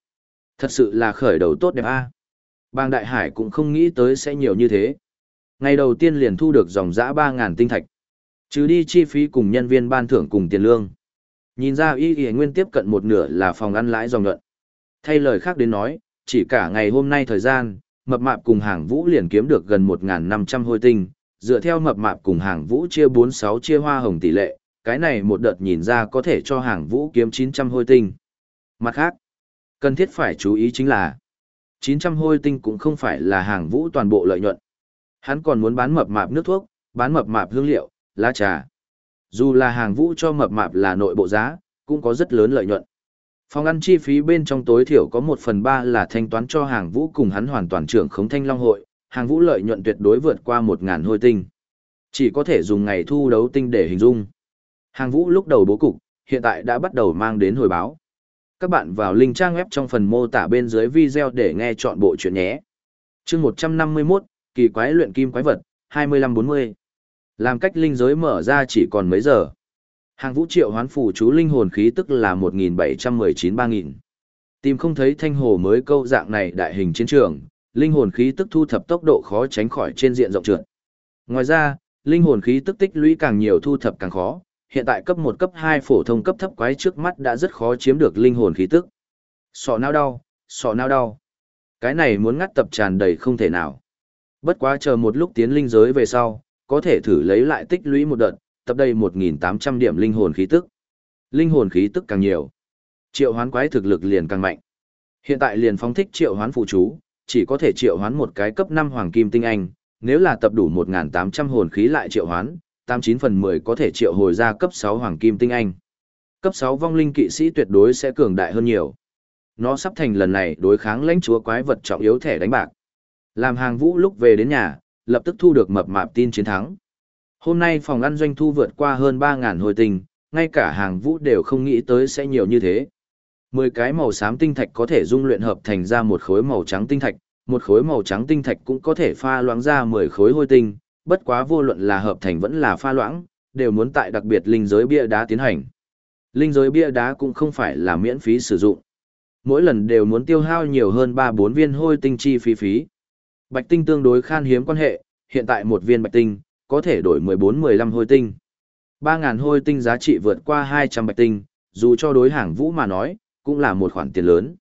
Thật sự là khởi đầu tốt đẹp a. Bang Đại Hải cũng không nghĩ tới sẽ nhiều như thế. Ngày đầu tiên liền thu được dòng dã 3.000 tinh thạch. Trừ đi chi phí cùng nhân viên ban thưởng cùng tiền lương. Nhìn ra y y nguyên tiếp cận một nửa là phòng ăn lãi dòng nhuận. Thay lời khác đến nói, chỉ cả ngày hôm nay thời gian, mập mạp cùng hàng vũ liền kiếm được gần 1.500 hôi tinh, dựa theo mập mạp cùng hàng vũ chia 46 chia hoa hồng tỷ lệ, cái này một đợt nhìn ra có thể cho hàng vũ kiếm 900 hôi tinh. Mặt khác, cần thiết phải chú ý chính là 900 hôi tinh cũng không phải là hàng vũ toàn bộ lợi nhuận. Hắn còn muốn bán mập mạp nước thuốc, bán mập mạp hương liệu, lá trà. Dù là hàng vũ cho mập mạp là nội bộ giá, cũng có rất lớn lợi nhuận. Phòng ăn chi phí bên trong tối thiểu có 1 phần 3 là thanh toán cho hàng vũ cùng hắn hoàn toàn trưởng khống thanh long hội, hàng vũ lợi nhuận tuyệt đối vượt qua 1.000 hôi tinh. Chỉ có thể dùng ngày thu đấu tinh để hình dung. Hàng vũ lúc đầu bố cục, hiện tại đã bắt đầu mang đến hồi báo. Các bạn vào link trang web trong phần mô tả bên dưới video để nghe chọn bộ chuyện nhé. chương 151, kỳ quái luyện kim quái vật, 2540. Làm cách linh giới mở ra chỉ còn mấy giờ. Hàng vũ triệu hoán phủ chú linh hồn khí tức là 1719-3000. Tìm không thấy thanh hồ mới câu dạng này đại hình chiến trường, linh hồn khí tức thu thập tốc độ khó tránh khỏi trên diện rộng trượt. Ngoài ra, linh hồn khí tức tích lũy càng nhiều thu thập càng khó, hiện tại cấp 1 cấp 2 phổ thông cấp thấp quái trước mắt đã rất khó chiếm được linh hồn khí tức. Sọ não đau, sọ não đau. Cái này muốn ngắt tập tràn đầy không thể nào. Bất quá chờ một lúc tiến linh giới về sau, có thể thử lấy lại tích lũy một đợt, tập đầy 1.800 điểm linh hồn khí tức. Linh hồn khí tức càng nhiều. Triệu hoán quái thực lực liền càng mạnh. Hiện tại liền phóng thích triệu hoán phụ chú, chỉ có thể triệu hoán một cái cấp 5 hoàng kim tinh anh, nếu là tập đủ 1.800 hồn khí lại triệu hoán, 89 phần 10 có thể triệu hồi ra cấp 6 hoàng kim tinh anh. Cấp 6 vong linh kỵ sĩ tuyệt đối sẽ cường đại hơn nhiều. Nó sắp thành lần này đối kháng lãnh chúa quái vật trọng yếu thẻ đánh bạc. Làm hàng vũ lúc về đến nhà, lập tức thu được mập mạp tin chiến thắng. Hôm nay phòng ăn doanh thu vượt qua hơn 3.000 hồi tình, ngay cả hàng vũ đều không nghĩ tới sẽ nhiều như thế. 10 cái màu xám tinh thạch có thể dung luyện hợp thành ra một khối màu trắng tinh thạch, một khối màu trắng tinh thạch cũng có thể pha loãng ra 10 khối hôi tinh, bất quá vô luận là hợp thành vẫn là pha loãng, đều muốn tại đặc biệt linh giới bia đá tiến hành. Linh giới bia đá cũng không phải là miễn phí sử dụng. Mỗi lần đều muốn tiêu hao nhiều hơn 3-4 viên hôi tinh chi phí phí. Bạch tinh tương đối khan hiếm quan hệ, hiện tại một viên bạch tinh, có thể đổi 14-15 hôi tinh. 3.000 hôi tinh giá trị vượt qua 200 bạch tinh, dù cho đối hàng vũ mà nói, cũng là một khoản tiền lớn.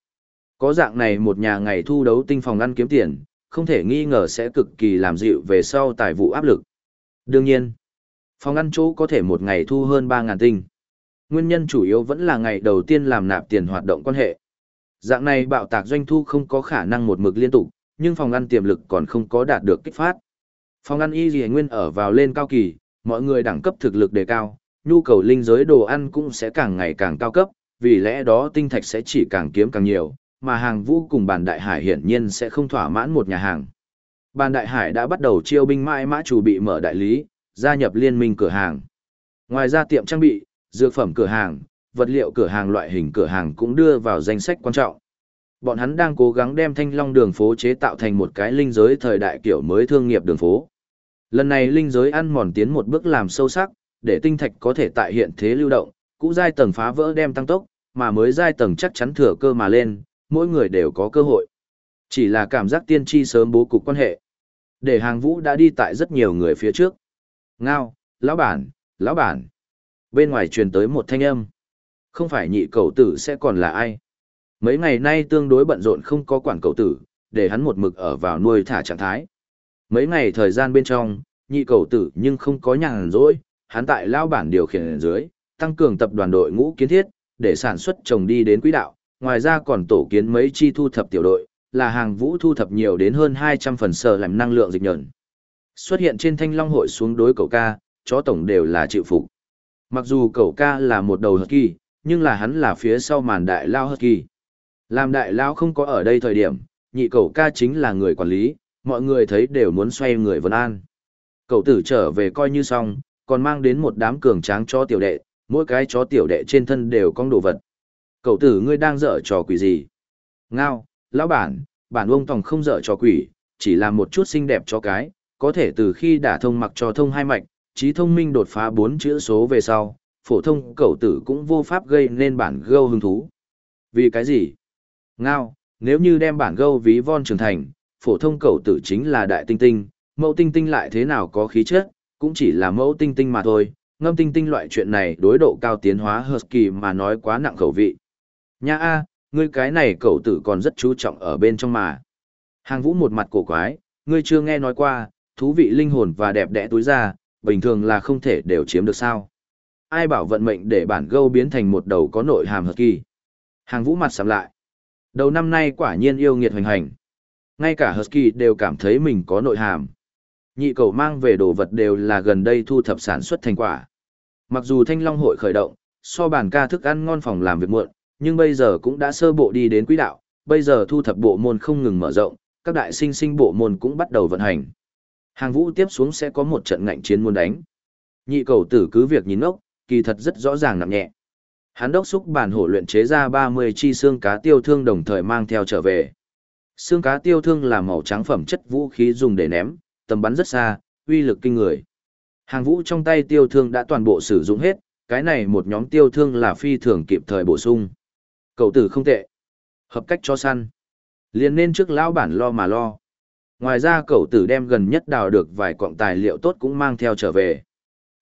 Có dạng này một nhà ngày thu đấu tinh phòng ăn kiếm tiền, không thể nghi ngờ sẽ cực kỳ làm dịu về sau tài vụ áp lực. Đương nhiên, phòng ăn chỗ có thể một ngày thu hơn 3.000 tinh. Nguyên nhân chủ yếu vẫn là ngày đầu tiên làm nạp tiền hoạt động quan hệ. Dạng này bạo tạc doanh thu không có khả năng một mực liên tục, nhưng phòng ăn tiềm lực còn không có đạt được kích phát. Phòng ăn y gì nguyên ở vào lên cao kỳ, mọi người đẳng cấp thực lực đề cao, nhu cầu linh giới đồ ăn cũng sẽ càng ngày càng cao cấp, vì lẽ đó tinh thạch sẽ chỉ càng kiếm càng nhiều, mà hàng vũ cùng bàn đại hải hiển nhiên sẽ không thỏa mãn một nhà hàng. Bàn đại hải đã bắt đầu chiêu binh mãi mã chủ bị mở đại lý, gia nhập liên minh cửa hàng. Ngoài ra tiệm trang bị, dược phẩm cửa hàng, vật liệu cửa hàng loại hình cửa hàng cũng đưa vào danh sách quan trọng. Bọn hắn đang cố gắng đem thanh long đường phố chế tạo thành một cái linh giới thời đại kiểu mới thương nghiệp đường phố. Lần này linh giới ăn mòn tiến một bước làm sâu sắc, để tinh thạch có thể tại hiện thế lưu động, cũ giai tầng phá vỡ đem tăng tốc, mà mới giai tầng chắc chắn thừa cơ mà lên, mỗi người đều có cơ hội. Chỉ là cảm giác tiên tri sớm bố cục quan hệ. Để hàng vũ đã đi tại rất nhiều người phía trước. Ngao, lão bản, lão bản. Bên ngoài truyền tới một thanh âm. Không phải nhị cầu tử sẽ còn là ai. Mấy ngày nay tương đối bận rộn không có quản cầu tử, để hắn một mực ở vào nuôi thả trạng thái. Mấy ngày thời gian bên trong, nhị cầu tử nhưng không có nhàn rỗi, hắn tại lao bản điều khiển dưới, tăng cường tập đoàn đội ngũ kiến thiết, để sản xuất trồng đi đến quỹ đạo, ngoài ra còn tổ kiến mấy chi thu thập tiểu đội, là hàng vũ thu thập nhiều đến hơn 200 phần sở làm năng lượng dịch nhận. Xuất hiện trên thanh long hội xuống đối cầu ca, chó tổng đều là chịu phục. Mặc dù cầu ca là một đầu hợp kỳ, nhưng là hắn là phía sau màn đại lao hợp kỳ. Làm đại lao không có ở đây thời điểm, nhị cầu ca chính là người quản lý, mọi người thấy đều muốn xoay người vân an. Cậu tử trở về coi như xong, còn mang đến một đám cường tráng cho tiểu đệ, mỗi cái chó tiểu đệ trên thân đều có đồ vật. Cậu tử ngươi đang dở trò quỷ gì? Ngao, lão bản, bản ông tòng không dở trò quỷ, chỉ là một chút xinh đẹp cho cái, có thể từ khi đả thông mặc cho thông hai mạch, trí thông minh đột phá bốn chữ số về sau, phổ thông cậu tử cũng vô pháp gây nên bản gâu hứng thú. Vì cái gì? Ngao, nếu như đem bản gâu ví von trưởng thành, phổ thông cậu tử chính là đại tinh tinh, mẫu tinh tinh lại thế nào có khí chất, cũng chỉ là mẫu tinh tinh mà thôi, ngâm tinh tinh loại chuyện này đối độ cao tiến hóa husky mà nói quá nặng khẩu vị. Nha a, ngươi cái này cậu tử còn rất chú trọng ở bên trong mà. Hàng vũ một mặt cổ quái, ngươi chưa nghe nói qua, thú vị linh hồn và đẹp đẽ túi ra, bình thường là không thể đều chiếm được sao. Ai bảo vận mệnh để bản gâu biến thành một đầu có nội hàm husky. Hàng vũ mặt sầm lại. Đầu năm nay quả nhiên yêu nghiệt hoành hành. Ngay cả husky đều cảm thấy mình có nội hàm. Nhị cầu mang về đồ vật đều là gần đây thu thập sản xuất thành quả. Mặc dù Thanh Long hội khởi động, so bản ca thức ăn ngon phòng làm việc muộn, nhưng bây giờ cũng đã sơ bộ đi đến quỹ đạo, bây giờ thu thập bộ môn không ngừng mở rộng, các đại sinh sinh bộ môn cũng bắt đầu vận hành. Hàng vũ tiếp xuống sẽ có một trận ngạnh chiến muốn đánh. Nhị cầu tử cứ việc nhìn ốc, kỳ thật rất rõ ràng nặng nhẹ. Hắn đốc xúc bản hổ luyện chế ra 30 chi xương cá tiêu thương đồng thời mang theo trở về. Xương cá tiêu thương là màu trắng phẩm chất vũ khí dùng để ném, tầm bắn rất xa, uy lực kinh người. Hàng vũ trong tay tiêu thương đã toàn bộ sử dụng hết, cái này một nhóm tiêu thương là phi thường kịp thời bổ sung. Cậu tử không tệ. Hợp cách cho săn. liền nên trước lão bản lo mà lo. Ngoài ra cậu tử đem gần nhất đào được vài quặng tài liệu tốt cũng mang theo trở về.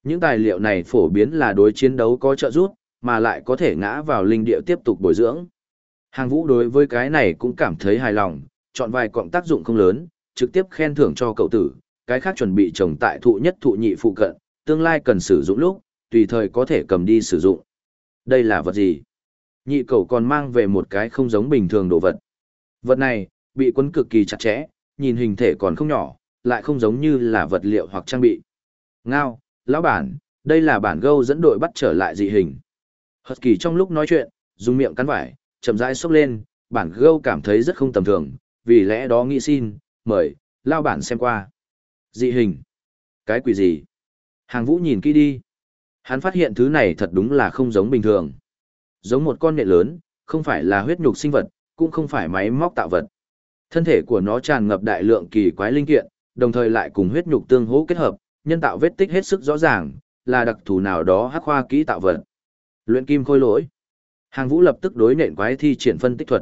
Những tài liệu này phổ biến là đối chiến đấu có trợ giúp, mà lại có thể ngã vào linh địa tiếp tục bồi dưỡng. Hàng vũ đối với cái này cũng cảm thấy hài lòng, chọn vài quặng tác dụng không lớn, trực tiếp khen thưởng cho cậu tử, cái khác chuẩn bị trồng tại thụ nhất thụ nhị phụ cận, tương lai cần sử dụng lúc, tùy thời có thể cầm đi sử dụng. Đây là vật gì? Nhị cầu còn mang về một cái không giống bình thường đồ vật. Vật này, bị quấn cực kỳ chặt chẽ, nhìn hình thể còn không nhỏ, lại không giống như là vật liệu hoặc trang bị. Ngao, lão bản, đây là bản gâu dẫn đội bắt trở lại dị hình. Hật kỳ trong lúc nói chuyện, dùng miệng cắn vải, chậm rãi xốc lên, bản gâu cảm thấy rất không tầm thường, vì lẽ đó nghĩ xin, mời, lao bản xem qua. Dị hình. Cái quỷ gì? Hàng vũ nhìn kỹ đi. Hắn phát hiện thứ này thật đúng là không giống bình thường. Giống một con nện lớn, không phải là huyết nhục sinh vật, cũng không phải máy móc tạo vật. Thân thể của nó tràn ngập đại lượng kỳ quái linh kiện, đồng thời lại cùng huyết nhục tương hỗ kết hợp, nhân tạo vết tích hết sức rõ ràng, là đặc thù nào đó hắc khoa kỹ tạo vật. Luyện kim khôi lỗi. Hàng Vũ lập tức đối nện quái thi triển phân tích thuật.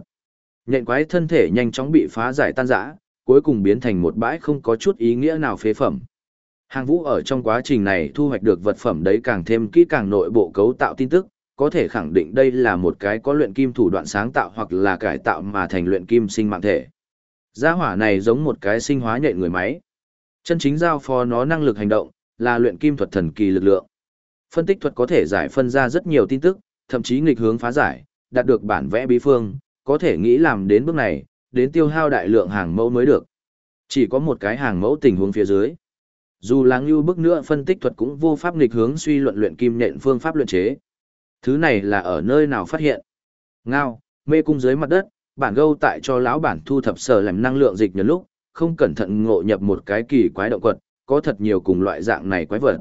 Nện quái thân thể nhanh chóng bị phá giải tan rã, cuối cùng biến thành một bãi không có chút ý nghĩa nào phế phẩm. Hàng vũ ở trong quá trình này thu hoạch được vật phẩm đấy càng thêm kỹ càng nội bộ cấu tạo tin tức, có thể khẳng định đây là một cái có luyện kim thủ đoạn sáng tạo hoặc là cải tạo mà thành luyện kim sinh mạng thể. Gia hỏa này giống một cái sinh hóa nhện người máy. Chân chính giao phó nó năng lực hành động, là luyện kim thuật thần kỳ lực lượng. Phân tích thuật có thể giải phân ra rất nhiều tin tức, thậm chí nghịch hướng phá giải, đạt được bản vẽ bí phương, có thể nghĩ làm đến bước này, đến tiêu hao đại lượng hàng mẫu mới được. Chỉ có một cái hàng mẫu tình huống phía dưới. Dù là như bước nữa phân tích thuật cũng vô pháp nghịch hướng suy luận luyện kim nện phương pháp luyện chế. Thứ này là ở nơi nào phát hiện? Ngao, mê cung dưới mặt đất, bản gâu tại cho lão bản thu thập sở làm năng lượng dịch nhấn lúc, không cẩn thận ngộ nhập một cái kỳ quái động quật, có thật nhiều cùng loại dạng này quái vật.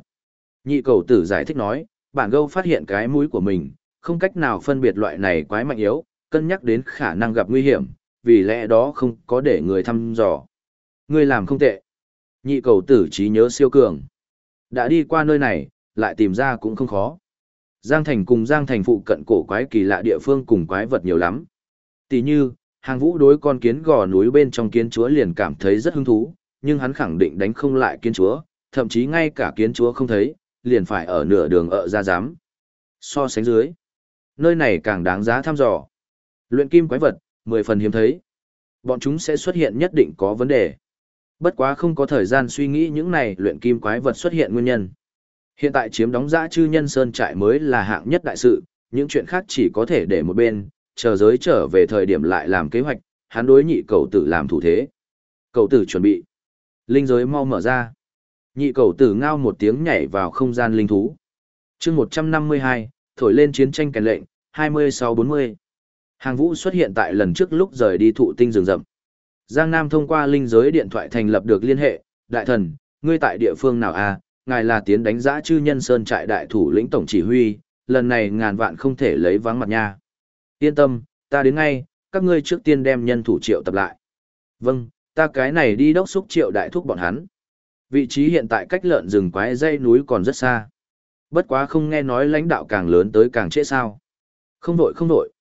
Nhị cầu tử giải thích nói, bản gâu phát hiện cái mũi của mình, không cách nào phân biệt loại này quái mạnh yếu, cân nhắc đến khả năng gặp nguy hiểm, vì lẽ đó không có để người thăm dò. người làm không tệ. Nhị cầu tử trí nhớ siêu cường. Đã đi qua nơi này, lại tìm ra cũng không khó. Giang Thành cùng Giang Thành phụ cận cổ quái kỳ lạ địa phương cùng quái vật nhiều lắm. Tỷ như, hàng vũ đối con kiến gò núi bên trong kiến chúa liền cảm thấy rất hứng thú, nhưng hắn khẳng định đánh không lại kiến chúa, thậm chí ngay cả kiến chúa không thấy, liền phải ở nửa đường ở ra giám. So sánh dưới, nơi này càng đáng giá thăm dò. Luyện kim quái vật, 10 phần hiếm thấy. Bọn chúng sẽ xuất hiện nhất định có vấn đề. Bất quá không có thời gian suy nghĩ những này luyện kim quái vật xuất hiện nguyên nhân. Hiện tại chiếm đóng giã chư nhân sơn trại mới là hạng nhất đại sự, những chuyện khác chỉ có thể để một bên, chờ giới trở về thời điểm lại làm kế hoạch, hắn đối nhị cầu tử làm thủ thế. Cầu tử chuẩn bị. Linh giới mau mở ra. Nhị cầu tử ngao một tiếng nhảy vào không gian linh thú. chương 152, thổi lên chiến tranh kèn lệnh, 26-40. Hàng vũ xuất hiện tại lần trước lúc rời đi thụ tinh rừng rậm. Giang Nam thông qua linh giới điện thoại thành lập được liên hệ, đại thần, ngươi tại địa phương nào à, ngài là tiến đánh giã chư nhân sơn trại đại thủ lĩnh tổng chỉ huy, lần này ngàn vạn không thể lấy vắng mặt nha. Yên tâm, ta đến ngay, các ngươi trước tiên đem nhân thủ triệu tập lại. Vâng, ta cái này đi đốc xúc triệu đại thúc bọn hắn. Vị trí hiện tại cách lợn rừng quái dây núi còn rất xa. Bất quá không nghe nói lãnh đạo càng lớn tới càng trễ sao. Không vội không vội.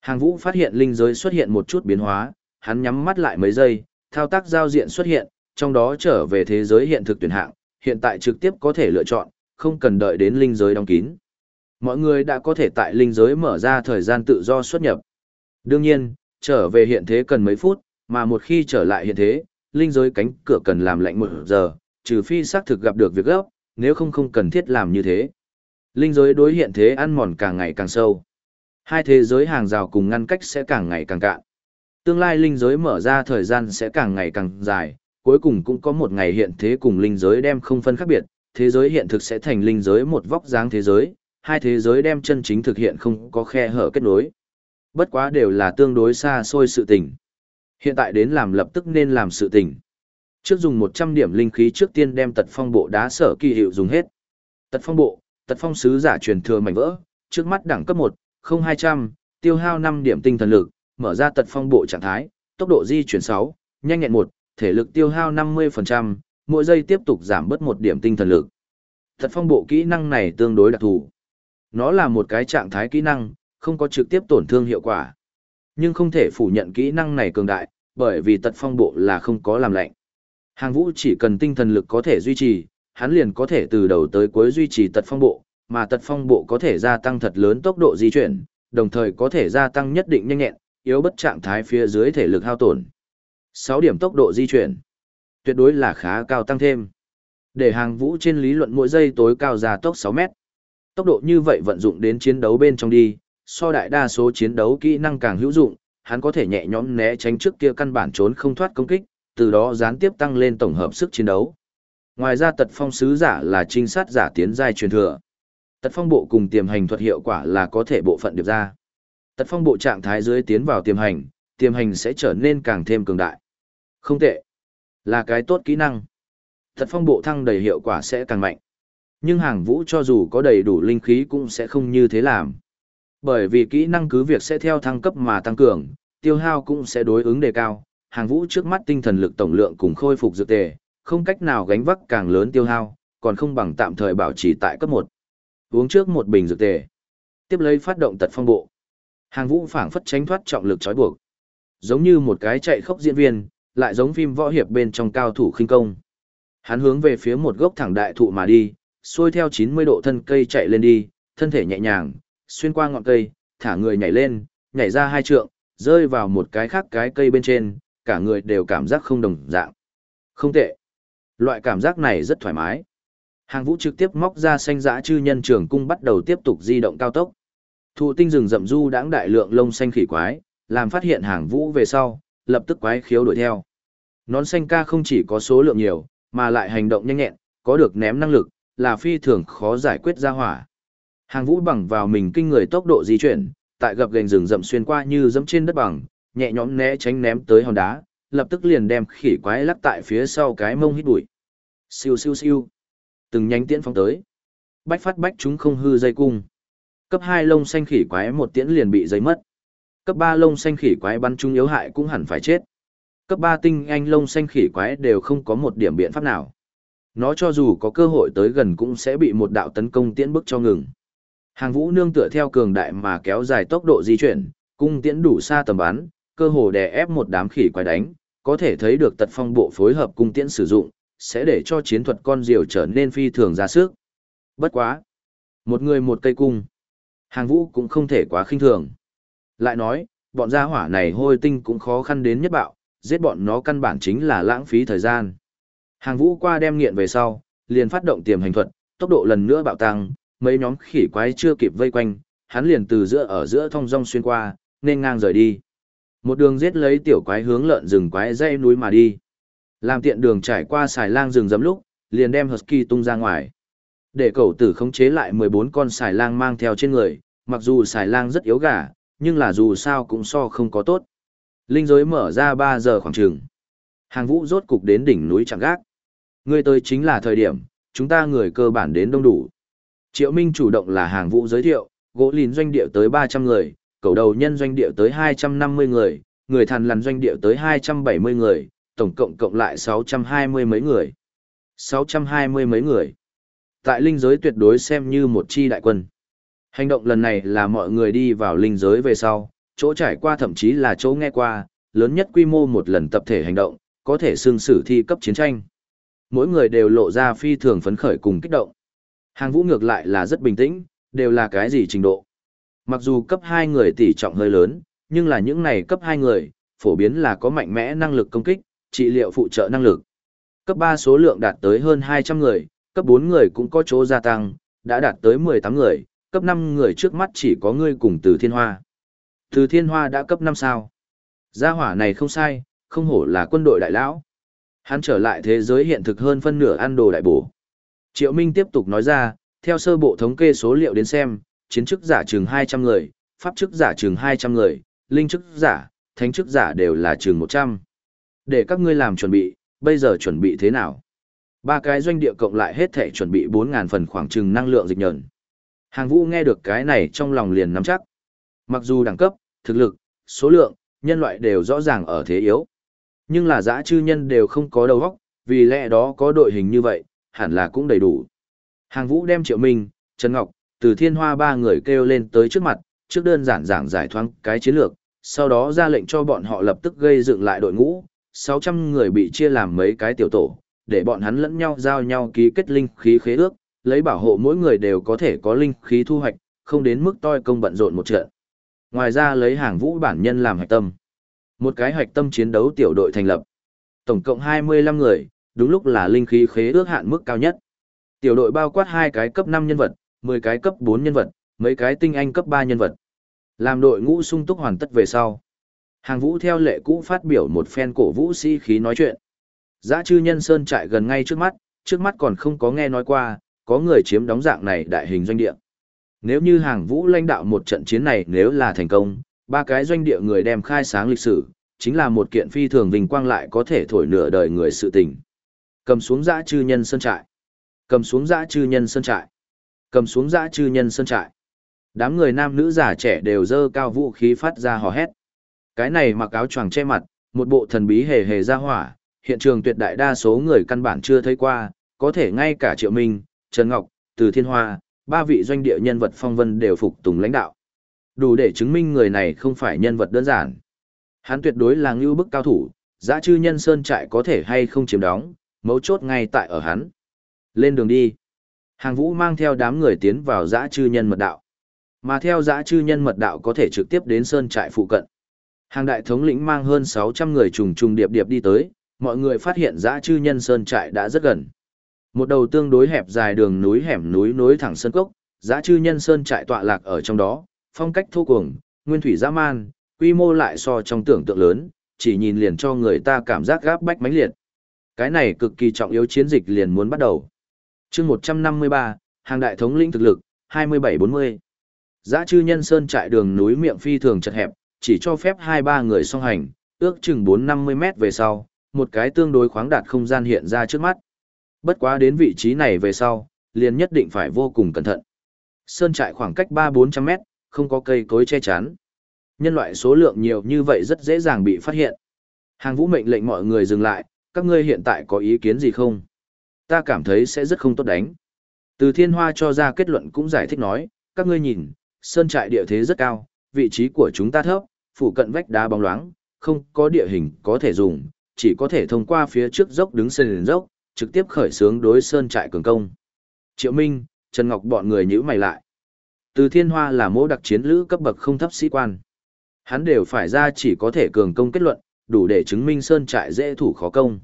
Hàng vũ phát hiện linh giới xuất hiện một chút biến hóa, hắn nhắm mắt lại mấy giây, thao tác giao diện xuất hiện, trong đó trở về thế giới hiện thực tuyển hạng, hiện tại trực tiếp có thể lựa chọn, không cần đợi đến linh giới đóng kín. Mọi người đã có thể tại linh giới mở ra thời gian tự do xuất nhập. Đương nhiên, trở về hiện thế cần mấy phút, mà một khi trở lại hiện thế, linh giới cánh cửa cần làm lạnh một giờ, trừ phi xác thực gặp được việc gấp, nếu không không cần thiết làm như thế. Linh giới đối hiện thế ăn mòn càng ngày càng sâu. Hai thế giới hàng rào cùng ngăn cách sẽ càng ngày càng cạn. Tương lai linh giới mở ra thời gian sẽ càng ngày càng dài, cuối cùng cũng có một ngày hiện thế cùng linh giới đem không phân khác biệt, thế giới hiện thực sẽ thành linh giới một vóc dáng thế giới, hai thế giới đem chân chính thực hiện không có khe hở kết nối. Bất quá đều là tương đối xa xôi sự tình. Hiện tại đến làm lập tức nên làm sự tình. Trước dùng 100 điểm linh khí trước tiên đem tật phong bộ đá sở kỳ hiệu dùng hết. Tật phong bộ, tật phong sứ giả truyền thừa mảnh vỡ, trước mắt đẳng cấp 1, 0200, tiêu hao 5 điểm tinh thần lực, mở ra tật phong bộ trạng thái, tốc độ di chuyển 6, nhanh nhẹn 1, thể lực tiêu hao 50%, mỗi giây tiếp tục giảm bớt một điểm tinh thần lực. Tật phong bộ kỹ năng này tương đối đặc thù. Nó là một cái trạng thái kỹ năng, không có trực tiếp tổn thương hiệu quả. Nhưng không thể phủ nhận kỹ năng này cường đại, bởi vì tật phong bộ là không có làm lạnh. Hàng vũ chỉ cần tinh thần lực có thể duy trì, hắn liền có thể từ đầu tới cuối duy trì tật phong bộ, mà tật phong bộ có thể gia tăng thật lớn tốc độ di chuyển, đồng thời có thể gia tăng nhất định nhanh nhẹn, yếu bất trạng thái phía dưới thể lực hao tổn. 6 điểm tốc độ di chuyển. Tuyệt đối là khá cao tăng thêm. Để hàng vũ trên lý luận mỗi giây tối cao ra tốc 6 mét. Tốc độ như vậy vận dụng đến chiến đấu bên trong đi, so đại đa số chiến đấu kỹ năng càng hữu dụng, hắn có thể nhẹ nhõm né tránh trước kia căn bản trốn không thoát công kích, từ đó gián tiếp tăng lên tổng hợp sức chiến đấu. Ngoài ra tật phong sứ giả là trinh sát giả tiến giai truyền thừa. Tật phong bộ cùng tiềm hành thuật hiệu quả là có thể bộ phận điệp ra. Tật phong bộ trạng thái dưới tiến vào tiềm hành, tiềm hành sẽ trở nên càng thêm cường đại. Không tệ. Là cái tốt kỹ năng. Tật phong bộ thăng đầy hiệu quả sẽ càng mạnh. Nhưng hàng vũ cho dù có đầy đủ linh khí cũng sẽ không như thế làm. Bởi vì kỹ năng cứ việc sẽ theo thăng cấp mà tăng cường, tiêu hao cũng sẽ đối ứng đề cao. Hàng vũ trước mắt tinh thần lực tổng lượng cùng khôi phục dược tề, không cách nào gánh vác càng lớn tiêu hao, còn không bằng tạm thời bảo trì tại cấp một. Uống trước một bình dược tề. Tiếp lấy phát động tật phong bộ. Hàng vũ phảng phất tránh thoát trọng lực trói buộc. Giống như một cái chạy khốc diễn viên, lại giống phim võ hiệp bên trong cao thủ khinh công. Hắn hướng về phía một gốc thẳng đại thụ mà đi, xuôi theo 90 độ thân cây chạy lên đi, thân thể nhẹ nhàng, xuyên qua ngọn cây, thả người nhảy lên, nhảy ra hai trượng, rơi vào một cái khác cái cây bên trên, cả người đều cảm giác không đồng dạng. Không tệ. Loại cảm giác này rất thoải mái. Hàng vũ trực tiếp móc ra xanh dã chư nhân trường cung bắt đầu tiếp tục di động cao tốc. Thụ tinh rừng rậm du đãng đại lượng lông xanh khỉ quái, làm phát hiện hàng vũ về sau, lập tức quái khiếu đuổi theo. Nón xanh ca không chỉ có số lượng nhiều, mà lại hành động nhanh nhẹn, có được ném năng lực, là phi thường khó giải quyết ra hỏa. Hàng vũ bằng vào mình kinh người tốc độ di chuyển, tại gặp gành rừng rậm xuyên qua như dẫm trên đất bằng, nhẹ nhõm né tránh ném tới hòn đá, lập tức liền đem khỉ quái lắc tại phía sau cái mông hít bụi. Siêu siêu siêu. Từng nhánh tiễn phóng tới. Bách phát bách chúng không hư dây cung. Cấp 2 lông xanh khỉ quái một tiễn liền bị giấy mất. Cấp 3 lông xanh khỉ quái bắn trúng yếu hại cũng hẳn phải chết. Cấp 3 tinh anh lông xanh khỉ quái đều không có một điểm biện pháp nào. Nó cho dù có cơ hội tới gần cũng sẽ bị một đạo tấn công tiễn bức cho ngừng. Hàng vũ nương tựa theo cường đại mà kéo dài tốc độ di chuyển, cung tiễn đủ xa tầm bắn, cơ hồ đè ép một đám khỉ quái đánh, có thể thấy được tật phong bộ phối hợp cung tiễn sử dụng, sẽ để cho chiến thuật con diều trở nên phi thường ra sức. Bất quá. Một người một cây cung. Hàng vũ cũng không thể quá khinh thường. Lại nói, bọn gia hỏa này hôi tinh cũng khó khăn đến nhất bạo, giết bọn nó căn bản chính là lãng phí thời gian. Hàng vũ qua đem nghiện về sau, liền phát động tiềm hành thuật, tốc độ lần nữa bạo tăng, mấy nhóm khỉ quái chưa kịp vây quanh, hắn liền từ giữa ở giữa thông rong xuyên qua, nên ngang rời đi. Một đường giết lấy tiểu quái hướng lợn rừng quái dây núi mà đi. Làm tiện đường trải qua xài lang rừng dẫm lúc, liền đem Husky tung ra ngoài. Để cậu tử khống chế lại 14 con xài lang mang theo trên người, mặc dù xài lang rất yếu gà, nhưng là dù sao cũng so không có tốt. Linh giới mở ra 3 giờ khoảng trường. Hàng vũ rốt cục đến đỉnh núi chẳng gác. Người tới chính là thời điểm, chúng ta người cơ bản đến đông đủ. Triệu Minh chủ động là hàng vũ giới thiệu, gỗ lìn doanh địa tới 300 người, cầu đầu nhân doanh địa tới 250 người, người thằn lằn doanh địa tới 270 người, tổng cộng cộng lại 620 mấy người. 620 mấy người. Tại linh giới tuyệt đối xem như một chi đại quân. Hành động lần này là mọi người đi vào linh giới về sau, chỗ trải qua thậm chí là chỗ nghe qua, lớn nhất quy mô một lần tập thể hành động, có thể xương sử thi cấp chiến tranh. Mỗi người đều lộ ra phi thường phấn khởi cùng kích động. Hàng vũ ngược lại là rất bình tĩnh, đều là cái gì trình độ. Mặc dù cấp 2 người tỷ trọng hơi lớn, nhưng là những này cấp 2 người, phổ biến là có mạnh mẽ năng lực công kích, trị liệu phụ trợ năng lực. Cấp 3 số lượng đạt tới hơn 200 người, cấp 4 người cũng có chỗ gia tăng, đã đạt tới 18 người, cấp 5 người trước mắt chỉ có ngươi cùng từ thiên hoa. Từ thiên hoa đã cấp 5 sao. Gia hỏa này không sai, không hổ là quân đội đại lão. Hắn trở lại thế giới hiện thực hơn phân nửa ăn đồ đại bổ. Triệu Minh tiếp tục nói ra, theo sơ bộ thống kê số liệu đến xem, chiến chức giả chừng 200 người, pháp chức giả chừng 200 người, linh chức giả, thánh chức giả đều là chừng 100. Để các ngươi làm chuẩn bị, bây giờ chuẩn bị thế nào? Ba cái doanh địa cộng lại hết thể chuẩn bị 4.000 phần khoảng chừng năng lượng dịch nhờn. Hàng vũ nghe được cái này trong lòng liền nắm chắc. Mặc dù đẳng cấp, thực lực, số lượng, nhân loại đều rõ ràng ở thế yếu. Nhưng là giã chư nhân đều không có đầu óc, vì lẽ đó có đội hình như vậy, hẳn là cũng đầy đủ. Hàng vũ đem triệu minh, Trần Ngọc, từ thiên hoa ba người kêu lên tới trước mặt, trước đơn giản giảng giải thoáng cái chiến lược, sau đó ra lệnh cho bọn họ lập tức gây dựng lại đội ngũ, 600 người bị chia làm mấy cái tiểu tổ, để bọn hắn lẫn nhau giao nhau ký kết linh khí khế ước, lấy bảo hộ mỗi người đều có thể có linh khí thu hoạch, không đến mức toi công bận rộn một trận. Ngoài ra lấy hàng vũ bản nhân làm hạch tâm. Một cái hạch tâm chiến đấu tiểu đội thành lập. Tổng cộng 25 người, đúng lúc là linh khí khế ước hạn mức cao nhất. Tiểu đội bao quát hai cái cấp 5 nhân vật, 10 cái cấp 4 nhân vật, mấy cái tinh anh cấp 3 nhân vật. Làm đội ngũ sung túc hoàn tất về sau. Hàng vũ theo lệ cũ phát biểu một phen cổ vũ sĩ khí nói chuyện. Giã chư nhân sơn trại gần ngay trước mắt, trước mắt còn không có nghe nói qua, có người chiếm đóng dạng này đại hình doanh địa. Nếu như hàng vũ lãnh đạo một trận chiến này nếu là thành công, ba cái doanh địa người đem khai sáng lịch sử, chính là một kiện phi thường vinh quang lại có thể thổi nửa đời người sự tình. Cầm xuống dã chư nhân sơn trại. Cầm xuống dã chư nhân sơn trại. Cầm xuống dã chư nhân sơn trại. Đám người nam nữ già trẻ đều dơ cao vũ khí phát ra hò hét. Cái này mặc áo choàng che mặt, một bộ thần bí hề hề ra hỏa, hiện trường tuyệt đại đa số người căn bản chưa thấy qua, có thể ngay cả Triệu Minh, Trần Ngọc, Từ Thiên Hoa, ba vị doanh địa nhân vật phong vân đều phục tùng lãnh đạo. Đủ để chứng minh người này không phải nhân vật đơn giản. Hắn tuyệt đối là ngưu bức cao thủ, giã chư nhân sơn trại có thể hay không chiếm đóng, mấu chốt ngay tại ở hắn. Lên đường đi. Hàng vũ mang theo đám người tiến vào giã chư nhân mật đạo. Mà theo giã chư nhân mật đạo có thể trực tiếp đến sơn trại phụ cận. Hàng đại thống lĩnh mang hơn 600 người trùng trùng điệp điệp đi tới, mọi người phát hiện giã chư nhân sơn trại đã rất gần. Một đầu tương đối hẹp dài đường núi hẻm núi nối thẳng sơn cốc, giã chư nhân sơn trại tọa lạc ở trong đó, phong cách thô cuồng, nguyên thủy dã man, quy mô lại so trong tưởng tượng lớn, chỉ nhìn liền cho người ta cảm giác gáp bách mãnh liệt. Cái này cực kỳ trọng yếu chiến dịch liền muốn bắt đầu. chương 153, hàng đại thống lĩnh thực lực, 27-40. Giã chư nhân sơn trại đường núi miệng phi thường chật hẹp, chỉ cho phép 2-3 người song hành, ước chừng 4-50 mét về sau, một cái tương đối khoáng đạt không gian hiện ra trước mắt. Bất quá đến vị trí này về sau, liền nhất định phải vô cùng cẩn thận. Sơn trại khoảng cách 3-400 mét, không có cây cối che chắn. Nhân loại số lượng nhiều như vậy rất dễ dàng bị phát hiện. Hàng vũ mệnh lệnh mọi người dừng lại, các ngươi hiện tại có ý kiến gì không? Ta cảm thấy sẽ rất không tốt đánh. Từ thiên hoa cho ra kết luận cũng giải thích nói, các ngươi nhìn, sơn trại địa thế rất cao, vị trí của chúng ta thấp, phủ cận vách đá bóng loáng, không có địa hình có thể dùng, chỉ có thể thông qua phía trước dốc đứng sân dốc, trực tiếp khởi xướng đối sơn trại cường công. Triệu Minh, Trần Ngọc bọn người nhữ mày lại. Từ Thiên Hoa là mô đặc chiến lữ cấp bậc không thấp sĩ quan. Hắn đều phải ra chỉ có thể cường công kết luận, đủ để chứng minh sơn trại dễ thủ khó công.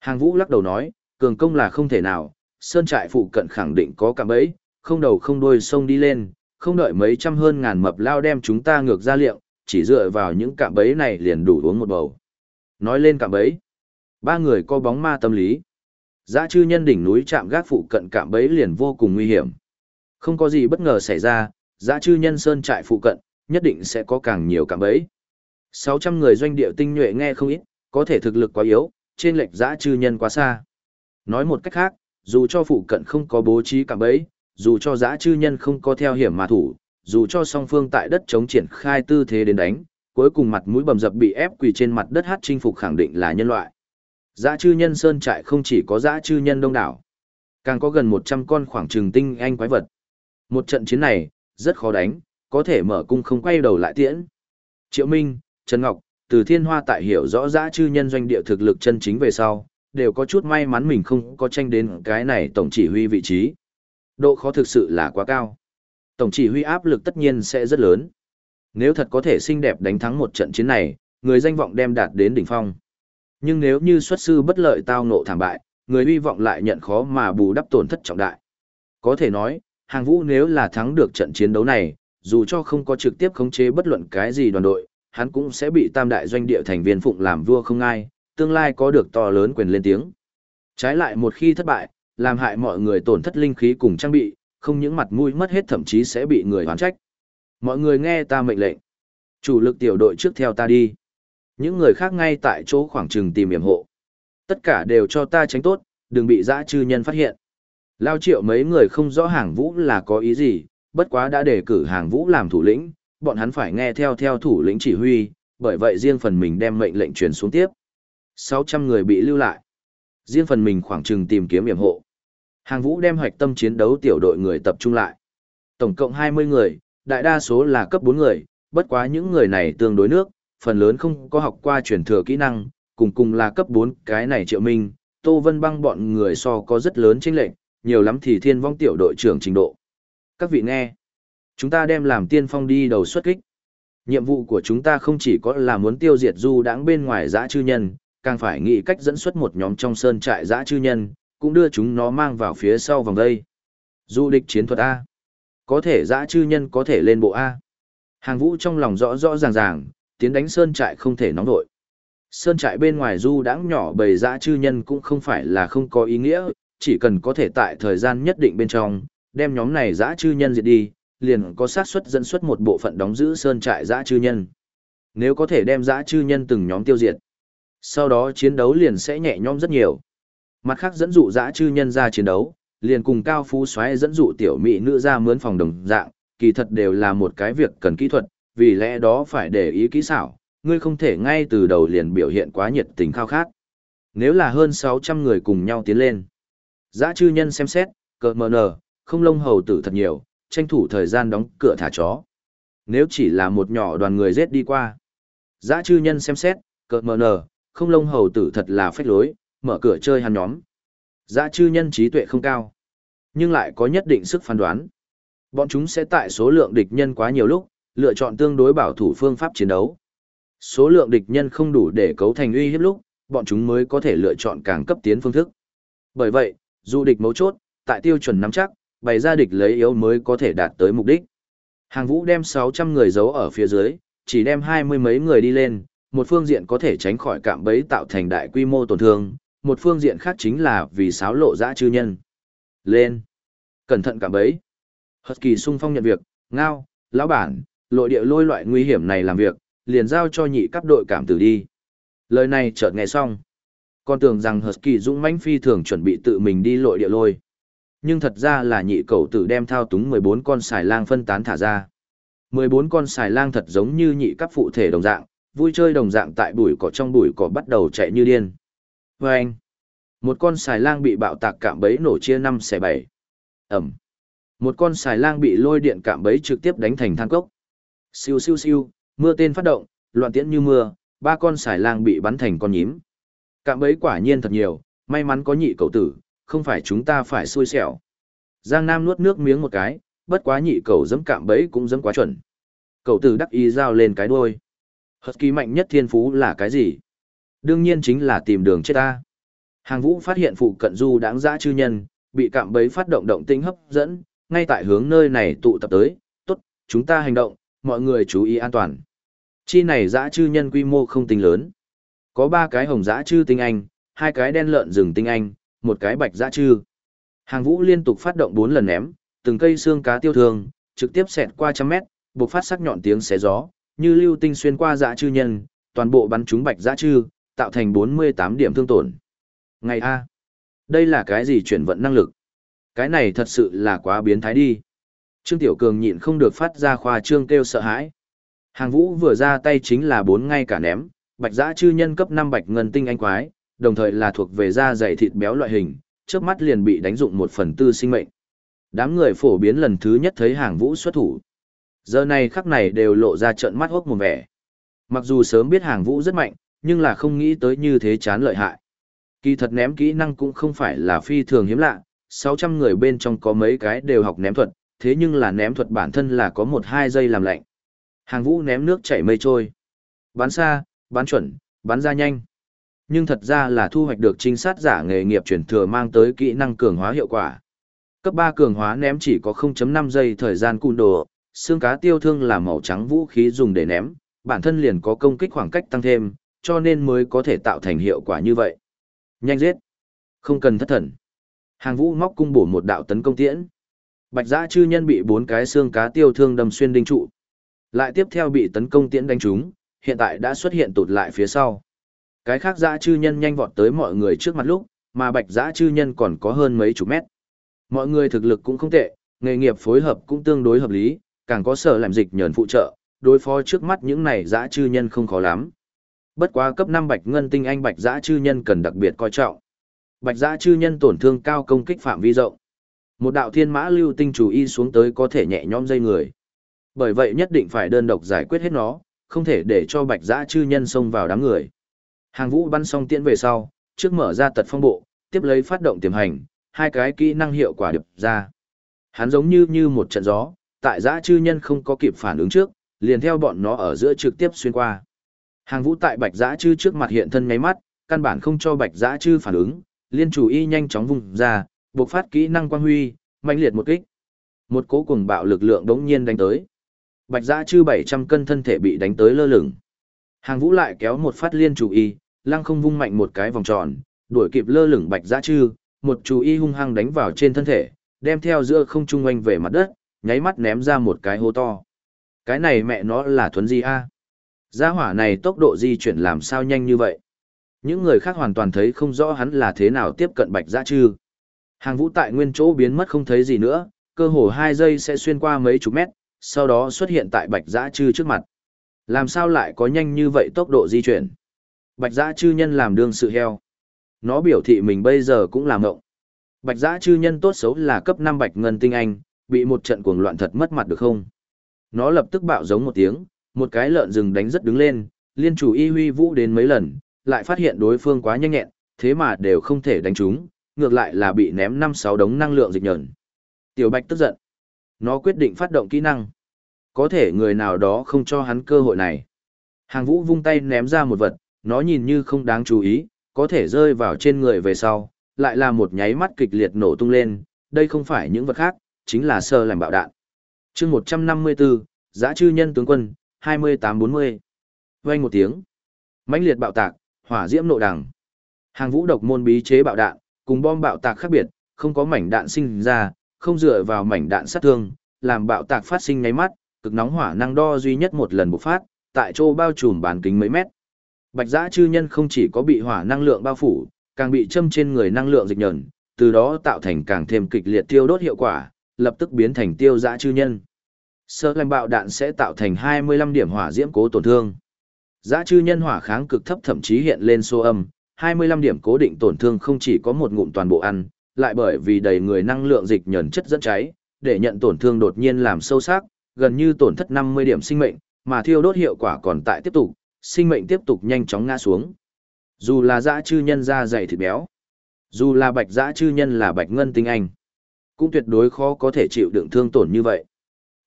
Hàng Vũ lắc đầu nói, cường công là không thể nào, sơn trại phụ cận khẳng định có cả bẫy, không đầu không đuôi sông đi lên, không đợi mấy trăm hơn ngàn mập lao đem chúng ta ngược ra liệu chỉ dựa vào những cạm bẫy này liền đủ uống một bầu. Nói lên cạm bẫy, ba người có bóng ma tâm lý. Dã chư nhân đỉnh núi chạm gác phụ cận cạm bẫy liền vô cùng nguy hiểm. Không có gì bất ngờ xảy ra, dã chư nhân sơn trại phụ cận, nhất định sẽ có càng nhiều cạm bẫy. 600 người doanh địa tinh nhuệ nghe không ít, có thể thực lực quá yếu, trên lệch dã chư nhân quá xa. Nói một cách khác, dù cho phụ cận không có bố trí cạm bẫy, dù cho dã chư nhân không có theo hiểm mà thủ, dù cho song phương tại đất chống triển khai tư thế đến đánh, cuối cùng mặt mũi bầm dập bị ép quỳ trên mặt đất hát chinh phục khẳng định là nhân loại. Dã chư nhân sơn trại không chỉ có dã chư nhân đông đảo, càng có gần 100 con khoảng trừng tinh anh quái vật. Một trận chiến này, rất khó đánh, có thể mở cung không quay đầu lại tiễn. Triệu Minh, Trần Ngọc, từ thiên hoa tại hiểu rõ dã chư nhân doanh địa thực lực chân chính về sau, đều có chút may mắn mình không có tranh đến cái này tổng chỉ huy vị trí. Độ khó thực sự là quá cao. Tổng chỉ huy áp lực tất nhiên sẽ rất lớn. Nếu thật có thể xinh đẹp đánh thắng một trận chiến này, người danh vọng đem đạt đến đỉnh phong. Nhưng nếu như xuất sư bất lợi tao nộ thảm bại, người hy vọng lại nhận khó mà bù đắp tổn thất trọng đại. Có thể nói, hàng vũ nếu là thắng được trận chiến đấu này, dù cho không có trực tiếp khống chế bất luận cái gì đoàn đội, hắn cũng sẽ bị tam đại doanh địa thành viên phụng làm vua không ai, tương lai có được to lớn quyền lên tiếng. Trái lại một khi thất bại, làm hại mọi người tổn thất linh khí cùng trang bị, không những mặt mũi mất hết thậm chí sẽ bị người hoán trách. Mọi người nghe ta mệnh lệnh. Chủ lực tiểu đội trước theo ta đi. Những người khác ngay tại chỗ khoảng trừng tìm hiểm hộ. Tất cả đều cho ta tránh tốt, đừng bị dã chư nhân phát hiện. Lao triệu mấy người không rõ hàng vũ là có ý gì, bất quá đã đề cử hàng vũ làm thủ lĩnh, bọn hắn phải nghe theo theo thủ lĩnh chỉ huy, bởi vậy riêng phần mình đem mệnh lệnh truyền xuống tiếp. 600 người bị lưu lại. Riêng phần mình khoảng trừng tìm kiếm hiểm hộ. Hàng vũ đem hoạch tâm chiến đấu tiểu đội người tập trung lại. Tổng cộng 20 người, đại đa số là cấp 4 người, bất quá những người này tương đối nước, phần lớn không có học qua truyền thừa kỹ năng, cùng cùng là cấp 4 cái này triệu minh, Tô Vân băng bọn người so có rất lớn chênh lệnh, nhiều lắm thì thiên vong tiểu đội trưởng trình độ. Các vị nghe, chúng ta đem làm tiên phong đi đầu xuất kích. Nhiệm vụ của chúng ta không chỉ có là muốn tiêu diệt du đãng bên ngoài dã chư nhân, càng phải nghĩ cách dẫn xuất một nhóm trong sơn trại dã chư nhân, cũng đưa chúng nó mang vào phía sau vòng đây. Du địch chiến thuật A. Có thể dã chư nhân có thể lên bộ A. Hàng vũ trong lòng rõ rõ ràng ràng, tiến đánh sơn trại không thể nóng nổi. Sơn trại bên ngoài du đãng nhỏ bầy dã chư nhân cũng không phải là không có ý nghĩa, chỉ cần có thể tại thời gian nhất định bên trong, đem nhóm này dã chư nhân diệt đi, liền có xác suất dẫn xuất một bộ phận đóng giữ sơn trại dã chư nhân. Nếu có thể đem dã chư nhân từng nhóm tiêu diệt, sau đó chiến đấu liền sẽ nhẹ nhõm rất nhiều. Mặt khác dẫn dụ dã chư nhân ra chiến đấu, liền cùng cao phú xoáy dẫn dụ tiểu mỹ nữ ra mướn phòng đồng dạng, kỳ thật đều là một cái việc cần kỹ thuật, vì lẽ đó phải để ý kỹ xảo, ngươi không thể ngay từ đầu liền biểu hiện quá nhiệt tình khao khát. Nếu là hơn 600 người cùng nhau tiến lên, Giã chư nhân xem xét, cờ mờ nờ, không lông hầu tử thật nhiều, tranh thủ thời gian đóng cửa thả chó. Nếu chỉ là một nhỏ đoàn người giết đi qua, Giã chư nhân xem xét, cờ mờ nờ, không lông hầu tử thật là phách lối, mở cửa chơi hắn nhóm. Giã chư nhân trí tuệ không cao, nhưng lại có nhất định sức phán đoán. Bọn chúng sẽ tại số lượng địch nhân quá nhiều lúc, lựa chọn tương đối bảo thủ phương pháp chiến đấu. Số lượng địch nhân không đủ để cấu thành uy hiếp lúc, bọn chúng mới có thể lựa chọn càng cấp tiến phương thức. Bởi vậy, dù địch mấu chốt, tại tiêu chuẩn nắm chắc, bày ra địch lấy yếu mới có thể đạt tới mục đích. Hàng vũ đem 600 người giấu ở phía dưới, chỉ đem hai mươi mấy người đi lên, một phương diện có thể tránh khỏi cạm bẫy tạo thành đại quy mô tổn thương, một phương diện khác chính là vì sáo lộ dã chư nhân. Lên! Cẩn thận cạm bẫy! Hật kỳ sung phong nhận việc, ngao, lão bản, lội địa lôi loại nguy hiểm này làm việc, liền giao cho nhị cấp đội cảm tử đi. Lời này chợt nghe xong. Con tưởng rằng Husky dũng mãnh phi thường chuẩn bị tự mình đi lội địa lôi. Nhưng thật ra là nhị cầu tử đem thao túng 14 con xài lang phân tán thả ra. 14 con xài lang thật giống như nhị cấp phụ thể đồng dạng, vui chơi đồng dạng tại bụi cỏ trong bụi cỏ bắt đầu chạy như điên. Và anh, một con xài lang bị bạo tạc cạm bẫy nổ chia 5 xẻ 7. Ẩm. Một con xài lang bị lôi điện cạm bẫy trực tiếp đánh thành than cốc. Siêu siêu siêu, mưa tên phát động, loạn tiễn như mưa, ba con sải lang bị bắn thành con nhím. Cạm bẫy quả nhiên thật nhiều, may mắn có nhị cậu tử, không phải chúng ta phải xui xẻo. Giang Nam nuốt nước miếng một cái, bất quá nhị cậu dẫm cạm bẫy cũng dẫm quá chuẩn. Cậu tử đắc ý giao lên cái đuôi. Hật kỳ mạnh nhất thiên phú là cái gì? Đương nhiên chính là tìm đường chết ta. Hàng vũ phát hiện phụ cận du đáng dã chư nhân, bị cạm bẫy phát động động tinh hấp dẫn, ngay tại hướng nơi này tụ tập tới. Tốt, chúng ta hành động, mọi người chú ý an toàn. Chi này dã chư nhân quy mô không tính lớn. Có ba cái hồng dã chư tinh anh, hai cái đen lợn rừng tinh anh, một cái bạch dã chư. Hàng vũ liên tục phát động bốn lần ném, từng cây xương cá tiêu thương, trực tiếp xẹt qua trăm mét, bộc phát sắc nhọn tiếng xé gió, như lưu tinh xuyên qua dã chư nhân, toàn bộ bắn trúng bạch dã chư, tạo thành 48 điểm thương tổn. Ngày A. Đây là cái gì chuyển vận năng lực? Cái này thật sự là quá biến thái đi. Trương Tiểu Cường nhịn không được phát ra khoa trương kêu sợ hãi. Hàng vũ vừa ra tay chính là bốn ngay cả ném, bạch giã chư nhân cấp 5 bạch ngân tinh anh quái, đồng thời là thuộc về da dày thịt béo loại hình, trước mắt liền bị đánh dụng một phần tư sinh mệnh. Đám người phổ biến lần thứ nhất thấy hàng vũ xuất thủ. Giờ này khắc này đều lộ ra trận mắt hốc một vẻ. Mặc dù sớm biết hàng vũ rất mạnh, nhưng là không nghĩ tới như thế chán lợi hại. Kỳ thật ném kỹ năng cũng không phải là phi thường hiếm lạ, 600 người bên trong có mấy cái đều học ném thuật, thế nhưng là ném thuật bản thân là có 1-2 giây làm lạnh. Hàng vũ ném nước chảy mây trôi. Bắn xa, bắn chuẩn, bắn ra nhanh. Nhưng thật ra là thu hoạch được trinh sát giả nghề nghiệp chuyển thừa mang tới kỹ năng cường hóa hiệu quả. Cấp 3 cường hóa ném chỉ có 0.5 giây thời gian cùn đồ, xương cá tiêu thương là màu trắng vũ khí dùng để ném, bản thân liền có công kích khoảng cách tăng thêm, cho nên mới có thể tạo thành hiệu quả như vậy. Nhanh giết. Không cần thất thần. Hàng vũ móc cung bổ một đạo tấn công tiễn. Bạch Dã chư nhân bị bốn cái xương cá tiêu thương đâm xuyên đinh trụ. Lại tiếp theo bị tấn công tiễn đánh trúng, hiện tại đã xuất hiện tụt lại phía sau. Cái khác dã chư nhân nhanh vọt tới mọi người trước mặt lúc, mà bạch Dã chư nhân còn có hơn mấy chục mét. Mọi người thực lực cũng không tệ, nghề nghiệp phối hợp cũng tương đối hợp lý, càng có sở làm dịch nhờn phụ trợ, đối phó trước mắt những này dã chư nhân không khó lắm. Bất quá cấp năm bạch ngân tinh anh bạch Dã chư nhân cần đặc biệt coi trọng. Bạch Dã chư nhân tổn thương cao công kích phạm vi rộng. Một đạo thiên mã lưu tinh chủ y xuống tới có thể nhẹ nhõm dây người. Bởi vậy nhất định phải đơn độc giải quyết hết nó, không thể để cho bạch giã chư nhân xông vào đám người. Hàng vũ bắn xong tiễn về sau, trước mở ra tật phong bộ, tiếp lấy phát động tiềm hành, hai cái kỹ năng hiệu quả điệp ra. Hắn giống như như một trận gió, tại giã chư nhân không có kịp phản ứng trước, liền theo bọn nó ở giữa trực tiếp xuyên qua. Hàng vũ tại bạch giã chư trước mặt hiện thân nháy mắt, căn bản không cho bạch giã chư phản ứng, liên chủ y nhanh chóng vùng ra, Bộc phát kỹ năng quang huy, mạnh liệt một kích. Một cố cùng bạo lực lượng đống nhiên đánh tới. Bạch giã chư 700 cân thân thể bị đánh tới lơ lửng. Hàng vũ lại kéo một phát liên chủ y, lăng không vung mạnh một cái vòng tròn, đuổi kịp lơ lửng bạch giã chư, một chủ y hung hăng đánh vào trên thân thể, đem theo giữa không trung oanh về mặt đất, nháy mắt ném ra một cái hố to. Cái này mẹ nó là thuấn di a Gia hỏa này tốc độ di chuyển làm sao nhanh như vậy. Những người khác hoàn toàn thấy không rõ hắn là thế nào tiếp cận bạch giã chư. Hàng vũ tại nguyên chỗ biến mất không thấy gì nữa, cơ hồ hai giây sẽ xuyên qua mấy chục mét, sau đó xuất hiện tại bạch giã chư trước mặt. Làm sao lại có nhanh như vậy tốc độ di chuyển? Bạch giã chư nhân làm đương sự heo. Nó biểu thị mình bây giờ cũng làm ngộng. Bạch giã chư nhân tốt xấu là cấp năm bạch ngân tinh anh, bị một trận cuồng loạn thật mất mặt được không? Nó lập tức bạo giống một tiếng, một cái lợn rừng đánh rất đứng lên, liên chủ y huy vũ đến mấy lần, lại phát hiện đối phương quá nhanh nhẹn, thế mà đều không thể đánh trúng, ngược lại là bị ném 5-6 đống năng lượng dịch nhẫn. Tiểu Bạch tức giận. Nó quyết định phát động kỹ năng. Có thể người nào đó không cho hắn cơ hội này. Hàng vũ vung tay ném ra một vật, nó nhìn như không đáng chú ý, có thể rơi vào trên người về sau, lại là một nháy mắt kịch liệt nổ tung lên, đây không phải những vật khác, chính là sơ làm bạo đạn. chương 154, giã chư nhân tướng quân, 2840. Vang một tiếng. mãnh liệt bạo tạc, hỏa diễm nộ đằng. Hàng vũ độc môn bí chế bạo đạn, cùng bom bạo tạc khác biệt, không có mảnh đạn sinh ra, không dựa vào mảnh đạn sát thương, làm bạo tạc phát sinh nháy mắt, cực nóng hỏa năng đo duy nhất một lần bộc phát, tại chỗ bao trùm bán kính mấy mét. Bạch giã chư nhân không chỉ có bị hỏa năng lượng bao phủ, càng bị châm trên người năng lượng dịch nhẫn, từ đó tạo thành càng thêm kịch liệt tiêu đốt hiệu quả, lập tức biến thành tiêu dã chư nhân. Sơ lanh bạo đạn sẽ tạo thành 25 điểm hỏa diễm cố tổn thương. Dã chư nhân hỏa kháng cực thấp thậm chí hiện lên số âm, 25 điểm cố định tổn thương không chỉ có một ngụm toàn bộ ăn, lại bởi vì đầy người năng lượng dịch nhẫn chất dẫn cháy, để nhận tổn thương đột nhiên làm sâu sắc, gần như tổn thất 50 điểm sinh mệnh, mà thiêu đốt hiệu quả còn tại tiếp tục, sinh mệnh tiếp tục nhanh chóng ngã xuống. Dù là dã chư nhân da dày thịt béo, dù là bạch dã chư nhân là bạch ngân tinh anh, cũng tuyệt đối khó có thể chịu đựng thương tổn như vậy.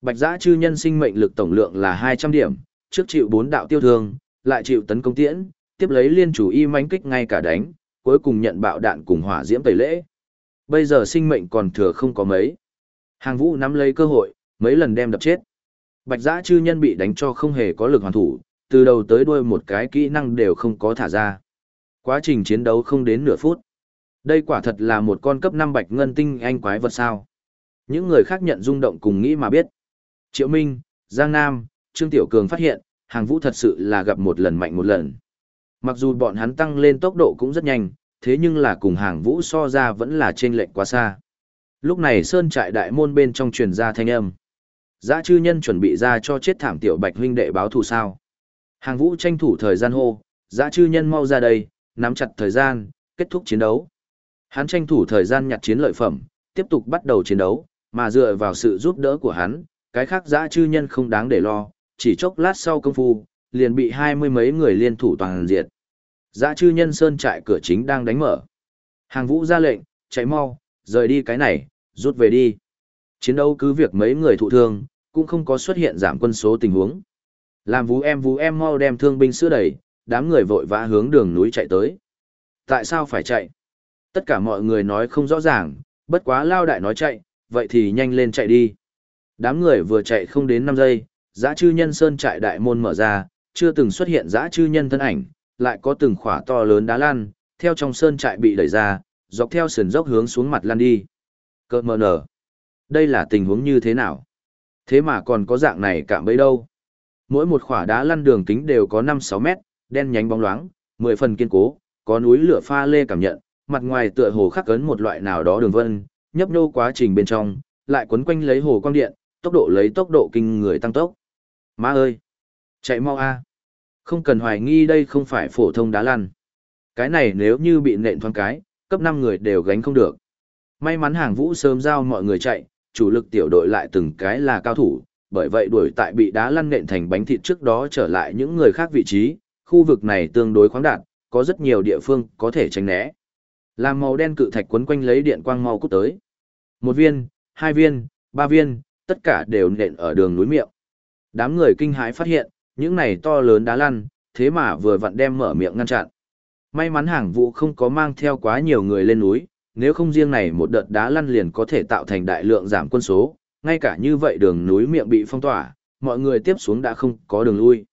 Bạch dã chư nhân sinh mệnh lực tổng lượng là 200 điểm, trước chịu 4 đạo tiêu thương, lại chịu tấn công tiễn, tiếp lấy liên chủ y mãnh kích ngay cả đánh, cuối cùng nhận bạo đạn cùng hỏa diễm tẩy lễ. Bây giờ sinh mệnh còn thừa không có mấy. Hàng vũ nắm lấy cơ hội, mấy lần đem đập chết. Bạch giã chư nhân bị đánh cho không hề có lực hoàn thủ, từ đầu tới đuôi một cái kỹ năng đều không có thả ra. Quá trình chiến đấu không đến nửa phút. Đây quả thật là một con cấp 5 bạch ngân tinh anh quái vật sao. Những người khác nhận rung động cùng nghĩ mà biết. Triệu Minh, Giang Nam, Trương Tiểu Cường phát hiện, hàng vũ thật sự là gặp một lần mạnh một lần. Mặc dù bọn hắn tăng lên tốc độ cũng rất nhanh, thế nhưng là cùng hàng vũ so ra vẫn là trên lệnh quá xa. Lúc này Sơn trại đại môn bên trong truyền ra thanh âm. Dã chư nhân chuẩn bị ra cho chết thảm tiểu bạch huynh đệ báo thù sao. Hàng vũ tranh thủ thời gian hô, dã chư nhân mau ra đây, nắm chặt thời gian, kết thúc chiến đấu. Hắn tranh thủ thời gian nhặt chiến lợi phẩm, tiếp tục bắt đầu chiến đấu, mà dựa vào sự giúp đỡ của hắn, cái khác dã chư nhân không đáng để lo, chỉ chốc lát sau công phu, liền bị hai mươi mấy người liên thủ toàn diệt. Dã chư nhân sơn trại cửa chính đang đánh mở. Hàng vũ ra lệnh, chạy mau, rời đi cái này, rút về đi. Chiến đấu cứ việc mấy người thụ thương, cũng không có xuất hiện giảm quân số tình huống. Làm vũ em vũ em mau đem thương binh sữa đẩy, đám người vội vã hướng đường núi chạy tới. Tại sao phải chạy? Tất cả mọi người nói không rõ ràng, bất quá lao đại nói chạy, vậy thì nhanh lên chạy đi. Đám người vừa chạy không đến 5 giây, giã chư nhân sơn trại đại môn mở ra, chưa từng xuất hiện dã chư nhân thân ảnh, lại có từng khỏa to lớn đá lan, theo trong sơn trại bị đẩy ra, dọc theo sườn dốc hướng xuống mặt lan đi. Cơ mờ nở. Đây là tình huống như thế nào? Thế mà còn có dạng này cạm bấy đâu? Mỗi một khỏa đá lăn đường kính đều có 5-6 mét, đen nhánh bóng loáng, 10 phần kiên cố, có núi lửa pha lê cảm nhận, mặt ngoài tựa hồ khắc ấn một loại nào đó đường vân, nhấp nhô quá trình bên trong, lại quấn quanh lấy hồ quang điện, tốc độ lấy tốc độ kinh người tăng tốc. Má ơi! Chạy mau a! Không cần hoài nghi đây không phải phổ thông đá lăn. Cái này nếu như bị nện thoáng cái, cấp 5 người đều gánh không được. May mắn hàng vũ sớm giao mọi người chạy, chủ lực tiểu đội lại từng cái là cao thủ, bởi vậy đuổi tại bị đá lăn nện thành bánh thịt trước đó trở lại những người khác vị trí, khu vực này tương đối khoáng đạt, có rất nhiều địa phương có thể tránh né. Làm màu đen cự thạch quấn quanh lấy điện quang mau cút tới. Một viên, hai viên, ba viên, tất cả đều nện ở đường núi miệng. Đám người kinh hãi phát hiện, những này to lớn đá lăn, thế mà vừa vặn đem mở miệng ngăn chặn. May mắn hàng vụ không có mang theo quá nhiều người lên núi, nếu không riêng này một đợt đá lăn liền có thể tạo thành đại lượng giảm quân số, ngay cả như vậy đường núi miệng bị phong tỏa, mọi người tiếp xuống đã không có đường lui.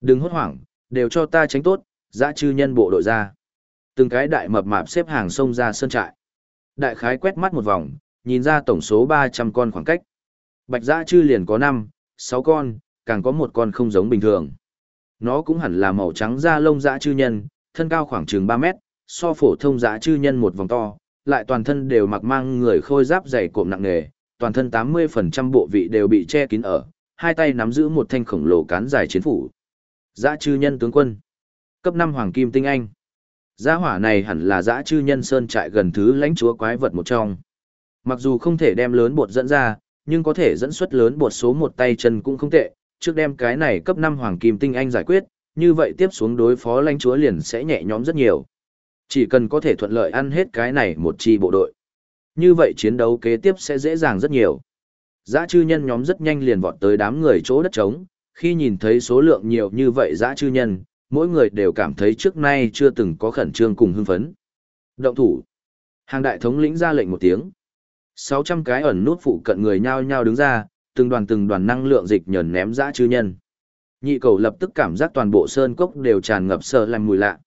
Đừng hốt hoảng, đều cho ta tránh tốt, dã chư nhân bộ đội ra. Từng cái đại mập mạp xếp hàng sông ra sơn trại. Đại khái quét mắt một vòng, nhìn ra tổng số 300 con khoảng cách. Bạch dã chư liền có 5, 6 con, càng có một con không giống bình thường. Nó cũng hẳn là màu trắng da lông dã chư nhân, thân cao khoảng chừng 3 mét, so phổ thông dã chư nhân một vòng to, lại toàn thân đều mặc mang người khôi giáp dày cộm nặng nề, toàn thân 80% bộ vị đều bị che kín ở, hai tay nắm giữ một thanh khổng lồ cán dài chiến phủ. Dã chư nhân tướng quân. Cấp 5 hoàng kim tinh anh. Giá hỏa này hẳn là dã chư nhân sơn trại gần thứ lãnh chúa quái vật một trong. Mặc dù không thể đem lớn bột dẫn ra, nhưng có thể dẫn xuất lớn bột số một tay chân cũng không tệ, trước đem cái này cấp 5 hoàng kim tinh anh giải quyết, như vậy tiếp xuống đối phó lãnh chúa liền sẽ nhẹ nhõm rất nhiều. Chỉ cần có thể thuận lợi ăn hết cái này một chi bộ đội. Như vậy chiến đấu kế tiếp sẽ dễ dàng rất nhiều. Dã chư nhân nhóm rất nhanh liền vọt tới đám người chỗ đất trống, khi nhìn thấy số lượng nhiều như vậy dã chư nhân, mỗi người đều cảm thấy trước nay chưa từng có khẩn trương cùng hưng phấn. Động thủ. Hàng đại thống lĩnh ra lệnh một tiếng. 600 cái ẩn nút phụ cận người nhao nhao đứng ra, từng đoàn từng đoàn năng lượng dịch nhờn ném dã chư nhân. Nhị cầu lập tức cảm giác toàn bộ sơn cốc đều tràn ngập sợ lành mùi lạ.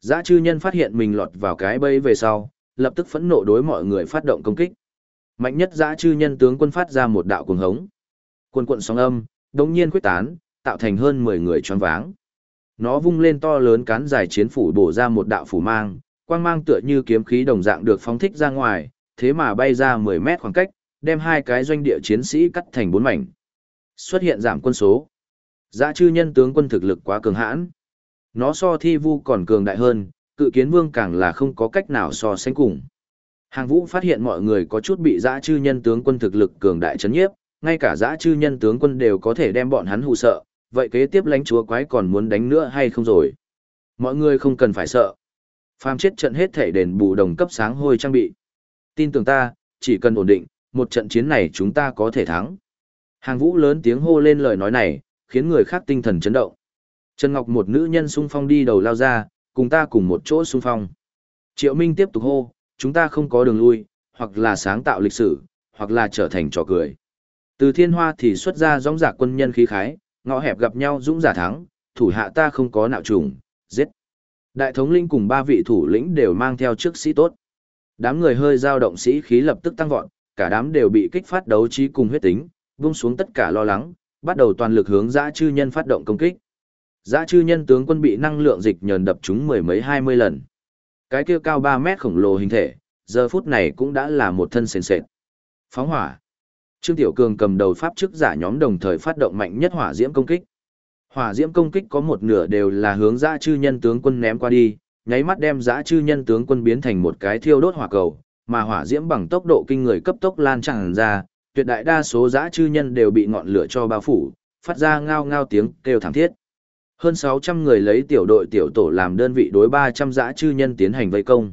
Dã chư nhân phát hiện mình lọt vào cái bẫy về sau, lập tức phẫn nộ đối mọi người phát động công kích. Mạnh nhất dã chư nhân tướng quân phát ra một đạo cuồng hống. Quân quận sóng âm, đống nhiên quyết tán, tạo thành hơn 10 người choáng váng. Nó vung lên to lớn cán dài chiến phủ bổ ra một đạo phủ mang, quang mang tựa như kiếm khí đồng dạng được phóng thích ra ngoài, thế mà bay ra 10 mét khoảng cách, đem hai cái doanh địa chiến sĩ cắt thành bốn mảnh. Xuất hiện giảm quân số. Dã chư nhân tướng quân thực lực quá cường hãn. Nó so thi vu còn cường đại hơn, cự kiến vương càng là không có cách nào so sánh cùng. Hàng vũ phát hiện mọi người có chút bị dã chư nhân tướng quân thực lực cường đại chấn nhiếp, ngay cả dã chư nhân tướng quân đều có thể đem bọn hắn hù sợ, vậy kế tiếp lãnh chúa quái còn muốn đánh nữa hay không rồi? Mọi người không cần phải sợ. Phàm chết trận hết thể đền bù đồng cấp sáng hôi trang bị. Tin tưởng ta, chỉ cần ổn định, một trận chiến này chúng ta có thể thắng. Hàng vũ lớn tiếng hô lên lời nói này, khiến người khác tinh thần chấn động. Trần Ngọc một nữ nhân sung phong đi đầu lao ra, cùng ta cùng một chỗ sung phong. Triệu Minh tiếp tục hô, chúng ta không có đường lui, hoặc là sáng tạo lịch sử, hoặc là trở thành trò cười. Từ thiên hoa thì xuất ra dõng giả quân nhân khí khái, ngõ hẹp gặp nhau dũng giả thắng, thủ hạ ta không có nạo trùng, giết. Đại thống linh cùng ba vị thủ lĩnh đều mang theo chức sĩ tốt. Đám người hơi dao động sĩ khí lập tức tăng vọt, cả đám đều bị kích phát đấu trí cùng huyết tính, buông xuống tất cả lo lắng, bắt đầu toàn lực hướng dã chư nhân phát động công kích. Dã chư nhân tướng quân bị năng lượng dịch nhờn đập chúng mười mấy hai mươi lần. Cái kia cao ba mét khổng lồ hình thể, giờ phút này cũng đã là một thân sền sệt. Phóng hỏa. Trương Tiểu Cường cầm đầu pháp chức giả nhóm đồng thời phát động mạnh nhất hỏa diễm công kích. Hỏa diễm công kích có một nửa đều là hướng dã chư nhân tướng quân ném qua đi, nháy mắt đem dã chư nhân tướng quân biến thành một cái thiêu đốt hỏa cầu, mà hỏa diễm bằng tốc độ kinh người cấp tốc lan tràn ra, tuyệt đại đa số dã chư nhân đều bị ngọn lửa cho bao phủ, phát ra ngao ngao tiếng kêu thảm thiết. Hơn 600 người lấy tiểu đội tiểu tổ làm đơn vị đối 300 dã chư nhân tiến hành vây công.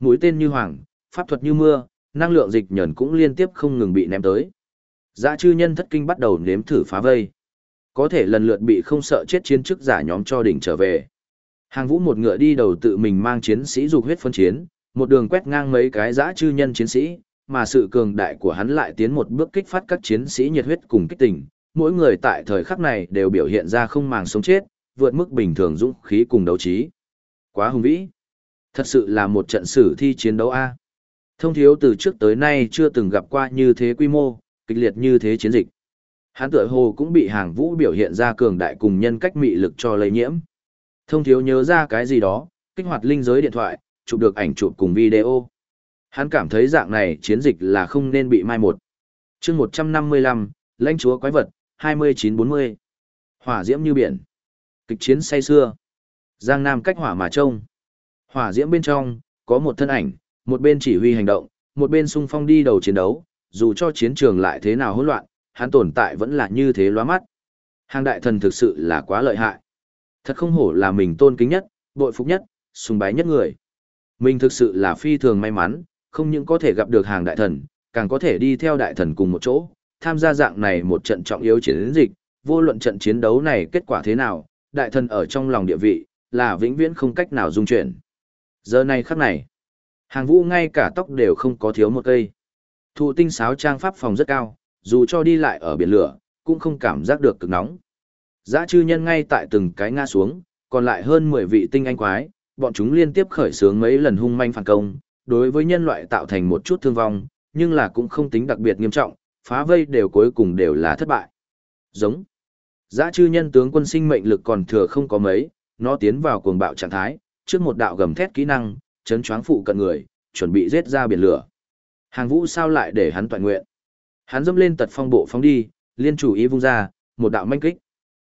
Mũi tên như hoàng, pháp thuật như mưa, năng lượng dịch nhẫn cũng liên tiếp không ngừng bị ném tới. Dã chư nhân thất kinh bắt đầu nếm thử phá vây. Có thể lần lượt bị không sợ chết chiến chức giả nhóm cho đỉnh trở về. Hàng vũ một ngựa đi đầu tự mình mang chiến sĩ dục huyết phân chiến, một đường quét ngang mấy cái dã chư nhân chiến sĩ, mà sự cường đại của hắn lại tiến một bước kích phát các chiến sĩ nhiệt huyết cùng kích tình, mỗi người tại thời khắc này đều biểu hiện ra không màng sống chết, vượt mức bình thường dũng khí cùng đấu trí. Quá hùng vĩ. Thật sự là một trận sử thi chiến đấu A. Thông thiếu từ trước tới nay chưa từng gặp qua như thế quy mô, kịch liệt như thế chiến dịch. Hắn tựa hồ cũng bị hàng vũ biểu hiện ra cường đại cùng nhân cách mị lực cho lây nhiễm. Thông thiếu nhớ ra cái gì đó, kích hoạt linh giới điện thoại, chụp được ảnh chụp cùng video. Hắn cảm thấy dạng này chiến dịch là không nên bị mai một. chương 155, lãnh chúa quái vật, 2940. Hỏa diễm như biển. Kịch chiến say xưa. Giang Nam cách hỏa mà trông. Hỏa diễm bên trong, có một thân ảnh, một bên chỉ huy hành động, một bên xung phong đi đầu chiến đấu, dù cho chiến trường lại thế nào hỗn loạn, hắn tồn tại vẫn là như thế lóa mắt. Hàng đại thần thực sự là quá lợi hại. Thật không hổ là mình tôn kính nhất, bội phục nhất, sùng bái nhất người. Mình thực sự là phi thường may mắn, không những có thể gặp được hàng đại thần, càng có thể đi theo đại thần cùng một chỗ, tham gia dạng này một trận trọng yếu chiến dịch, vô luận trận chiến đấu này kết quả thế nào, đại thần ở trong lòng địa vị, là vĩnh viễn không cách nào dung chuyển. Giờ này khắc này, hàng vũ ngay cả tóc đều không có thiếu một cây. Thụ tinh sáo trang pháp phòng rất cao, dù cho đi lại ở biển lửa, cũng không cảm giác được cực nóng. Giá chư nhân ngay tại từng cái ngã xuống, còn lại hơn 10 vị tinh anh quái, bọn chúng liên tiếp khởi xướng mấy lần hung manh phản công, đối với nhân loại tạo thành một chút thương vong, nhưng là cũng không tính đặc biệt nghiêm trọng, phá vây đều cuối cùng đều là thất bại. Giống. Giá chư nhân tướng quân sinh mệnh lực còn thừa không có mấy, nó tiến vào cuồng bạo trạng thái, trước một đạo gầm thét kỹ năng, chấn choáng phụ cận người, chuẩn bị giết ra biển lửa. Hàng vũ sao lại để hắn toàn nguyện. Hắn dâm lên tật phong bộ phóng đi, liên chủ ý vung ra, một đạo manh kích.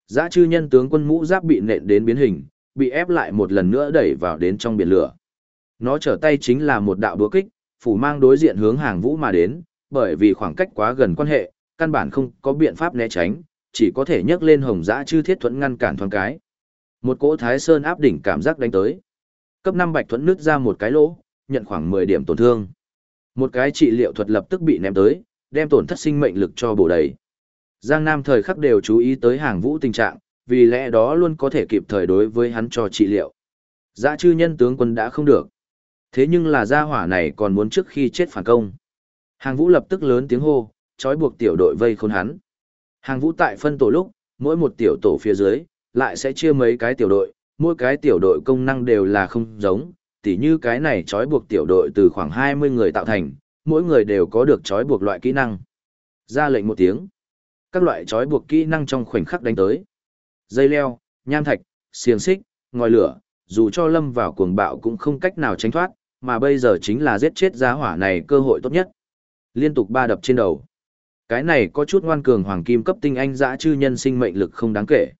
Giá chư nhân tướng quân mũ giáp bị nện đến biến hình, bị ép lại một lần nữa đẩy vào đến trong biển lửa. Nó trở tay chính là một đạo đũa kích, phủ mang đối diện hướng hàng vũ mà đến, bởi vì khoảng cách quá gần quan hệ, căn bản không có biện pháp né tránh, chỉ có thể nhấc lên hồng dã chư thiết thuẫn ngăn cản thoáng cái. Một cỗ thái sơn áp đỉnh cảm giác đánh tới. Cấp 5 bạch thuẫn nứt ra một cái lỗ, nhận khoảng 10 điểm tổn thương. Một cái trị liệu thuật lập tức bị ném tới, đem tổn thất sinh mệnh lực cho bổ đầy. Giang Nam thời khắc đều chú ý tới hàng vũ tình trạng, vì lẽ đó luôn có thể kịp thời đối với hắn cho trị liệu. Dã chư nhân tướng quân đã không được. Thế nhưng là gia hỏa này còn muốn trước khi chết phản công. Hàng vũ lập tức lớn tiếng hô, trói buộc tiểu đội vây khốn hắn. Hàng vũ tại phân tổ lúc, mỗi một tiểu tổ phía dưới, lại sẽ chia mấy cái tiểu đội, mỗi cái tiểu đội công năng đều là không giống, tỉ như cái này trói buộc tiểu đội từ khoảng 20 người tạo thành, mỗi người đều có được trói buộc loại kỹ năng. Ra lệnh một tiếng. Các loại trói buộc kỹ năng trong khoảnh khắc đánh tới. Dây leo, nham thạch, xiềng xích, ngòi lửa, dù cho lâm vào cuồng bạo cũng không cách nào tránh thoát, mà bây giờ chính là giết chết giá hỏa này cơ hội tốt nhất. Liên tục ba đập trên đầu. Cái này có chút ngoan cường hoàng kim cấp tinh anh dã chư nhân sinh mệnh lực không đáng kể.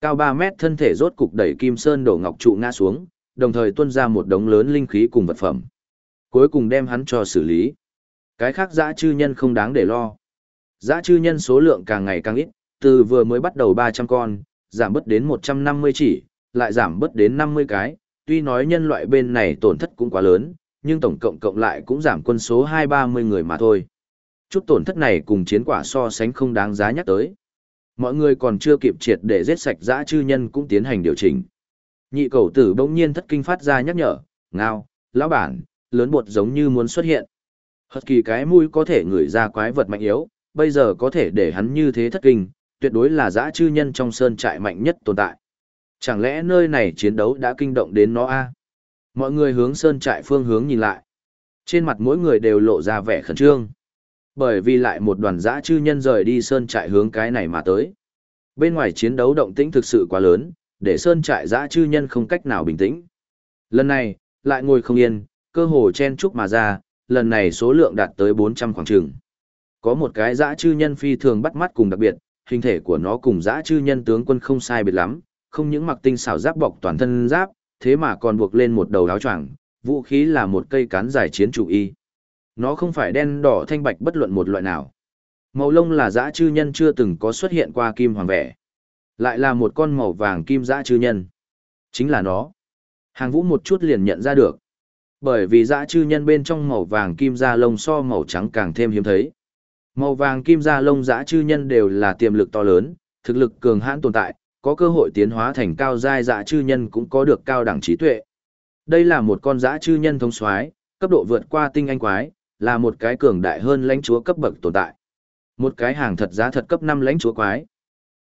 Cao 3 mét thân thể rốt cục đẩy kim sơn đổ ngọc trụ ngã xuống, đồng thời tuôn ra một đống lớn linh khí cùng vật phẩm. Cuối cùng đem hắn cho xử lý. Cái khác dã chư nhân không đáng để lo. Dã chư nhân số lượng càng ngày càng ít, từ vừa mới bắt đầu 300 con, giảm bớt đến 150 chỉ, lại giảm bớt đến 50 cái. Tuy nói nhân loại bên này tổn thất cũng quá lớn, nhưng tổng cộng cộng lại cũng giảm quân số 2-30 người mà thôi. Chút tổn thất này cùng chiến quả so sánh không đáng giá nhắc tới. Mọi người còn chưa kịp triệt để giết sạch dã chư nhân cũng tiến hành điều chỉnh. Nhị cầu tử bỗng nhiên thất kinh phát ra nhắc nhở, ngao, lão bản, lớn bột giống như muốn xuất hiện. Hật kỳ cái mũi có thể ngửi ra quái vật mạnh yếu, bây giờ có thể để hắn như thế thất kinh, tuyệt đối là dã chư nhân trong sơn trại mạnh nhất tồn tại. Chẳng lẽ nơi này chiến đấu đã kinh động đến nó a? Mọi người hướng sơn trại phương hướng nhìn lại. Trên mặt mỗi người đều lộ ra vẻ khẩn trương. Bởi vì lại một đoàn dã chư nhân rời đi sơn trại hướng cái này mà tới. Bên ngoài chiến đấu động tĩnh thực sự quá lớn, để sơn trại dã chư nhân không cách nào bình tĩnh. Lần này, lại ngồi không yên, cơ hồ chen chúc mà ra, lần này số lượng đạt tới 400 khoảng trường. Có một cái dã chư nhân phi thường bắt mắt cùng đặc biệt, hình thể của nó cùng dã chư nhân tướng quân không sai biệt lắm, không những mặc tinh xảo giáp bọc toàn thân giáp, thế mà còn buộc lên một đầu áo choàng, vũ khí là một cây cán dài chiến chủ y. Nó không phải đen đỏ thanh bạch bất luận một loại nào. Màu lông là dã chư nhân chưa từng có xuất hiện qua kim hoàng vẻ. Lại là một con màu vàng kim dã chư nhân. Chính là nó. Hàng vũ một chút liền nhận ra được. Bởi vì dã chư nhân bên trong màu vàng kim da lông so màu trắng càng thêm hiếm thấy. Màu vàng kim da lông dã chư nhân đều là tiềm lực to lớn, thực lực cường hãn tồn tại, có cơ hội tiến hóa thành cao giai dã chư nhân cũng có được cao đẳng trí tuệ. Đây là một con dã chư nhân thống soái, cấp độ vượt qua tinh anh quái, là một cái cường đại hơn lãnh chúa cấp bậc tồn tại. Một cái hàng thật giá thật cấp 5 lãnh chúa quái.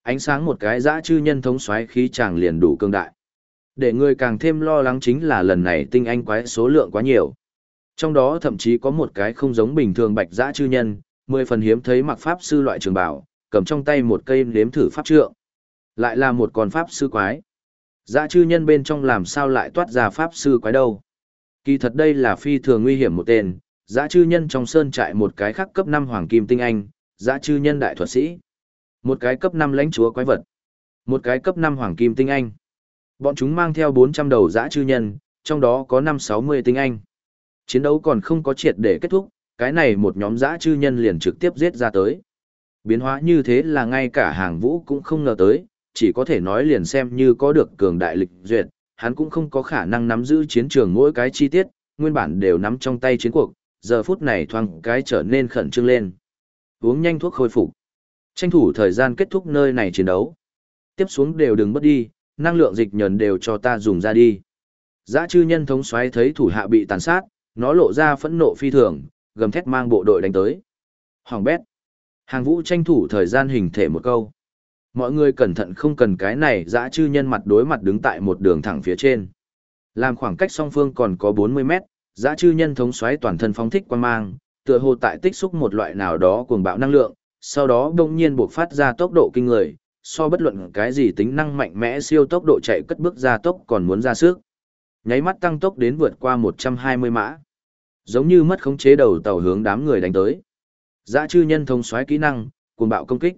Ánh sáng một cái dã chư nhân thống soái khí chàng liền đủ cường đại. Để người càng thêm lo lắng chính là lần này tinh anh quái số lượng quá nhiều. Trong đó thậm chí có một cái không giống bình thường bạch dã chư nhân, mười phần hiếm thấy mặc pháp sư loại trường bảo, cầm trong tay một cây nếm thử pháp trượng. Lại là một con pháp sư quái. Dã chư nhân bên trong làm sao lại toát ra pháp sư quái đâu. Kỳ thật đây là phi thường nguy hiểm một tên, dã chư nhân trong sơn trại một cái khác cấp 5 hoàng kim tinh anh, dã chư nhân đại thuật sĩ. Một cái cấp 5 lãnh chúa quái vật. Một cái cấp 5 hoàng kim tinh anh. Bọn chúng mang theo 400 đầu dã chư nhân, trong đó có 560 tinh anh. Chiến đấu còn không có triệt để kết thúc, cái này một nhóm dã chư nhân liền trực tiếp giết ra tới. Biến hóa như thế là ngay cả hàng vũ cũng không ngờ tới, chỉ có thể nói liền xem như có được cường đại lịch duyệt, hắn cũng không có khả năng nắm giữ chiến trường mỗi cái chi tiết, nguyên bản đều nắm trong tay chiến cuộc, giờ phút này thoang cái trở nên khẩn trương lên. Uống nhanh thuốc khôi phục. Tranh thủ thời gian kết thúc nơi này chiến đấu. Tiếp xuống đều đừng mất đi, năng lượng dịch nhờn đều cho ta dùng ra đi. Giã chư nhân thống xoáy thấy thủ hạ bị tàn sát, nó lộ ra phẫn nộ phi thường, gầm thét mang bộ đội đánh tới. Hoàng bét. Hàng vũ tranh thủ thời gian hình thể một câu. Mọi người cẩn thận không cần cái này dã chư nhân mặt đối mặt đứng tại một đường thẳng phía trên. Làm khoảng cách song phương còn có 40 mét, dã chư nhân thống xoáy toàn thân phóng thích quan mang, tựa hồ tại tích xúc một loại nào đó cuồng bạo năng lượng, sau đó đông nhiên buộc phát ra tốc độ kinh người, so bất luận cái gì tính năng mạnh mẽ siêu tốc độ chạy cất bước ra tốc còn muốn ra sức. Nháy mắt tăng tốc đến vượt qua 120 mã. Giống như mất khống chế đầu tàu hướng đám người đánh tới. Dã chư nhân thống xoáy kỹ năng, cuồng bạo công kích.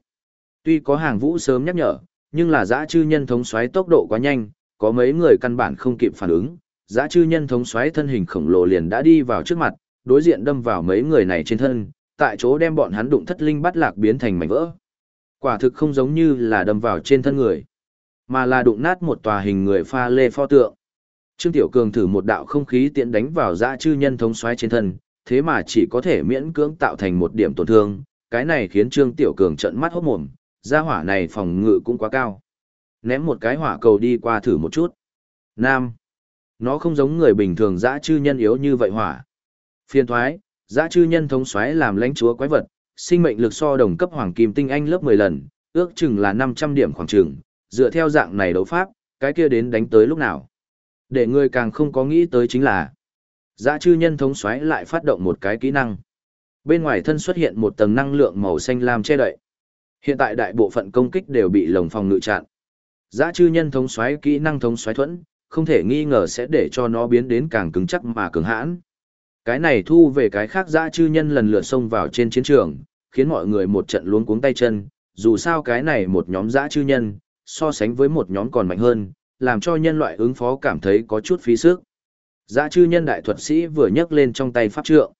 Tuy có hàng vũ sớm nhắc nhở, nhưng là dã chư nhân thống xoáy tốc độ quá nhanh, có mấy người căn bản không kịp phản ứng, dã chư nhân thống xoáy thân hình khổng lồ liền đã đi vào trước mặt, đối diện đâm vào mấy người này trên thân, tại chỗ đem bọn hắn đụng thất linh bắt lạc biến thành mảnh vỡ. Quả thực không giống như là đâm vào trên thân người, mà là đụng nát một tòa hình người pha lê pho tượng. Trương Tiểu Cường thử một đạo không khí tiện đánh vào dã chư nhân thống xoáy trên thân, thế mà chỉ có thể miễn cưỡng tạo thành một điểm tổn thương, cái này khiến Trương Tiểu Cường trợn mắt hốt mồm, gia hỏa này phòng ngự cũng quá cao. Ném một cái hỏa cầu đi qua thử một chút. Nam. Nó không giống người bình thường dã chư nhân yếu như vậy hỏa. Phiên thoái, dã chư nhân thống xoáy làm lãnh chúa quái vật, sinh mệnh lực so đồng cấp hoàng kim tinh anh lớp 10 lần, ước chừng là 500 điểm khoảng chừng, dựa theo dạng này đấu pháp, cái kia đến đánh tới lúc nào. Để người càng không có nghĩ tới chính là, dã chư nhân thống xoáy lại phát động một cái kỹ năng. Bên ngoài thân xuất hiện một tầng năng lượng màu xanh lam che đậy. Hiện tại đại bộ phận công kích đều bị lồng phòng ngự chặn. Dã chư nhân thống xoáy kỹ năng thống xoáy thuẫn, không thể nghi ngờ sẽ để cho nó biến đến càng cứng chắc mà cứng hãn. Cái này thu về cái khác dã chư nhân lần lượt xông vào trên chiến trường, khiến mọi người một trận luống cuống tay chân, dù sao cái này một nhóm dã chư nhân, so sánh với một nhóm còn mạnh hơn, làm cho nhân loại ứng phó cảm thấy có chút phí sức. Dã chư nhân đại thuật sĩ vừa nhấc lên trong tay pháp trượng.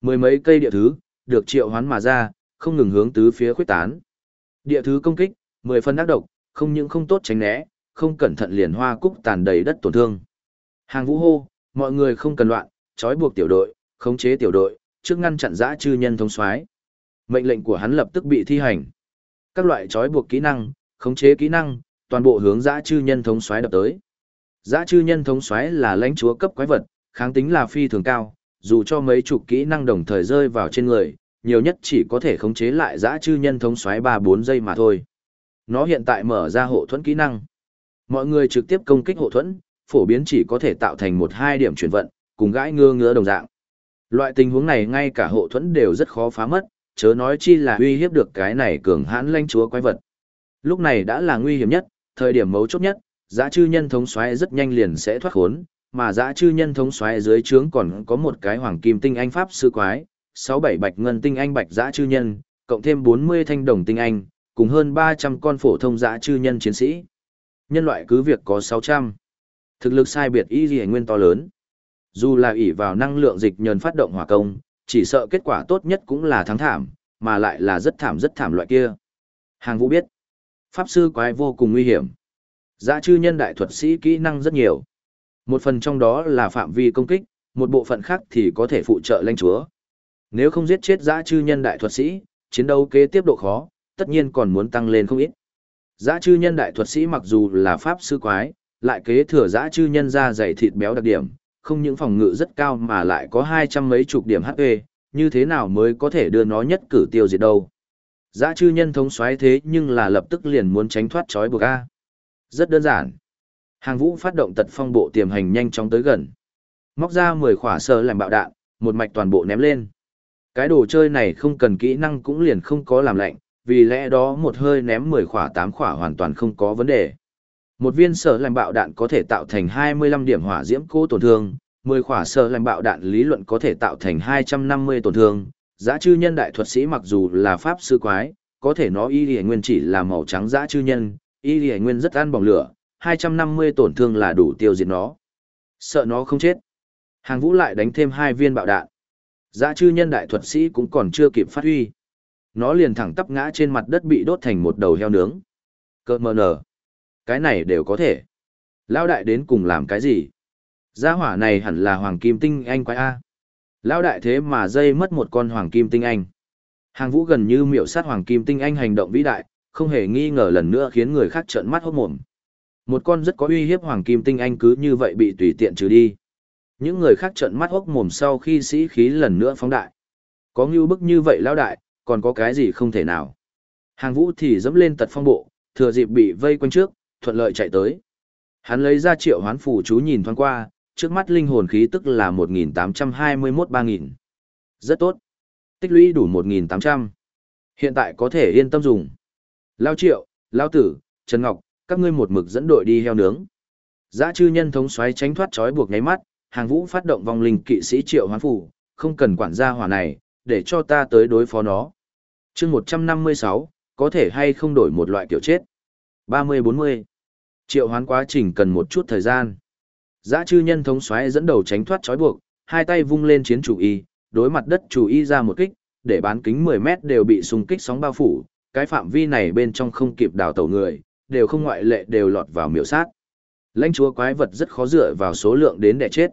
Mười mấy cây địa thứ, được triệu hoán mà ra, không ngừng hướng tứ phía khuyết tán. Địa thứ công kích, mười phân ác độc, không những không tốt tránh né, không cẩn thận liền hoa cúc tàn đầy đất tổn thương. Hàng vũ hô, mọi người không cần loạn, trói buộc tiểu đội, khống chế tiểu đội, trước ngăn chặn dã chư nhân thông soái. Mệnh lệnh của hắn lập tức bị thi hành. Các loại trói buộc kỹ năng, khống chế kỹ năng, toàn bộ hướng dã chư nhân thống xoáy đập tới. Dã chư nhân thống xoáy là lãnh chúa cấp quái vật, kháng tính là phi thường cao, dù cho mấy chục kỹ năng đồng thời rơi vào trên người, nhiều nhất chỉ có thể khống chế lại dã chư nhân thống xoáy 3-4 giây mà thôi. Nó hiện tại mở ra hộ thuẫn kỹ năng. Mọi người trực tiếp công kích hộ thuẫn, phổ biến chỉ có thể tạo thành một hai điểm chuyển vận, cùng gãi ngơ ngứa đồng dạng. Loại tình huống này ngay cả hộ thuẫn đều rất khó phá mất, chớ nói chi là uy hiếp được cái này cường hãn lãnh chúa quái vật. Lúc này đã là nguy hiểm nhất, thời điểm mấu chốt nhất, dã chư nhân thống xoáy rất nhanh liền sẽ thoát khốn, mà dã chư nhân thống xoáy dưới trướng còn có một cái hoàng kim tinh anh pháp sư quái, sáu bảy bạch ngân tinh anh bạch dã chư nhân, cộng thêm bốn mươi thanh đồng tinh anh, cùng hơn ba trăm con phổ thông dã chư nhân chiến sĩ. Nhân loại cứ việc có sáu trăm Thực lực sai biệt y gì nguyên to lớn. Dù là ỷ vào năng lượng dịch nhờn phát động hỏa công, chỉ sợ kết quả tốt nhất cũng là thắng thảm, mà lại là rất thảm rất thảm loại kia. Hàng vũ biết, pháp sư quái vô cùng nguy hiểm. Dã chư nhân đại thuật sĩ kỹ năng rất nhiều. Một phần trong đó là phạm vi công kích, một bộ phận khác thì có thể phụ trợ lãnh chúa. Nếu không giết chết dã chư nhân đại thuật sĩ, chiến đấu kế tiếp độ khó, tất nhiên còn muốn tăng lên không ít. Dã chư nhân đại thuật sĩ mặc dù là pháp sư quái, lại kế thừa dã chư nhân ra dày thịt béo đặc điểm, không những phòng ngự rất cao mà lại có hai trăm mấy chục điểm HP, như thế nào mới có thể đưa nó nhất cử tiêu diệt đâu. Dã chư nhân thống xoáy thế nhưng là lập tức liền muốn tránh thoát trói buộc A. Rất đơn giản. Hàng vũ phát động tật phong bộ tiềm hành nhanh chóng tới gần. Móc ra 10 khỏa sơ làm bạo đạn, một mạch toàn bộ ném lên. Cái đồ chơi này không cần kỹ năng cũng liền không có làm lạnh, vì lẽ đó một hơi ném 10 khỏa 8 khỏa hoàn toàn không có vấn đề. Một viên sở làm bạo đạn có thể tạo thành 25 điểm hỏa diễm cố tổn thương, 10 khỏa sở làm bạo đạn lý luận có thể tạo thành 250 tổn thương. Giá chư nhân đại thuật sĩ mặc dù là pháp sư quái, có thể nó y lìa nguyên chỉ là màu trắng giá chư nhân, y lìa nguyên rất ăn bỏng lửa, 250 tổn thương là đủ tiêu diệt nó. Sợ nó không chết. Hàng vũ lại đánh thêm hai viên bạo đạn. Giá chư nhân đại thuật sĩ cũng còn chưa kịp phát huy. Nó liền thẳng tắp ngã trên mặt đất bị đốt thành một đầu heo nướng. Cơ mờ nở. Cái này đều có thể. Lao đại đến cùng làm cái gì? Gia hỏa này hẳn là hoàng kim tinh anh quái A. Lão đại thế mà dây mất một con hoàng kim tinh anh. Hàng vũ gần như miểu sát hoàng kim tinh anh hành động vĩ đại, không hề nghi ngờ lần nữa khiến người khác trợn mắt hốt mồm. Một con rất có uy hiếp hoàng kim tinh anh cứ như vậy bị tùy tiện trừ đi. Những người khác trợn mắt hốc mồm sau khi sĩ khí lần nữa phóng đại. Có ngưu bức như vậy lão đại, còn có cái gì không thể nào. Hàng vũ thì dẫm lên tật phong bộ, thừa dịp bị vây quanh trước, thuận lợi chạy tới. Hắn lấy ra triệu hoán phủ chú nhìn thoáng qua, trước mắt linh hồn khí tức là 1.821-3.000. Rất tốt. Tích lũy đủ 1.800 Hiện tại có thể yên tâm dùng. Lao triệu, Lao tử, Trần Ngọc, các ngươi một mực dẫn đội đi heo nướng. giã chư nhân thống xoáy tránh thoát trói buộc ngáy mắt, hàng vũ phát động vong linh kỵ sĩ triệu hoán phủ, không cần quản gia hỏa này, để cho ta tới đối phó nó. chương 156, có thể hay không đổi một loại kiểu chết. 30-40. Triệu hoán quá trình cần một chút thời gian. Dã chư nhân thống xoáy dẫn đầu tránh thoát trói buộc, hai tay vung lên chiến chủ y, đối mặt đất chủ y ra một kích, để bán kính 10 mét đều bị xung kích sóng bao phủ, cái phạm vi này bên trong không kịp đào tẩu người, đều không ngoại lệ đều lọt vào miểu sát. Lãnh chúa quái vật rất khó dựa vào số lượng đến để chết.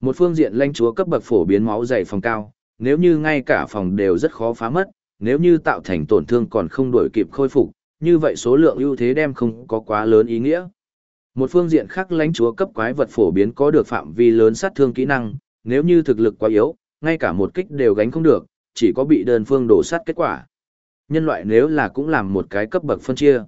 Một phương diện lãnh chúa cấp bậc phổ biến máu dày phòng cao, nếu như ngay cả phòng đều rất khó phá mất, nếu như tạo thành tổn thương còn không đổi kịp khôi phục, như vậy số lượng ưu thế đem không có quá lớn ý nghĩa. Một phương diện khác lãnh chúa cấp quái vật phổ biến có được phạm vi lớn sát thương kỹ năng, nếu như thực lực quá yếu, ngay cả một kích đều gánh không được, chỉ có bị đơn phương đổ sát kết quả. Nhân loại nếu là cũng làm một cái cấp bậc phân chia.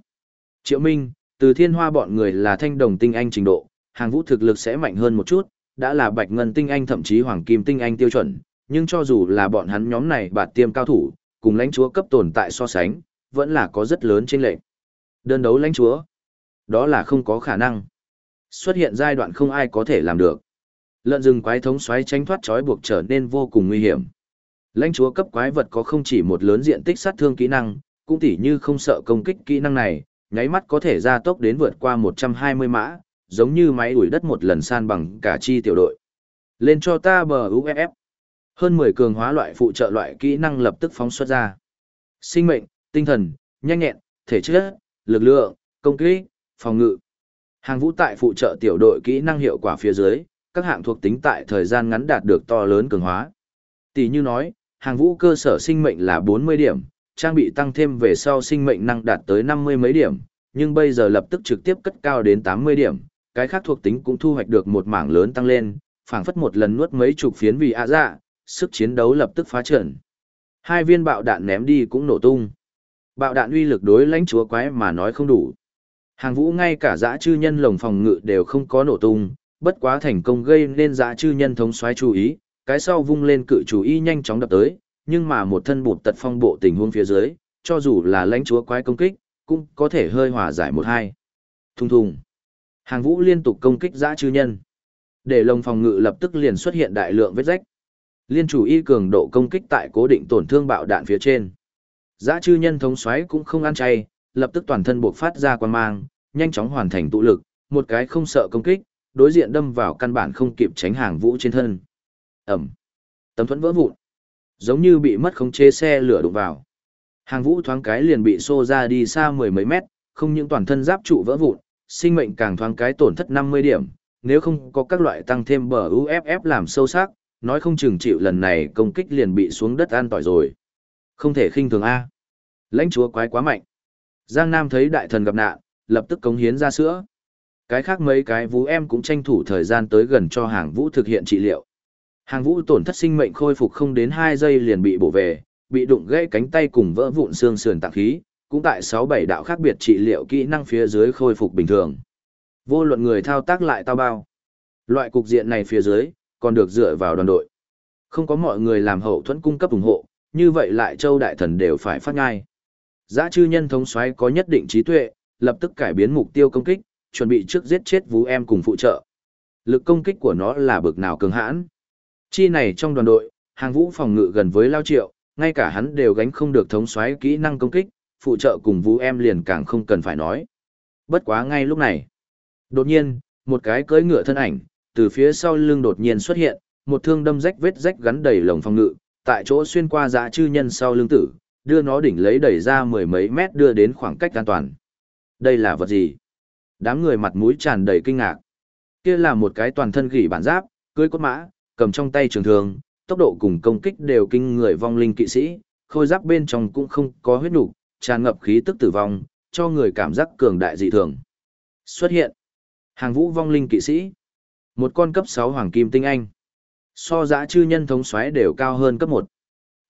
Triệu Minh, từ thiên hoa bọn người là thanh đồng tinh anh trình độ, hàng vũ thực lực sẽ mạnh hơn một chút, đã là bạch ngân tinh anh thậm chí hoàng kim tinh anh tiêu chuẩn, nhưng cho dù là bọn hắn nhóm này bạt tiêm cao thủ, cùng lãnh chúa cấp tồn tại so sánh, vẫn là có rất lớn chênh lệch. Đơn đấu lãnh chúa, đó là không có khả năng. Xuất hiện giai đoạn không ai có thể làm được. Lợn rừng quái thống xoáy tránh thoát trói buộc trở nên vô cùng nguy hiểm. Lãnh chúa cấp quái vật có không chỉ một lớn diện tích sát thương kỹ năng, cũng tỉ như không sợ công kích kỹ năng này, nháy mắt có thể gia tốc đến vượt qua 120 mã, giống như máy đuổi đất một lần san bằng cả chi tiểu đội. Lên cho ta bờ UFF. Hơn 10 cường hóa loại phụ trợ loại kỹ năng lập tức phóng xuất ra. Sinh mệnh, tinh thần, nhanh nhẹn, thể chất, lực lượng, công kích, phòng ngự. Hàng vũ tại phụ trợ tiểu đội kỹ năng hiệu quả phía dưới, các hạng thuộc tính tại thời gian ngắn đạt được to lớn cường hóa. Tỷ như nói, hàng vũ cơ sở sinh mệnh là 40 điểm, trang bị tăng thêm về sau sinh mệnh năng đạt tới 50 mấy điểm, nhưng bây giờ lập tức trực tiếp cất cao đến 80 điểm, cái khác thuộc tính cũng thu hoạch được một mảng lớn tăng lên, phảng phất một lần nuốt mấy chục phiến vì ạ dạ, sức chiến đấu lập tức phá trận. Hai viên bạo đạn ném đi cũng nổ tung. Bạo đạn uy lực đối lãnh chúa quái mà nói không đủ. Hàng vũ ngay cả dã chư nhân lồng phòng ngự đều không có nổ tung, bất quá thành công gây nên dã chư nhân thống xoáy chú ý, cái sau vung lên cự chú ý nhanh chóng đập tới, nhưng mà một thân bụt tật phong bộ tình huống phía dưới, cho dù là lãnh chúa quái công kích, cũng có thể hơi hòa giải một hai. Thùng thùng. Hàng vũ liên tục công kích dã chư nhân. Để lồng phòng ngự lập tức liền xuất hiện đại lượng vết rách. Liên chủ y cường độ công kích tại cố định tổn thương bạo đạn phía trên. Dã chư nhân thống xoáy cũng không ăn chay, lập tức toàn thân buộc phát ra quan mang, nhanh chóng hoàn thành tụ lực, một cái không sợ công kích, đối diện đâm vào căn bản không kịp tránh hàng vũ trên thân. Ẩm. Tấm thuẫn vỡ vụn. Giống như bị mất khống chế xe lửa đụng vào. Hàng vũ thoáng cái liền bị xô ra đi xa mười mấy mét, không những toàn thân giáp trụ vỡ vụn, sinh mệnh càng thoáng cái tổn thất 50 điểm, nếu không có các loại tăng thêm bờ UFF làm sâu sắc, nói không chừng chịu lần này công kích liền bị xuống đất an tỏi rồi. Không thể khinh thường A. Lãnh chúa quái quá mạnh. Giang Nam thấy đại thần gặp nạn, lập tức cống hiến ra sữa. Cái khác mấy cái vũ em cũng tranh thủ thời gian tới gần cho hàng vũ thực hiện trị liệu. Hàng vũ tổn thất sinh mệnh khôi phục không đến 2 giây liền bị bổ về, bị đụng gãy cánh tay cùng vỡ vụn xương sườn tạng khí, cũng tại 6-7 đạo khác biệt trị liệu kỹ năng phía dưới khôi phục bình thường. Vô luận người thao tác lại tao bao. Loại cục diện này phía dưới, còn được dựa vào đoàn đội. Không có mọi người làm hậu thuẫn cung cấp ủng hộ, như vậy lại châu đại thần đều phải phát ngai. Giã chư nhân thống xoáy có nhất định trí tuệ, lập tức cải biến mục tiêu công kích, chuẩn bị trước giết chết vũ em cùng phụ trợ. Lực công kích của nó là bực nào cường hãn. Chi này trong đoàn đội, hàng vũ phòng ngự gần với lao triệu, ngay cả hắn đều gánh không được thống xoáy kỹ năng công kích, phụ trợ cùng vũ em liền càng không cần phải nói. Bất quá ngay lúc này, đột nhiên, một cái cưỡi ngựa thân ảnh, từ phía sau lưng đột nhiên xuất hiện, một thương đâm rách vết rách gắn đầy lồng phòng ngự, tại chỗ xuyên qua dã chư nhân sau lưng tử, đưa nó đỉnh lấy đẩy ra mười mấy mét đưa đến khoảng cách an toàn. Đây là vật gì? Đám người mặt mũi tràn đầy kinh ngạc. Kia là một cái toàn thân gỉ bản giáp, cưỡi cốt mã, cầm trong tay trường thường, tốc độ cùng công kích đều kinh người vong linh kỵ sĩ, khôi giáp bên trong cũng không có huyết nục, tràn ngập khí tức tử vong, cho người cảm giác cường đại dị thường. Xuất hiện. Hàng vũ vong linh kỵ sĩ. Một con cấp 6 hoàng kim tinh anh. So giã chư nhân thống xoáy đều cao hơn cấp 1.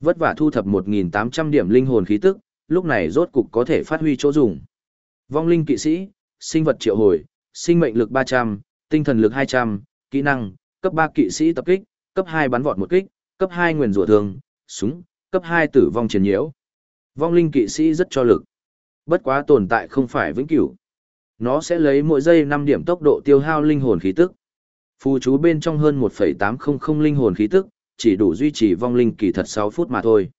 Vất vả thu thập 1.800 điểm linh hồn khí tức, lúc này rốt cục có thể phát huy chỗ dùng. Vong linh kỵ sĩ, sinh vật triệu hồi, sinh mệnh lực 300, tinh thần lực 200, kỹ năng, cấp 3 kỵ sĩ tập kích, cấp 2 bắn vọt một kích, cấp 2 nguyền rủa thương, súng, cấp 2 tử vong chiến nhiễu. Vong linh kỵ sĩ rất cho lực. Bất quá tồn tại không phải vĩnh cửu. Nó sẽ lấy mỗi giây 5 điểm tốc độ tiêu hao linh hồn khí tức. Phù chú bên trong hơn 1.800 linh hồn khí tức, chỉ đủ duy trì vong linh kỳ thật 6 phút mà thôi.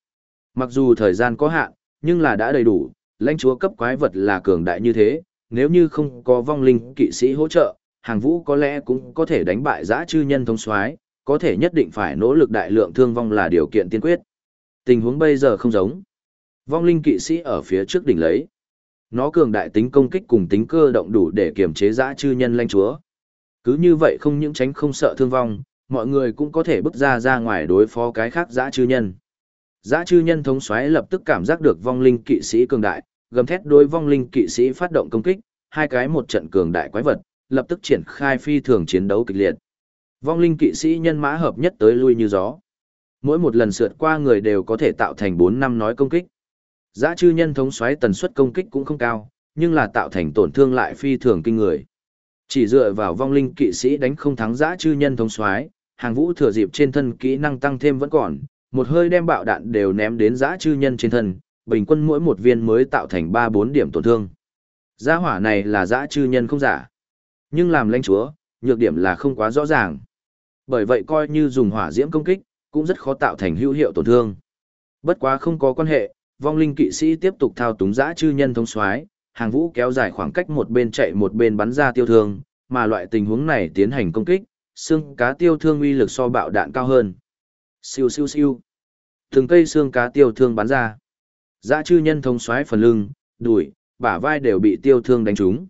Mặc dù thời gian có hạn, nhưng là đã đầy đủ, lãnh chúa cấp quái vật là cường đại như thế, nếu như không có vong linh kỵ sĩ hỗ trợ, hàng vũ có lẽ cũng có thể đánh bại giã chư nhân thông soái có thể nhất định phải nỗ lực đại lượng thương vong là điều kiện tiên quyết. Tình huống bây giờ không giống. Vong linh kỵ sĩ ở phía trước đỉnh lấy. Nó cường đại tính công kích cùng tính cơ động đủ để kiềm chế giã chư nhân lãnh chúa. Cứ như vậy không những tránh không sợ thương vong, mọi người cũng có thể bước ra ra ngoài đối phó cái khác giã chư nhân. Giã chư nhân thống xoáy lập tức cảm giác được vong linh kỵ sĩ cường đại, gầm thét đối vong linh kỵ sĩ phát động công kích, hai cái một trận cường đại quái vật, lập tức triển khai phi thường chiến đấu kịch liệt. Vong linh kỵ sĩ nhân mã hợp nhất tới lui như gió. Mỗi một lần sượt qua người đều có thể tạo thành 4 năm nói công kích. Giã chư nhân thống xoáy tần suất công kích cũng không cao, nhưng là tạo thành tổn thương lại phi thường kinh người. Chỉ dựa vào vong linh kỵ sĩ đánh không thắng giã chư nhân thống xoáy, hàng vũ thừa dịp trên thân kỹ năng tăng thêm vẫn còn, một hơi đem bạo đạn đều ném đến dã chư nhân trên thân, bình quân mỗi một viên mới tạo thành 3-4 điểm tổn thương. Gia hỏa này là dã chư nhân không giả. Nhưng làm lãnh chúa, nhược điểm là không quá rõ ràng. Bởi vậy coi như dùng hỏa diễm công kích, cũng rất khó tạo thành hữu hiệu tổn thương. Bất quá không có quan hệ, vong linh kỵ sĩ tiếp tục thao túng dã chư nhân thống soái, hàng vũ kéo dài khoảng cách một bên chạy một bên bắn ra tiêu thương, mà loại tình huống này tiến hành công kích, xương cá tiêu thương uy lực so bạo đạn cao hơn. Siêu siêu siêu. Từng cây xương cá tiêu thương bắn ra. Dã chư nhân thống xoáy phần lưng, đùi, bả vai đều bị tiêu thương đánh trúng.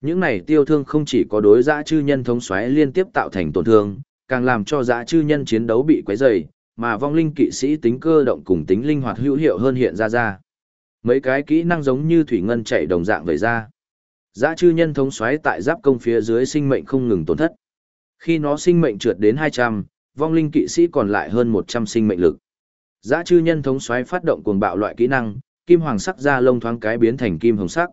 Những này tiêu thương không chỉ có đối dã chư nhân thống xoáy liên tiếp tạo thành tổn thương, càng làm cho dã chư nhân chiến đấu bị quấy rầy, mà vong linh kỵ sĩ tính cơ động cùng tính linh hoạt hữu hiệu hơn hiện ra ra. Mấy cái kỹ năng giống như thủy ngân chạy đồng dạng về ra. Dã chư nhân thống xoáy tại giáp công phía dưới sinh mệnh không ngừng tổn thất. Khi nó sinh mệnh trượt đến 200, vong linh kỵ sĩ còn lại hơn 100 sinh mệnh lực. Giá chư nhân thống xoáy phát động cuồng bạo loại kỹ năng, kim hoàng sắc da lông thoáng cái biến thành kim hồng sắc.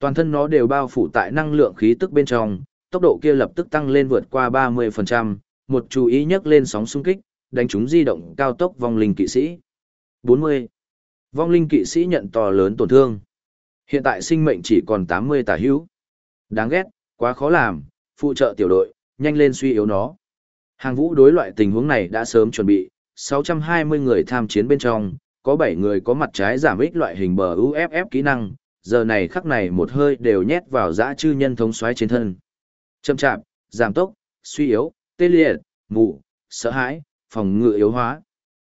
Toàn thân nó đều bao phủ tại năng lượng khí tức bên trong, tốc độ kia lập tức tăng lên vượt qua 30%, một chú ý nhấc lên sóng xung kích, đánh chúng di động cao tốc vong linh kỵ sĩ. 40. Vong linh kỵ sĩ nhận to lớn tổn thương. Hiện tại sinh mệnh chỉ còn 80 tả hữu. Đáng ghét, quá khó làm, phụ trợ tiểu đội, nhanh lên suy yếu nó. Hàng vũ đối loại tình huống này đã sớm chuẩn bị, 620 người tham chiến bên trong, có 7 người có mặt trái giảm ích loại hình bờ UFF kỹ năng, giờ này khắc này một hơi đều nhét vào dã chư nhân thống xoáy trên thân. Châm chạm, giảm tốc, suy yếu, tê liệt, mù, sợ hãi, phòng ngự yếu hóa.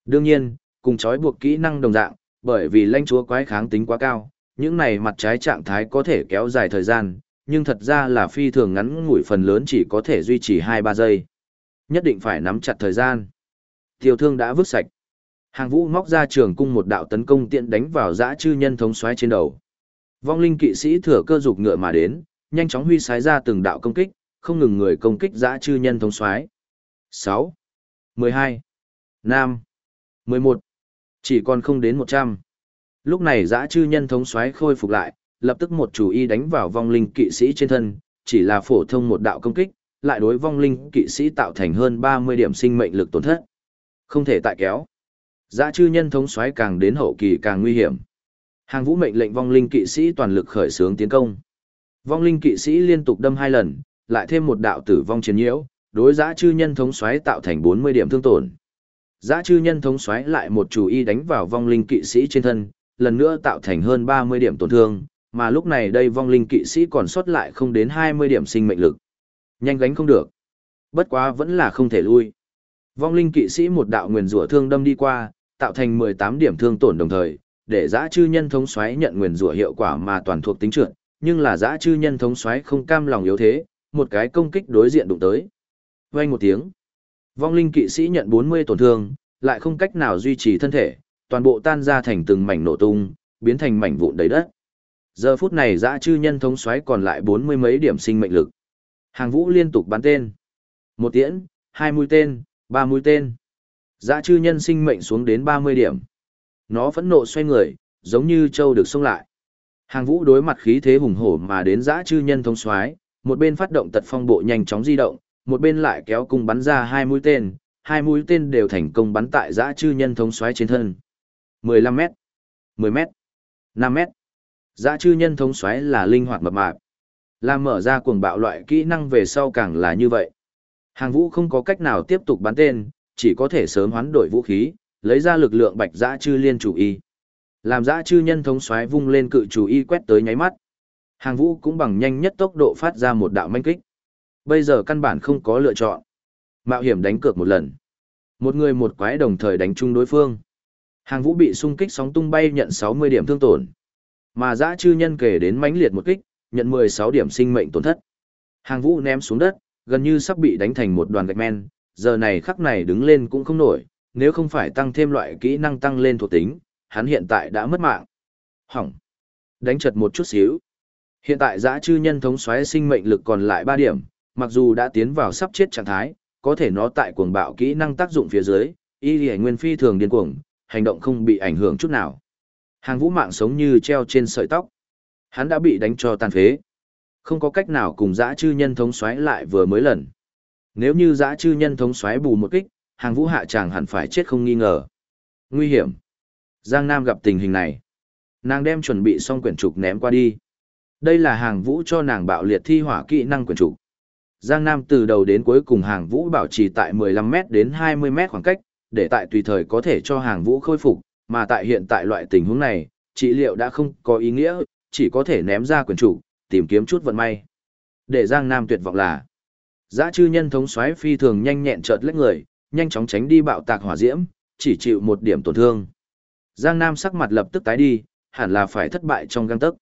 Đương nhiên, cùng chói buộc kỹ năng đồng dạng, bởi vì lãnh chúa quái kháng tính quá cao, những này mặt trái trạng thái có thể kéo dài thời gian, nhưng thật ra là phi thường ngắn ngủi phần lớn chỉ có thể duy trì 2-3 giây. Nhất định phải nắm chặt thời gian. Tiêu thương đã vứt sạch. Hàng vũ móc ra trường cung một đạo tấn công tiện đánh vào dã chư nhân thống xoáy trên đầu. Vong linh kỵ sĩ thừa cơ dục ngựa mà đến, nhanh chóng huy sái ra từng đạo công kích, không ngừng người công kích dã chư nhân thống xoáy. 6, 12, 5, 11, chỉ còn không đến 100. Lúc này dã chư nhân thống xoáy khôi phục lại, lập tức một chủ y đánh vào vong linh kỵ sĩ trên thân, chỉ là phổ thông một đạo công kích, lại đối vong linh kỵ sĩ tạo thành hơn 30 điểm sinh mệnh lực tổn thất. Không thể tại kéo. Dã chư nhân thống xoáy càng đến hậu kỳ càng nguy hiểm. Hàng vũ mệnh lệnh vong linh kỵ sĩ toàn lực khởi xướng tiến công. Vong linh kỵ sĩ liên tục đâm hai lần, lại thêm một đạo tử vong chiến nhiễu, đối dã chư nhân thống xoáy tạo thành 40 điểm thương tổn. Dã chư nhân thống xoáy lại một chủ y đánh vào vong linh kỵ sĩ trên thân, lần nữa tạo thành hơn 30 điểm tổn thương, mà lúc này đây vong linh kỵ sĩ còn sót lại không đến 20 điểm sinh mệnh lực. Nhanh gánh không được. Bất quá vẫn là không thể lui. Vong linh kỵ sĩ một đạo nguyền rủa thương đâm đi qua, tạo thành 18 điểm thương tổn đồng thời, để giã chư nhân thống xoáy nhận nguyền rủa hiệu quả mà toàn thuộc tính trượt, nhưng là giã chư nhân thống xoáy không cam lòng yếu thế, một cái công kích đối diện đụng tới. Vang một tiếng. Vong linh kỵ sĩ nhận 40 tổn thương, lại không cách nào duy trì thân thể, toàn bộ tan ra thành từng mảnh nổ tung, biến thành mảnh vụn đầy đất. Giờ phút này dã chư nhân thống xoáy còn lại bốn mươi mấy điểm sinh mệnh lực. Hàng vũ liên tục bắn tên. Một tiễn, hai mũi tên, ba mũi tên. Dã chư nhân sinh mệnh xuống đến ba mươi điểm. Nó phẫn nộ xoay người, giống như châu được xông lại. Hàng vũ đối mặt khí thế hùng hổ mà đến dã chư nhân thống xoáy, một bên phát động tật phong bộ nhanh chóng di động, một bên lại kéo cung bắn ra hai mũi tên, hai mũi tên đều thành công bắn tại dã chư nhân thống xoáy trên thân. 15 m, 10 m, 5 m. Dã chư nhân thống xoáy là linh hoạt mập mạp. Làm mở ra cuồng bạo loại kỹ năng về sau càng là như vậy. Hàng vũ không có cách nào tiếp tục bắn tên, chỉ có thể sớm hoán đổi vũ khí, lấy ra lực lượng bạch dã chư liên chủ y. Làm dã chư nhân thống xoáy vung lên cự chủ y quét tới nháy mắt. Hàng vũ cũng bằng nhanh nhất tốc độ phát ra một đạo manh kích. Bây giờ căn bản không có lựa chọn. Mạo hiểm đánh cược một lần. Một người một quái đồng thời đánh chung đối phương. Hàng vũ bị xung kích sóng tung bay nhận 60 điểm thương tổn. Mà dã chư nhân kể đến mãnh liệt một kích, nhận 16 điểm sinh mệnh tổn thất. Hàng vũ ném xuống đất, gần như sắp bị đánh thành một đoàn gạch men, giờ này khắc này đứng lên cũng không nổi, nếu không phải tăng thêm loại kỹ năng tăng lên thuộc tính, hắn hiện tại đã mất mạng. Hỏng. Đánh chật một chút xíu. Hiện tại dã chư nhân thống xoáy sinh mệnh lực còn lại 3 điểm, mặc dù đã tiến vào sắp chết trạng thái, có thể nó tại cuồng bạo kỹ năng tác dụng phía dưới, y lì nguyên phi thường điên cuồng, hành động không bị ảnh hưởng chút nào. Hàng vũ mạng sống như treo trên sợi tóc. Hắn đã bị đánh cho tàn phế. Không có cách nào cùng dã chư nhân thống xoáy lại vừa mới lần. Nếu như dã chư nhân thống xoáy bù một kích, hàng vũ hạ chàng hẳn phải chết không nghi ngờ. Nguy hiểm. Giang Nam gặp tình hình này. Nàng đem chuẩn bị xong quyển trục ném qua đi. Đây là hàng vũ cho nàng bạo liệt thi hỏa kỹ năng quyền chủ. Giang Nam từ đầu đến cuối cùng hàng vũ bảo trì tại 15m đến 20m khoảng cách, để tại tùy thời có thể cho hàng vũ khôi phục, mà tại hiện tại loại tình huống này, trị liệu đã không có ý nghĩa, chỉ có thể ném ra quyền chủ, tìm kiếm chút vận may. Để Giang Nam tuyệt vọng là, Giá chư nhân thống xoáy phi thường nhanh nhẹn chợt lách người, nhanh chóng tránh đi bạo tạc hỏa diễm, chỉ chịu một điểm tổn thương. Giang Nam sắc mặt lập tức tái đi, hẳn là phải thất bại trong gang tấc.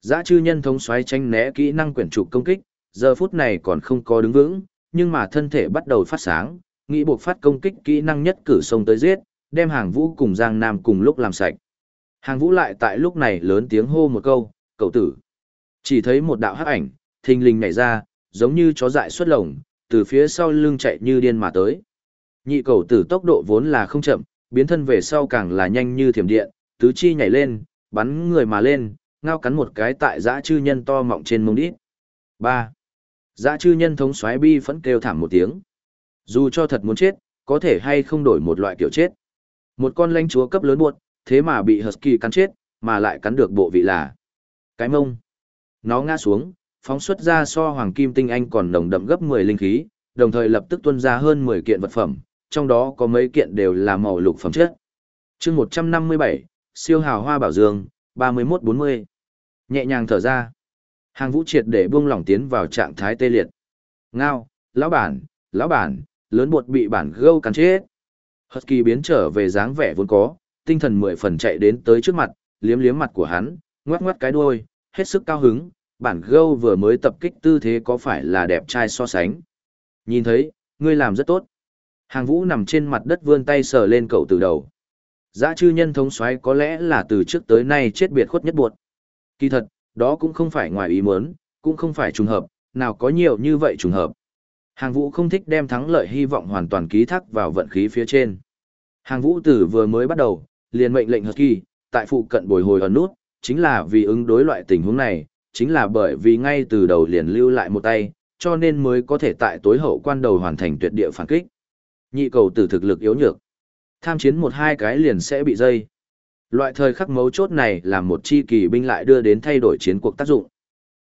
Giá chư nhân thống xoáy tranh né kỹ năng quyển trục công kích, giờ phút này còn không có đứng vững, nhưng mà thân thể bắt đầu phát sáng, nghĩ buộc phát công kích kỹ năng nhất cử sông tới giết, đem hàng vũ cùng Giang Nam cùng lúc làm sạch. Hàng vũ lại tại lúc này lớn tiếng hô một câu, cậu tử. Chỉ thấy một đạo hắc ảnh, thình lình nhảy ra, giống như chó dại xuất lồng, từ phía sau lưng chạy như điên mà tới. Nhị cậu tử tốc độ vốn là không chậm, biến thân về sau càng là nhanh như thiểm điện, tứ chi nhảy lên, bắn người mà lên, ngao cắn một cái tại dã chư nhân to mọng trên mông đít. 3. Dã chư nhân thống xoáy bi phẫn kêu thảm một tiếng. Dù cho thật muốn chết, có thể hay không đổi một loại kiểu chết. Một con lãnh chúa cấp lớn buột, thế mà bị Husky cắn chết, mà lại cắn được bộ vị là cái mông. Nó ngã xuống, phóng xuất ra so hoàng kim tinh anh còn nồng đậm gấp 10 linh khí, đồng thời lập tức tuôn ra hơn 10 kiện vật phẩm, trong đó có mấy kiện đều là màu lục phẩm chất. Chương 157, siêu hào hoa bảo dương, 3140. Nhẹ nhàng thở ra. Hàng vũ triệt để buông lỏng tiến vào trạng thái tê liệt. Ngao, lão bản, lão bản, lớn bột bị bản gâu cắn chết. Husky biến trở về dáng vẻ vốn có, tinh thần mười phần chạy đến tới trước mặt, liếm liếm mặt của hắn, ngoắc ngoắc cái đuôi, hết sức cao hứng, bản gâu vừa mới tập kích tư thế có phải là đẹp trai so sánh. Nhìn thấy, ngươi làm rất tốt. Hàng vũ nằm trên mặt đất vươn tay sờ lên cậu từ đầu. Dã chư nhân thống xoáy có lẽ là từ trước tới nay chết biệt khuất nhất buộc. Kỳ thật, đó cũng không phải ngoài ý muốn, cũng không phải trùng hợp, nào có nhiều như vậy trùng hợp. Hàng vũ không thích đem thắng lợi hy vọng hoàn toàn ký thác vào vận khí phía trên. Hàng vũ tử vừa mới bắt đầu, liền mệnh lệnh hợp kỳ, tại phụ cận bồi hồi ở nút, chính là vì ứng đối loại tình huống này, chính là bởi vì ngay từ đầu liền lưu lại một tay, cho nên mới có thể tại tối hậu quan đầu hoàn thành tuyệt địa phản kích. Nhị cầu tử thực lực yếu nhược. Tham chiến một hai cái liền sẽ bị dây. Loại thời khắc mấu chốt này làm một chi kỳ binh lại đưa đến thay đổi chiến cuộc tác dụng.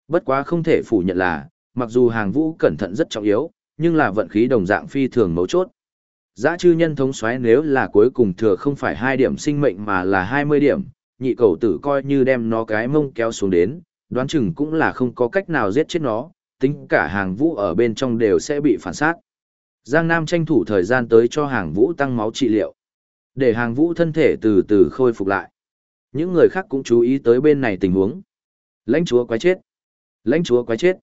Bất quá không thể phủ nhận là, mặc dù hàng vũ cẩn thận rất trọng yếu, nhưng là vận khí đồng dạng phi thường mấu chốt. Giá chư nhân thống xoáy nếu là cuối cùng thừa không phải hai điểm sinh mệnh mà là 20 điểm, nhị cầu tử coi như đem nó cái mông kéo xuống đến, đoán chừng cũng là không có cách nào giết chết nó, tính cả hàng vũ ở bên trong đều sẽ bị phản sát. Giang Nam tranh thủ thời gian tới cho hàng vũ tăng máu trị liệu, để hàng vũ thân thể từ từ khôi phục lại. Những người khác cũng chú ý tới bên này tình huống. Lãnh chúa quái chết. Lãnh chúa quái chết.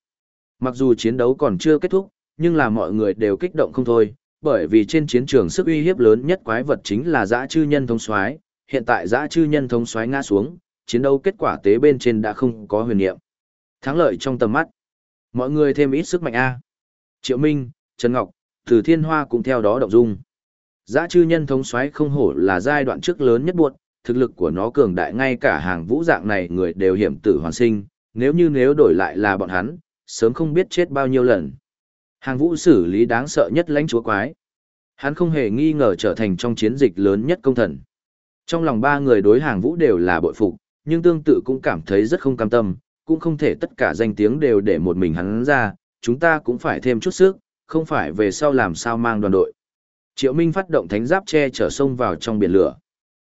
Mặc dù chiến đấu còn chưa kết thúc, nhưng là mọi người đều kích động không thôi, bởi vì trên chiến trường sức uy hiếp lớn nhất quái vật chính là dã chư nhân thống soái hiện tại dã chư nhân thống soái ngã xuống chiến đấu kết quả tế bên trên đã không có huyền niệm. Thắng lợi trong tầm mắt. Mọi người thêm ít sức mạnh a. Triệu minh trần ngọc từ thiên hoa cũng theo đó động dung. Dã chư nhân thống soái không hổ là giai đoạn trước lớn nhất buộc thực lực của nó cường đại ngay cả hàng vũ dạng này người đều hiểm tử hoàn sinh nếu như nếu đổi lại là bọn hắn sớm không biết chết bao nhiêu lần. Hàng vũ xử lý đáng sợ nhất lãnh chúa quái. Hắn không hề nghi ngờ trở thành trong chiến dịch lớn nhất công thần. Trong lòng ba người đối hàng vũ đều là bội phục, nhưng tương tự cũng cảm thấy rất không cam tâm, cũng không thể tất cả danh tiếng đều để một mình hắn ra, chúng ta cũng phải thêm chút sức, không phải về sau làm sao mang đoàn đội. Triệu Minh phát động thánh giáp che chở sông vào trong biển lửa.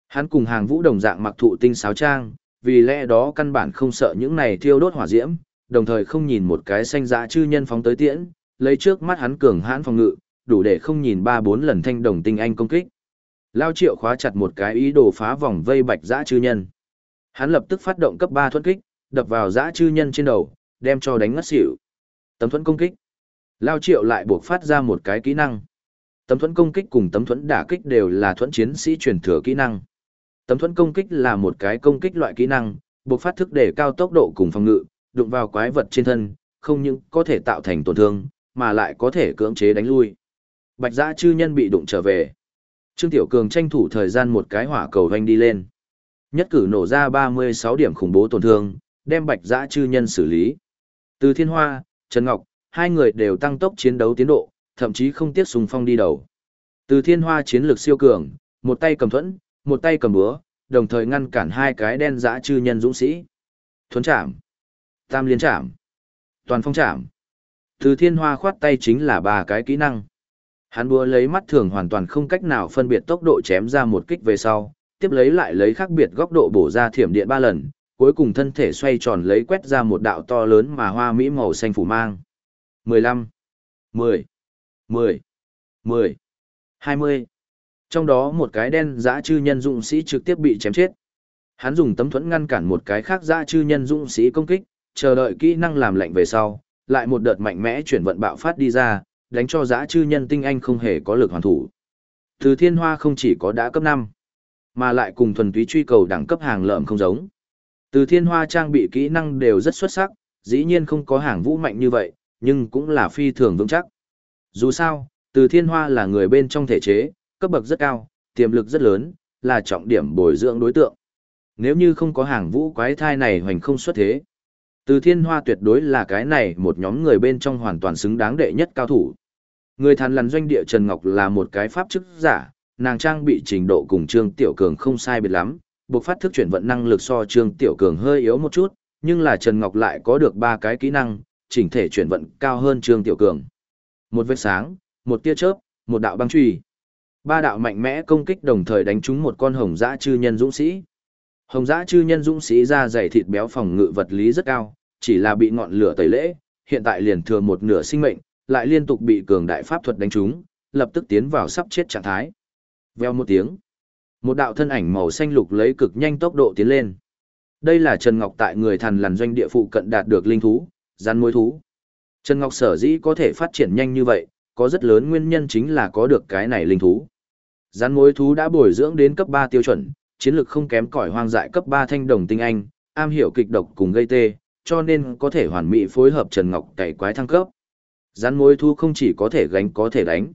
Hắn cùng hàng vũ đồng dạng mặc thụ tinh sáo trang, vì lẽ đó căn bản không sợ những này thiêu đốt hỏa diễm, đồng thời không nhìn một cái xanh dã chư nhân phóng tới tiễn, lấy trước mắt hắn cường hãn phòng ngự, đủ để không nhìn ba bốn lần thanh đồng tinh anh công kích. Lao triệu khóa chặt một cái ý đồ phá vòng vây bạch dã chư nhân. Hắn lập tức phát động cấp 3 thuẫn kích, đập vào dã chư nhân trên đầu, đem cho đánh ngất xỉu. Tấm thuẫn công kích. Lao triệu lại buộc phát ra một cái kỹ năng. Tấm thuẫn công kích cùng tấm thuẫn đả kích đều là thuẫn chiến sĩ truyền thừa kỹ năng. Tấm thuẫn công kích là một cái công kích loại kỹ năng, buộc phát thức để cao tốc độ cùng phòng ngự, đụng vào quái vật trên thân, không những có thể tạo thành tổn thương, mà lại có thể cưỡng chế đánh lui. Bạch Dã chư nhân bị đụng trở về. Trương Tiểu Cường tranh thủ thời gian một cái hỏa cầu vành đi lên. Nhất cử nổ ra 36 điểm khủng bố tổn thương, đem Bạch Dã chư nhân xử lý. Từ Thiên Hoa, Trần Ngọc, hai người đều tăng tốc chiến đấu tiến độ, thậm chí không tiếc sùng phong đi đầu. Từ Thiên Hoa chiến lược siêu cường, một tay cầm thuẫn, một tay cầm búa, đồng thời ngăn cản hai cái đen dã chư nhân dũng sĩ. Thuấn chạm. Tam liên chạm. Toàn phong chạm. Từ thiên hoa khoát tay chính là ba cái kỹ năng. Hắn búa lấy mắt thường hoàn toàn không cách nào phân biệt tốc độ chém ra một kích về sau, tiếp lấy lại lấy khác biệt góc độ bổ ra thiểm điện ba lần, cuối cùng thân thể xoay tròn lấy quét ra một đạo to lớn mà hoa mỹ màu xanh phủ mang. 15, 10, 10, 10, 20. Trong đó một cái đen dã chư nhân dụng sĩ trực tiếp bị chém chết. Hắn dùng tấm thuẫn ngăn cản một cái khác dã chư nhân dụng sĩ công kích, chờ đợi kỹ năng làm lệnh về sau, lại một đợt mạnh mẽ chuyển vận bạo phát đi ra, đánh cho dã chư nhân tinh anh không hề có lực hoàn thủ. Từ thiên hoa không chỉ có đã cấp 5, mà lại cùng thuần túy truy cầu đẳng cấp hàng lợm không giống. Từ thiên hoa trang bị kỹ năng đều rất xuất sắc, dĩ nhiên không có hàng vũ mạnh như vậy, nhưng cũng là phi thường vững chắc. Dù sao, từ thiên hoa là người bên trong thể chế, cấp bậc rất cao, tiềm lực rất lớn, là trọng điểm bồi dưỡng đối tượng. Nếu như không có hàng vũ quái thai này hoành không xuất thế, từ thiên hoa tuyệt đối là cái này một nhóm người bên trong hoàn toàn xứng đáng đệ nhất cao thủ. Người thàn lằn doanh địa Trần Ngọc là một cái pháp chức giả, nàng trang bị trình độ cùng Trương Tiểu Cường không sai biệt lắm, buộc phát thức chuyển vận năng lực so Trương Tiểu Cường hơi yếu một chút, nhưng là Trần Ngọc lại có được ba cái kỹ năng, chỉnh thể chuyển vận cao hơn Trương Tiểu Cường. Một vết sáng, một tia chớp, một đạo băng truy. Ba đạo mạnh mẽ công kích đồng thời đánh trúng một con hồng dã chư nhân dũng sĩ. Hồng dã chư nhân dũng sĩ da dày thịt béo phòng ngự vật lý rất cao, chỉ là bị ngọn lửa tẩy lễ, hiện tại liền thừa một nửa sinh mệnh, lại liên tục bị cường đại pháp thuật đánh trúng, lập tức tiến vào sắp chết trạng thái. Veo một tiếng, một đạo thân ảnh màu xanh lục lấy cực nhanh tốc độ tiến lên. Đây là Trần Ngọc tại người thần lằn doanh địa phụ cận đạt được linh thú, rắn mối thú. Trần Ngọc sở dĩ có thể phát triển nhanh như vậy, có rất lớn nguyên nhân chính là có được cái này linh thú. Rắn mối thú đã bồi dưỡng đến cấp 3 tiêu chuẩn, chiến lược không kém cỏi hoang dại cấp 3 thanh đồng tinh anh, am hiểu kịch độc cùng gây tê, cho nên có thể hoàn mỹ phối hợp Trần Ngọc cày quái thăng cấp. Rắn mối thu không chỉ có thể gánh có thể đánh.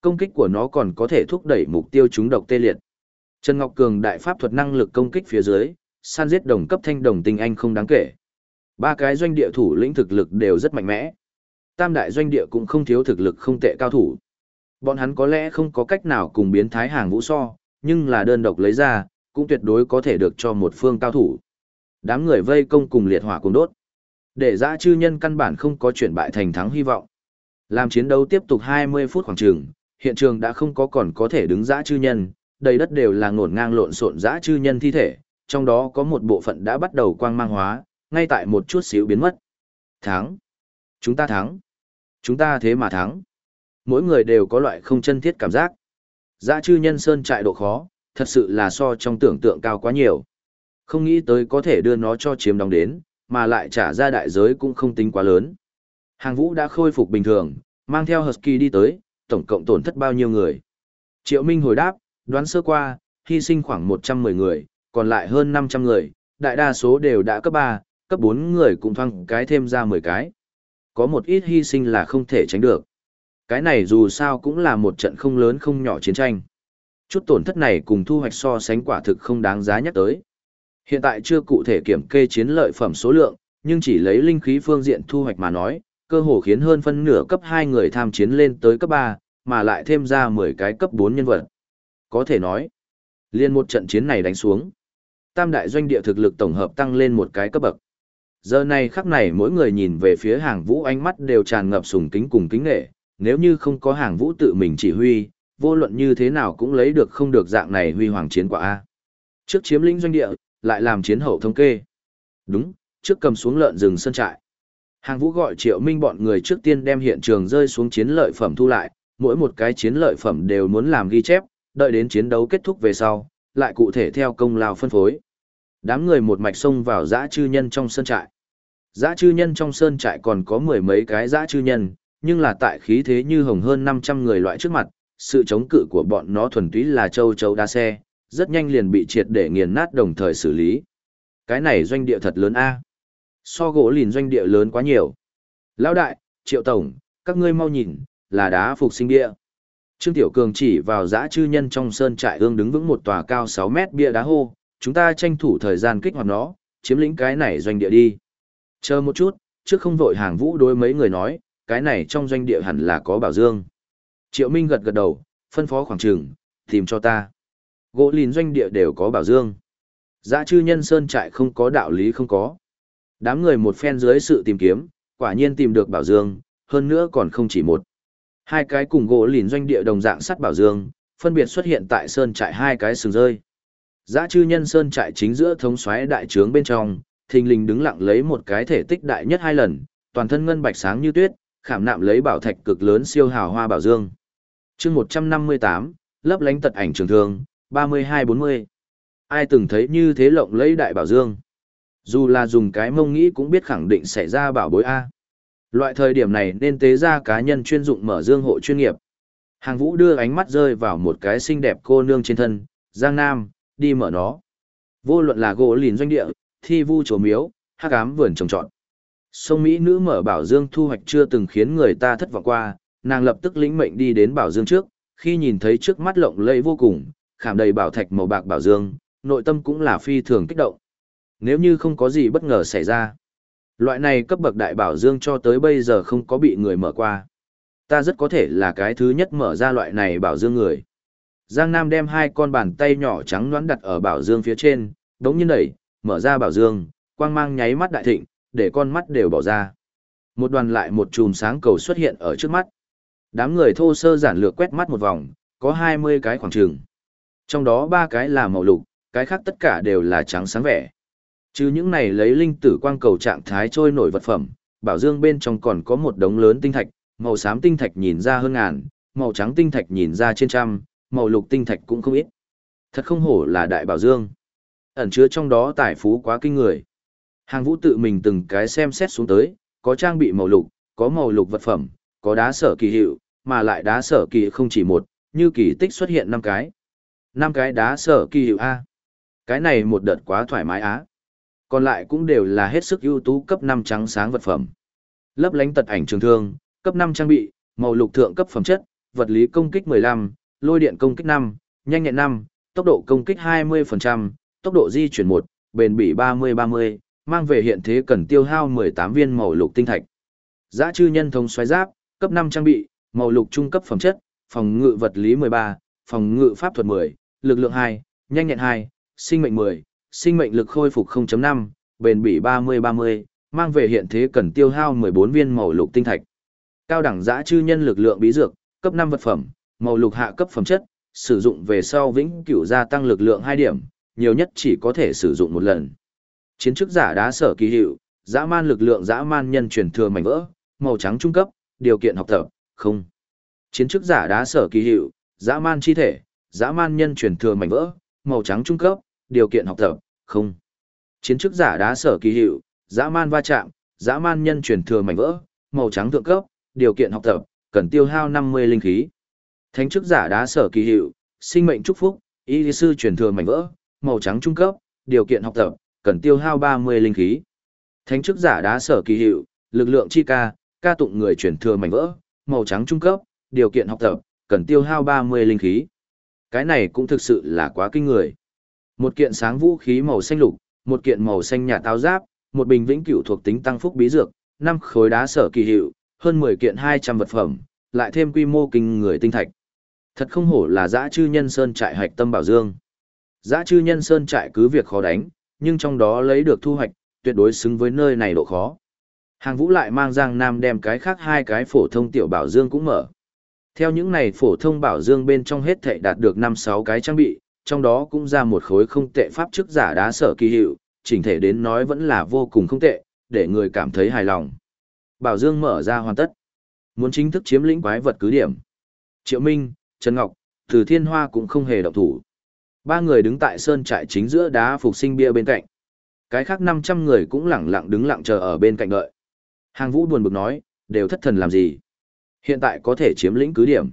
Công kích của nó còn có thể thúc đẩy mục tiêu chúng độc tê liệt. Trần Ngọc Cường đại pháp thuật năng lực công kích phía dưới, san giết đồng cấp thanh đồng tinh anh không đáng kể. Ba cái doanh địa thủ lĩnh thực lực đều rất mạnh mẽ. Tam đại doanh địa cũng không thiếu thực lực không tệ cao thủ. Bọn hắn có lẽ không có cách nào cùng biến thái hàng vũ so, nhưng là đơn độc lấy ra, cũng tuyệt đối có thể được cho một phương cao thủ. Đám người vây công cùng liệt hỏa cùng đốt. Để dã chư nhân căn bản không có chuyển bại thành thắng hy vọng. Làm chiến đấu tiếp tục 20 phút khoảng trường, hiện trường đã không có còn có thể đứng dã chư nhân, đầy đất đều là ngổn ngang lộn xộn dã chư nhân thi thể, trong đó có một bộ phận đã bắt đầu quang mang hóa, ngay tại một chút xíu biến mất. Thắng! Chúng ta thắng! Chúng ta thế mà thắng! Mỗi người đều có loại không chân thiết cảm giác. Dã chư nhân sơn trại độ khó, thật sự là so trong tưởng tượng cao quá nhiều. Không nghĩ tới có thể đưa nó cho chiếm đóng đến, mà lại trả ra đại giới cũng không tính quá lớn. Hàng vũ đã khôi phục bình thường, mang theo Husky đi tới, tổng cộng tổn thất bao nhiêu người. Triệu Minh hồi đáp, đoán sơ qua, hy sinh khoảng 110 người, còn lại hơn 500 người, đại đa số đều đã cấp 3, cấp 4 người cũng thăng cái thêm ra 10 cái. Có một ít hy sinh là không thể tránh được. Cái này dù sao cũng là một trận không lớn không nhỏ chiến tranh. Chút tổn thất này cùng thu hoạch so sánh quả thực không đáng giá nhắc tới. Hiện tại chưa cụ thể kiểm kê chiến lợi phẩm số lượng, nhưng chỉ lấy linh khí phương diện thu hoạch mà nói, cơ hồ khiến hơn phân nửa cấp 2 người tham chiến lên tới cấp 3, mà lại thêm ra 10 cái cấp 4 nhân vật. Có thể nói, liên một trận chiến này đánh xuống. Tam đại doanh địa thực lực tổng hợp tăng lên một cái cấp bậc. Giờ này khắc này mỗi người nhìn về phía hàng vũ ánh mắt đều tràn ngập sùng kính cùng kính nghệ, nếu như không có hàng vũ tự mình chỉ huy, vô luận như thế nào cũng lấy được không được dạng này huy hoàng chiến quả A. Trước chiếm lĩnh doanh địa, lại làm chiến hậu thống kê. Đúng, trước cầm xuống lợn rừng sân trại. Hàng vũ gọi triệu minh bọn người trước tiên đem hiện trường rơi xuống chiến lợi phẩm thu lại, mỗi một cái chiến lợi phẩm đều muốn làm ghi chép, đợi đến chiến đấu kết thúc về sau, lại cụ thể theo công lao phân phối. Đám người một mạch xông vào dã chư nhân trong sân trại. Dã chư nhân trong sơn trại còn có mười mấy cái dã chư nhân, nhưng là tại khí thế như hồng hơn 500 người loại trước mặt, sự chống cự của bọn nó thuần túy là châu chấu đa xe, rất nhanh liền bị triệt để nghiền nát đồng thời xử lý. Cái này doanh địa thật lớn a. So gỗ lìn doanh địa lớn quá nhiều. Lão đại, triệu tổng, các ngươi mau nhìn, là đá phục sinh địa. Trương Tiểu Cường chỉ vào dã chư nhân trong sơn trại ương đứng vững một tòa cao 6 mét bia đá hô, chúng ta tranh thủ thời gian kích hoạt nó, chiếm lĩnh cái này doanh địa đi. Chờ một chút, trước không vội hàng vũ đối mấy người nói, cái này trong doanh địa hẳn là có bảo dương. Triệu Minh gật gật đầu, phân phó khoảng trường, tìm cho ta. Gỗ lìn doanh địa đều có bảo dương. Dã chư nhân sơn trại không có đạo lý không có. Đám người một phen dưới sự tìm kiếm, quả nhiên tìm được bảo dương, hơn nữa còn không chỉ một. Hai cái cùng gỗ lìn doanh địa đồng dạng sắt bảo dương, phân biệt xuất hiện tại sơn trại hai cái sừng rơi. Dã chư nhân sơn trại chính giữa thống xoáy đại trướng bên trong, thình lình đứng lặng lấy một cái thể tích đại nhất hai lần, toàn thân ngân bạch sáng như tuyết, khảm nạm lấy bảo thạch cực lớn siêu hào hoa bảo dương. Chương 158, lấp lánh tật ảnh trường thương, 32-40. Ai từng thấy như thế lộng lấy đại bảo dương? Dù là dùng cái mông nghĩ cũng biết khẳng định xảy ra bảo bối A. Loại thời điểm này nên tế ra cá nhân chuyên dụng mở dương hộ chuyên nghiệp. Hàng vũ đưa ánh mắt rơi vào một cái xinh đẹp cô nương trên thân, Giang Nam, đi mở nó. Vô luận là gỗ lìn doanh địa, thi vu chỗ miếu, hắc ám vườn trồng trọt. Sông Mỹ nữ mở bảo dương thu hoạch chưa từng khiến người ta thất vọng qua, nàng lập tức lĩnh mệnh đi đến bảo dương trước, khi nhìn thấy trước mắt lộng lẫy vô cùng, khảm đầy bảo thạch màu bạc bảo dương, nội tâm cũng là phi thường kích động. Nếu như không có gì bất ngờ xảy ra, loại này cấp bậc đại bảo dương cho tới bây giờ không có bị người mở qua. Ta rất có thể là cái thứ nhất mở ra loại này bảo dương người. Giang Nam đem hai con bàn tay nhỏ trắng nõn đặt ở bảo dương phía trên, đống nhiên đẩy, mở ra bảo dương, quang mang nháy mắt đại thịnh, để con mắt đều bỏ ra. Một đoàn lại một chùm sáng cầu xuất hiện ở trước mắt. Đám người thô sơ giản lược quét mắt một vòng, có 20 cái khoảng trường. Trong đó ba cái là màu lục, cái khác tất cả đều là trắng sáng vẻ. Chứ những này lấy linh tử quang cầu trạng thái trôi nổi vật phẩm, bảo dương bên trong còn có một đống lớn tinh thạch, màu xám tinh thạch nhìn ra hơn ngàn, màu trắng tinh thạch nhìn ra trên trăm, màu lục tinh thạch cũng không ít. Thật không hổ là đại bảo dương. Ẩn chứa trong đó tài phú quá kinh người. Hàng vũ tự mình từng cái xem xét xuống tới, có trang bị màu lục, có màu lục vật phẩm, có đá sở kỳ hiệu, mà lại đá sở kỳ không chỉ một, như kỳ tích xuất hiện năm cái năm cái đá sở kỳ hiệu A. Cái này một đợt quá thoải mái á. Còn lại cũng đều là hết sức ưu tú cấp năm trắng sáng vật phẩm. Lấp lánh tật ảnh trường thương, cấp năm trang bị, màu lục thượng cấp phẩm chất, vật lý công kích 15, lôi điện công kích 5, nhanh nhẹn 5, tốc độ công kích 20%, tốc độ di chuyển 1, bền bỉ 30-30, mang về hiện thế cần tiêu hao 18 viên màu lục tinh thạch. Giá chư nhân thông xoáy giáp, cấp 5 trang bị, màu lục trung cấp phẩm chất, phòng ngự vật lý 13, phòng ngự pháp thuật 10, lực lượng 2, nhanh nhẹn 2, sinh mệnh 10, sinh mệnh lực khôi phục 0.5, bền bỉ 30-30, mang về hiện thế cần tiêu hao 14 viên màu lục tinh thạch. Cao đẳng giã chư nhân lực lượng bí dược, cấp 5 vật phẩm, màu lục hạ cấp phẩm chất, sử dụng về sau vĩnh cửu gia tăng lực lượng 2 điểm, nhiều nhất chỉ có thể sử dụng một lần. Chiến chức giả đá sở kỳ hiệu, dã man lực lượng dã man nhân truyền thừa mảnh vỡ, màu trắng trung cấp, điều kiện học tập, không. Chiến chức giả đá sở kỳ hiệu, dã man chi thể, dã man nhân truyền thừa mảnh vỡ, màu trắng trung cấp, điều kiện học tập, không. Chiến chức giả đá sở kỳ hiệu, dã man va chạm, dã man nhân truyền thừa mảnh vỡ, màu trắng thượng cấp, điều kiện học tập, cần tiêu hao 50 linh khí. Thánh chức giả đá sở kỳ hiệu, sinh mệnh chúc phúc, y sư truyền thừa mảnh vỡ, màu trắng trung cấp, điều kiện học tập, cần tiêu hao 30 linh khí. Thánh chức giả đá sở kỳ hiệu, lực lượng chi ca, ca tụng người truyền thừa mảnh vỡ, màu trắng trung cấp, điều kiện học tập, cần tiêu hao 30 linh khí. Cái này cũng thực sự là quá kinh người. Một kiện sáng vũ khí màu xanh lục, một kiện màu xanh nhạt táo giáp, một bình vĩnh cửu thuộc tính tăng phúc bí dược, năm khối đá sở kỳ hiệu, hơn 10 kiện 200 vật phẩm, lại thêm quy mô kinh người tinh thạch. Thật không hổ là dã chư nhân sơn trại hạch tâm bảo dương. Dã chư nhân sơn trại cứ việc khó đánh, nhưng trong đó lấy được thu hoạch, tuyệt đối xứng với nơi này độ khó. Hàng vũ lại mang Giang Nam đem cái khác hai cái phổ thông tiểu bảo dương cũng mở. Theo những này phổ thông bảo dương bên trong hết thảy đạt được 5-6 cái trang bị, trong đó cũng ra một khối không tệ pháp chức giả đá sở kỳ hiệu, chỉnh thể đến nói vẫn là vô cùng không tệ, để người cảm thấy hài lòng. Bảo dương mở ra hoàn tất. Muốn chính thức chiếm lĩnh quái vật cứ điểm. Triệu Minh, Trần Ngọc, Từ Thiên Hoa cũng không hề động thủ. Ba người đứng tại sơn trại chính giữa đá phục sinh bia bên cạnh. Cái khác 500 người cũng lẳng lặng đứng lặng chờ ở bên cạnh đợi. Hàng vũ buồn bực nói, đều thất thần làm gì. Hiện tại có thể chiếm lĩnh cứ điểm.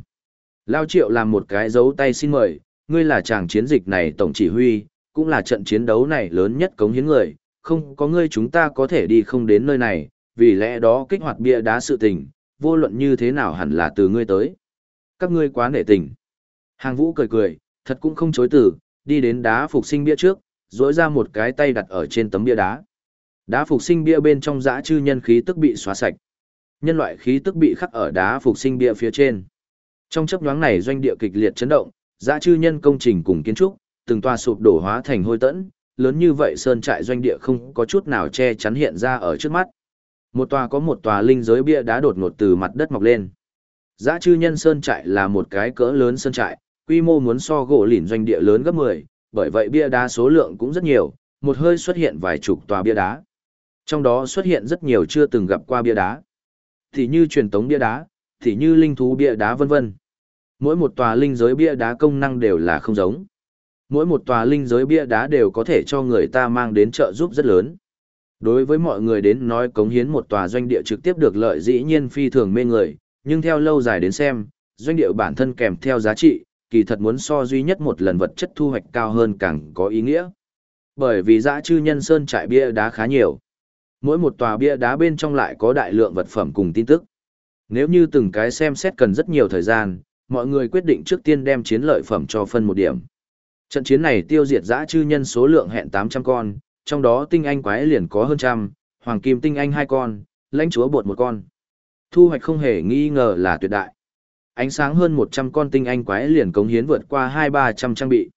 Lao triệu làm một cái dấu tay xin mời, ngươi là chàng chiến dịch này tổng chỉ huy, cũng là trận chiến đấu này lớn nhất cống hiến người, không có ngươi chúng ta có thể đi không đến nơi này, vì lẽ đó kích hoạt bia đá sự tình, vô luận như thế nào hẳn là từ ngươi tới. Các ngươi quá nể tình. Hàng vũ cười cười, thật cũng không chối từ, đi đến đá phục sinh bia trước, dỗi ra một cái tay đặt ở trên tấm bia đá. Đá phục sinh bia bên trong dã chư nhân khí tức bị xóa sạch. Nhân loại khí tức bị khắc ở đá phục sinh bia phía trên. Trong chấp nhoáng này doanh địa kịch liệt chấn động, dã chư nhân công trình cùng kiến trúc, từng toa sụp đổ hóa thành hôi tẫn, lớn như vậy sơn trại doanh địa không có chút nào che chắn hiện ra ở trước mắt. Một tòa có một tòa linh giới bia đá đột ngột từ mặt đất mọc lên. Dã chư nhân sơn trại là một cái cỡ lớn sơn trại, quy mô muốn so gỗ lỉn doanh địa lớn gấp 10, bởi vậy bia đá số lượng cũng rất nhiều, một hơi xuất hiện vài chục tòa bia đá. Trong đó xuất hiện rất nhiều chưa từng gặp qua bia đá. Thì như truyền tống bia đá, thì như linh thú bia đá vân vân. Mỗi một tòa linh giới bia đá công năng đều là không giống. Mỗi một tòa linh giới bia đá đều có thể cho người ta mang đến trợ giúp rất lớn. Đối với mọi người đến nói cống hiến một tòa doanh địa trực tiếp được lợi dĩ nhiên phi thường mê người, nhưng theo lâu dài đến xem, doanh địa bản thân kèm theo giá trị, kỳ thật muốn so duy nhất một lần vật chất thu hoạch cao hơn càng có ý nghĩa. Bởi vì dã chư nhân sơn trại bia đá khá nhiều. Mỗi một tòa bia đá bên trong lại có đại lượng vật phẩm cùng tin tức. Nếu như từng cái xem xét cần rất nhiều thời gian, mọi người quyết định trước tiên đem chiến lợi phẩm cho phân một điểm. Trận chiến này tiêu diệt dã chư nhân số lượng hẹn 800 con, trong đó tinh anh quái liền có hơn trăm, hoàng kim tinh anh hai con, lãnh chúa bột một con. Thu hoạch không hề nghi ngờ là tuyệt đại. Ánh sáng hơn 100 con tinh anh quái liền cống hiến vượt qua 2-300 trang bị.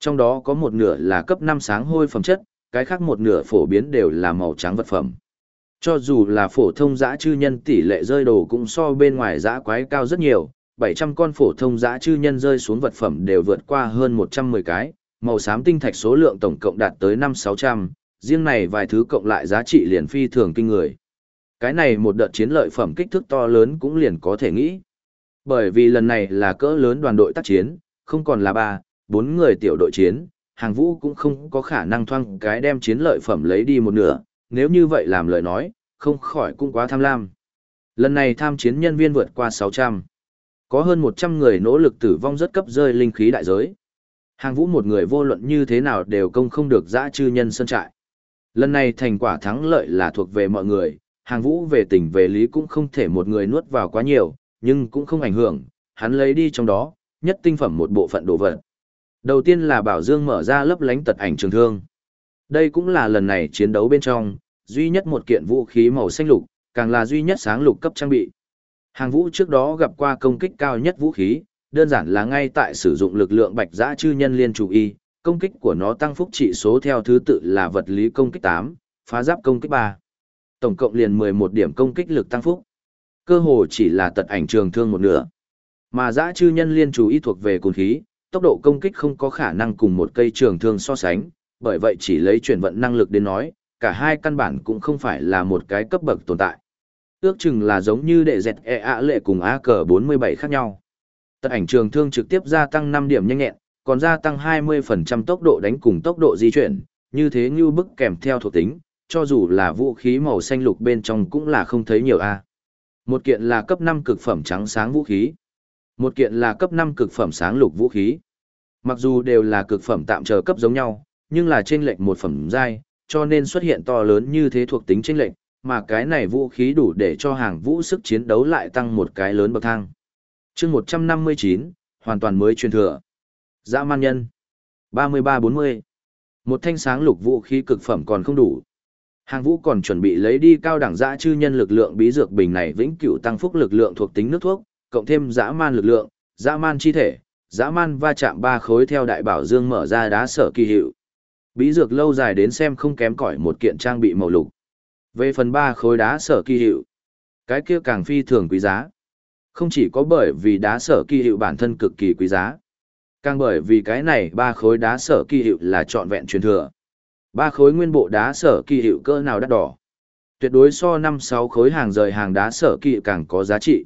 Trong đó có một nửa là cấp 5 sáng hôi phẩm chất, cái khác một nửa phổ biến đều là màu trắng vật phẩm. Cho dù là phổ thông giã chư nhân tỷ lệ rơi đồ cũng so bên ngoài giã quái cao rất nhiều, 700 con phổ thông giã chư nhân rơi xuống vật phẩm đều vượt qua hơn 110 cái, màu xám tinh thạch số lượng tổng cộng đạt tới 5-600, riêng này vài thứ cộng lại giá trị liền phi thường kinh người. Cái này một đợt chiến lợi phẩm kích thước to lớn cũng liền có thể nghĩ. Bởi vì lần này là cỡ lớn đoàn đội tác chiến, không còn là ba, bốn người tiểu đội chiến, hàng vũ cũng không có khả năng thoang cái đem chiến lợi phẩm lấy đi một nửa, nếu như vậy làm lời nói, không khỏi cũng quá tham lam. Lần này tham chiến nhân viên vượt qua 600. Có hơn 100 người nỗ lực tử vong rất cấp rơi linh khí đại giới. Hàng vũ một người vô luận như thế nào đều công không được dã chư nhân sân trại. Lần này thành quả thắng lợi là thuộc về mọi người, hàng vũ về tình về lý cũng không thể một người nuốt vào quá nhiều, nhưng cũng không ảnh hưởng, hắn lấy đi trong đó, nhất tinh phẩm một bộ phận đồ vật. Đầu tiên là Bảo Dương mở ra lớp lánh tật ảnh trường thương. Đây cũng là lần này chiến đấu bên trong, duy nhất một kiện vũ khí màu xanh lục, càng là duy nhất sáng lục cấp trang bị. Hàng vũ trước đó gặp qua công kích cao nhất vũ khí, đơn giản là ngay tại sử dụng lực lượng bạch giã chư nhân liên chủ y, công kích của nó tăng phúc trị số theo thứ tự là vật lý công kích 8, phá giáp công kích 3. Tổng cộng liền 11 điểm công kích lực tăng phúc. Cơ hồ chỉ là tật ảnh trường thương một nửa. Mà giã chư nhân liên chủ y thuộc về cồn khí, tốc độ công kích không có khả năng cùng một cây trường thương so sánh, bởi vậy chỉ lấy chuyển vận năng lực đến nói, cả hai căn bản cũng không phải là một cái cấp bậc tồn tại. Ước chừng là giống như đệ dẹt e ạ lệ cùng a cờ 47 khác nhau. Tật ảnh trường thương trực tiếp gia tăng 5 điểm nhanh nhẹn, còn gia tăng 20% tốc độ đánh cùng tốc độ di chuyển, như thế như bức kèm theo thuộc tính, cho dù là vũ khí màu xanh lục bên trong cũng là không thấy nhiều a. Một kiện là cấp 5 cực phẩm trắng sáng vũ khí. Một kiện là cấp 5 cực phẩm sáng lục vũ khí. Mặc dù đều là cực phẩm tạm chờ cấp giống nhau, nhưng là trên lệnh một phẩm giai, cho nên xuất hiện to lớn như thế thuộc tính trên lệnh, mà cái này vũ khí đủ để cho hàng vũ sức chiến đấu lại tăng một cái lớn bậc thang. chương 159, hoàn toàn mới truyền thừa. Dã man nhân. 33-40. Một thanh sáng lục vũ khí cực phẩm còn không đủ. Hàng vũ còn chuẩn bị lấy đi cao đẳng dã chư nhân lực lượng bí dược bình này vĩnh cửu tăng phúc lực lượng thuộc tính nước thuốc, cộng thêm dã man lực lượng, dã man chi thể, dã man va chạm ba khối theo đại bảo dương mở ra đá sở kỳ hiệu. Bí dược lâu dài đến xem không kém cỏi một kiện trang bị màu lục. Về phần ba khối đá sở kỳ hiệu, cái kia càng phi thường quý giá. Không chỉ có bởi vì đá sở kỳ hiệu bản thân cực kỳ quý giá, càng bởi vì cái này ba khối đá sở kỳ hiệu là trọn vẹn truyền thừa. Ba khối nguyên bộ đá sở kỳ hiệu cỡ nào đắt đỏ. Tuyệt đối so năm sáu khối hàng rời hàng đá sở kỳ càng có giá trị.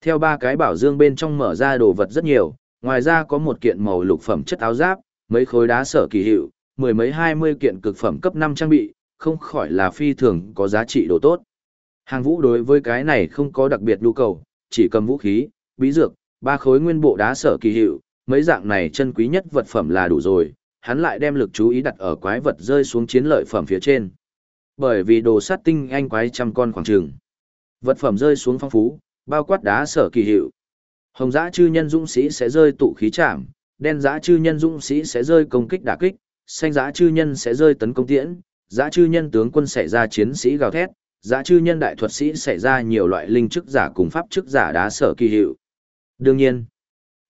Theo ba cái bảo dương bên trong mở ra đồ vật rất nhiều, ngoài ra có một kiện màu lục phẩm chất áo giáp, mấy khối đá sở kỳ hiệu, mười mấy hai mươi kiện cực phẩm cấp năm trang bị, không khỏi là phi thường có giá trị đồ tốt. Hàng vũ đối với cái này không có đặc biệt nhu cầu, chỉ cầm vũ khí, bí dược, ba khối nguyên bộ đá sở kỳ hiệu, mấy dạng này chân quý nhất vật phẩm là đủ rồi, hắn lại đem lực chú ý đặt ở quái vật rơi xuống chiến lợi phẩm phía trên. Bởi vì đồ sát tinh anh quái trăm con khoảng trường. Vật phẩm rơi xuống phong phú, bao quát đá sở kỳ hiệu. Hồng giã chư nhân dũng sĩ sẽ rơi tụ khí trảm, đen giã chư nhân dũng sĩ sẽ rơi công kích đả kích, xanh giã chư nhân sẽ rơi tấn công tiễn, giã chư nhân tướng quân xảy ra chiến sĩ gào thét, giã chư nhân đại thuật sĩ xảy ra nhiều loại linh chức giả cùng pháp chức giả đá sở kỳ hiệu. Đương nhiên,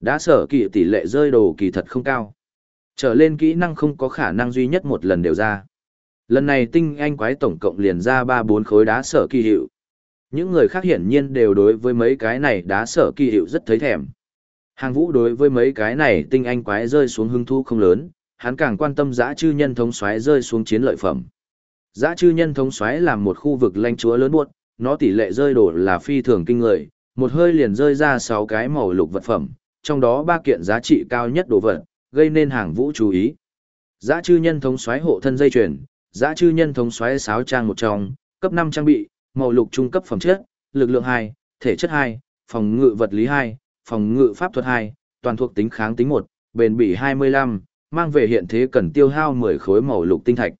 đá sở kỳ tỷ lệ rơi đồ kỳ thật không cao. Trở lên kỹ năng không có khả năng duy nhất một lần đều ra. Lần này tinh anh quái tổng cộng liền ra ba bốn khối đá sở kỳ hiệu. Những người khác hiển nhiên đều đối với mấy cái này đá sở kỳ hiệu rất thấy thèm. Hàng vũ đối với mấy cái này tinh anh quái rơi xuống hưng thu không lớn, hắn càng quan tâm giã chư nhân thống xoáy rơi xuống chiến lợi phẩm. Giã chư nhân thống xoáy là một khu vực lanh chúa lớn buốt, nó tỷ lệ rơi đổ là phi thường kinh người, một hơi liền rơi ra 6 cái màu lục vật phẩm, trong đó ba kiện giá trị cao nhất đồ vật, gây nên hàng vũ chú ý. Giã chư nhân thống xoáy hộ thân dây chuyền, giã chư nhân thống xoáy sáo trang một trong, cấp 5 trang bị, màu lục trung cấp phẩm chất, lực lượng 2, thể chất 2, phòng ngự vật lý 2, phòng ngự pháp thuật 2, toàn thuộc tính kháng tính 1, bền bỉ 25, mang về hiện thế cần tiêu hao 10 khối màu lục tinh thạch.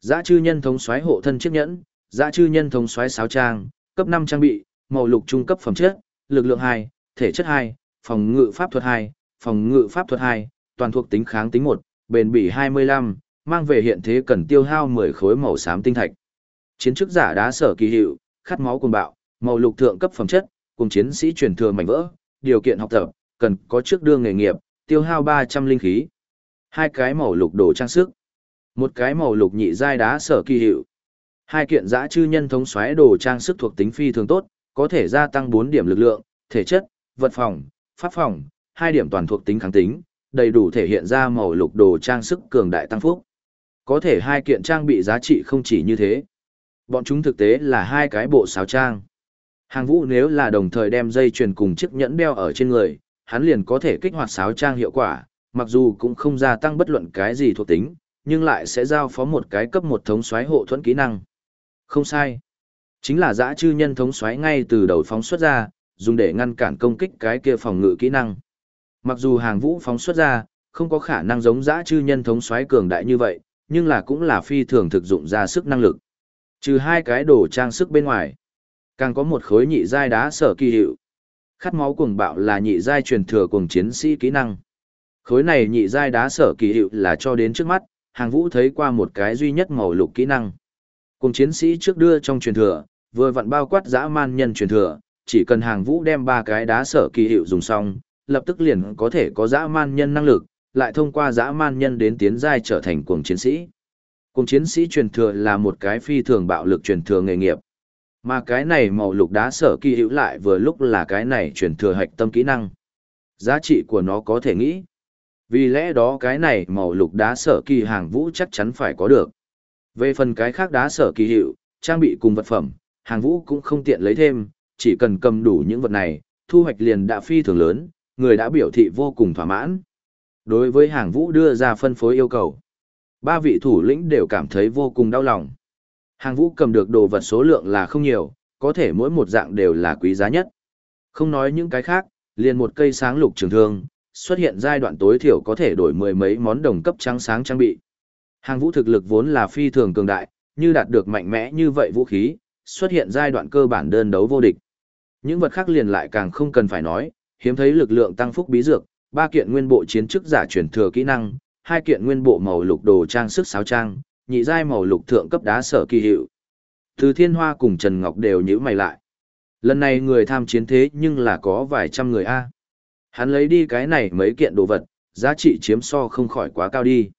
Giá chư nhân thống soái hộ thân chiếc nhẫn, giá chư nhân thống soái sáo trang, cấp 5 trang bị, màu lục trung cấp phẩm chất, lực lượng 2, thể chất 2, phòng ngự pháp thuật 2, phòng ngự pháp thuật 2, toàn thuộc tính kháng tính 1, bền bỉ 25, mang về hiện thế cần tiêu hao 10 khối màu xám tinh thạch. Chiến chức giả đá sở kỳ hiệu, khát máu cuồng bạo, màu lục thượng cấp phẩm chất, cùng chiến sĩ truyền thừa mảnh vỡ, điều kiện học tập, cần có trước đương nghề nghiệp, tiêu hao 300 linh khí. Hai cái màu lục đồ trang sức. Một cái màu lục nhị giai đá sở kỳ hiệu. Hai kiện giã chư nhân thống xoáy đồ trang sức thuộc tính phi thường tốt, có thể gia tăng 4 điểm lực lượng, thể chất, vật phòng, pháp phòng, 2 điểm toàn thuộc tính kháng tính, đầy đủ thể hiện ra màu lục đồ trang sức cường đại tăng phúc. Có thể hai kiện trang bị giá trị không chỉ như thế. Bọn chúng thực tế là hai cái bộ sáo trang. Hàng vũ nếu là đồng thời đem dây chuyền cùng chiếc nhẫn đeo ở trên người, hắn liền có thể kích hoạt sáo trang hiệu quả, mặc dù cũng không gia tăng bất luận cái gì thuộc tính, nhưng lại sẽ giao phó một cái cấp một thống xoáy hộ thuẫn kỹ năng. Không sai. Chính là giã chư nhân thống xoáy ngay từ đầu phóng xuất ra, dùng để ngăn cản công kích cái kia phòng ngự kỹ năng. Mặc dù hàng vũ phóng xuất ra, không có khả năng giống giã chư nhân thống xoáy cường đại như vậy, nhưng là cũng là phi thường thực dụng ra sức năng lực. Trừ hai cái đồ trang sức bên ngoài, càng có một khối nhị giai đá sở kỳ hiệu. Khát máu cuồng bạo là nhị giai truyền thừa cuồng chiến sĩ kỹ năng. Khối này nhị giai đá sở kỳ hiệu là cho đến trước mắt, hàng vũ thấy qua một cái duy nhất màu lục kỹ năng. Cùng chiến sĩ trước đưa trong truyền thừa, vừa vặn bao quát dã man nhân truyền thừa, chỉ cần hàng vũ đem ba cái đá sở kỳ hiệu dùng xong, lập tức liền có thể có dã man nhân năng lực, lại thông qua dã man nhân đến tiến giai trở thành cuồng chiến sĩ cùng chiến sĩ truyền thừa là một cái phi thường bạo lực truyền thừa nghề nghiệp. Mà cái này màu lục đá sở kỳ hữu lại vừa lúc là cái này truyền thừa hạch tâm kỹ năng. Giá trị của nó có thể nghĩ. Vì lẽ đó cái này màu lục đá sở kỳ hàng vũ chắc chắn phải có được. Về phần cái khác đá sở kỳ hiệu, trang bị cùng vật phẩm, hàng vũ cũng không tiện lấy thêm, chỉ cần cầm đủ những vật này, thu hoạch liền đã phi thường lớn, người đã biểu thị vô cùng thỏa mãn. Đối với hàng vũ đưa ra phân phối yêu cầu, ba vị thủ lĩnh đều cảm thấy vô cùng đau lòng. Hàng vũ cầm được đồ vật số lượng là không nhiều, có thể mỗi một dạng đều là quý giá nhất. Không nói những cái khác, liền một cây sáng lục trường thương, xuất hiện giai đoạn tối thiểu có thể đổi mười mấy món đồng cấp trắng sáng trang bị. Hàng vũ thực lực vốn là phi thường cường đại, như đạt được mạnh mẽ như vậy vũ khí, xuất hiện giai đoạn cơ bản đơn đấu vô địch. Những vật khác liền lại càng không cần phải nói, hiếm thấy lực lượng tăng phúc bí dược, ba kiện nguyên bộ chiến chức giả truyền thừa kỹ năng, hai kiện nguyên bộ màu lục đồ trang sức sáo trang, nhị giai màu lục thượng cấp đá sở kỳ hiệu. Từ Thiên Hoa cùng Trần Ngọc đều nhíu mày lại. Lần này người tham chiến thế nhưng là có vài trăm người a. Hắn lấy đi cái này mấy kiện đồ vật, giá trị chiếm so không khỏi quá cao đi.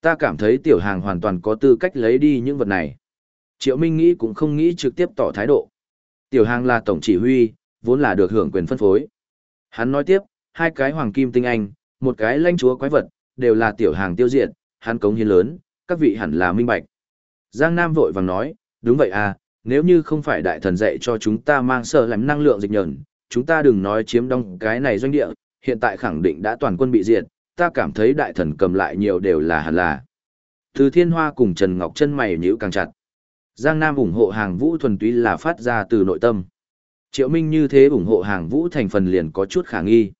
Ta cảm thấy tiểu hàng hoàn toàn có tư cách lấy đi những vật này. Triệu Minh nghĩ cũng không nghĩ trực tiếp tỏ thái độ. Tiểu hàng là tổng chỉ huy, vốn là được hưởng quyền phân phối. Hắn nói tiếp, hai cái hoàng kim tinh anh, một cái lãnh chúa quái vật, đều là tiểu hàng tiêu diệt, hắn cống hiến lớn, các vị hẳn là minh bạch. Giang Nam vội vàng nói, đúng vậy à, nếu như không phải đại thần dạy cho chúng ta mang sở làm năng lượng dịch nhận, chúng ta đừng nói chiếm đông cái này doanh địa, hiện tại khẳng định đã toàn quân bị diệt, ta cảm thấy đại thần cầm lại nhiều đều là hẳn là. Từ Thiên Hoa cùng Trần Ngọc chân mày nhíu càng chặt. Giang Nam ủng hộ hàng vũ thuần túy là phát ra từ nội tâm. Triệu Minh như thế ủng hộ hàng vũ thành phần liền có chút khả nghi.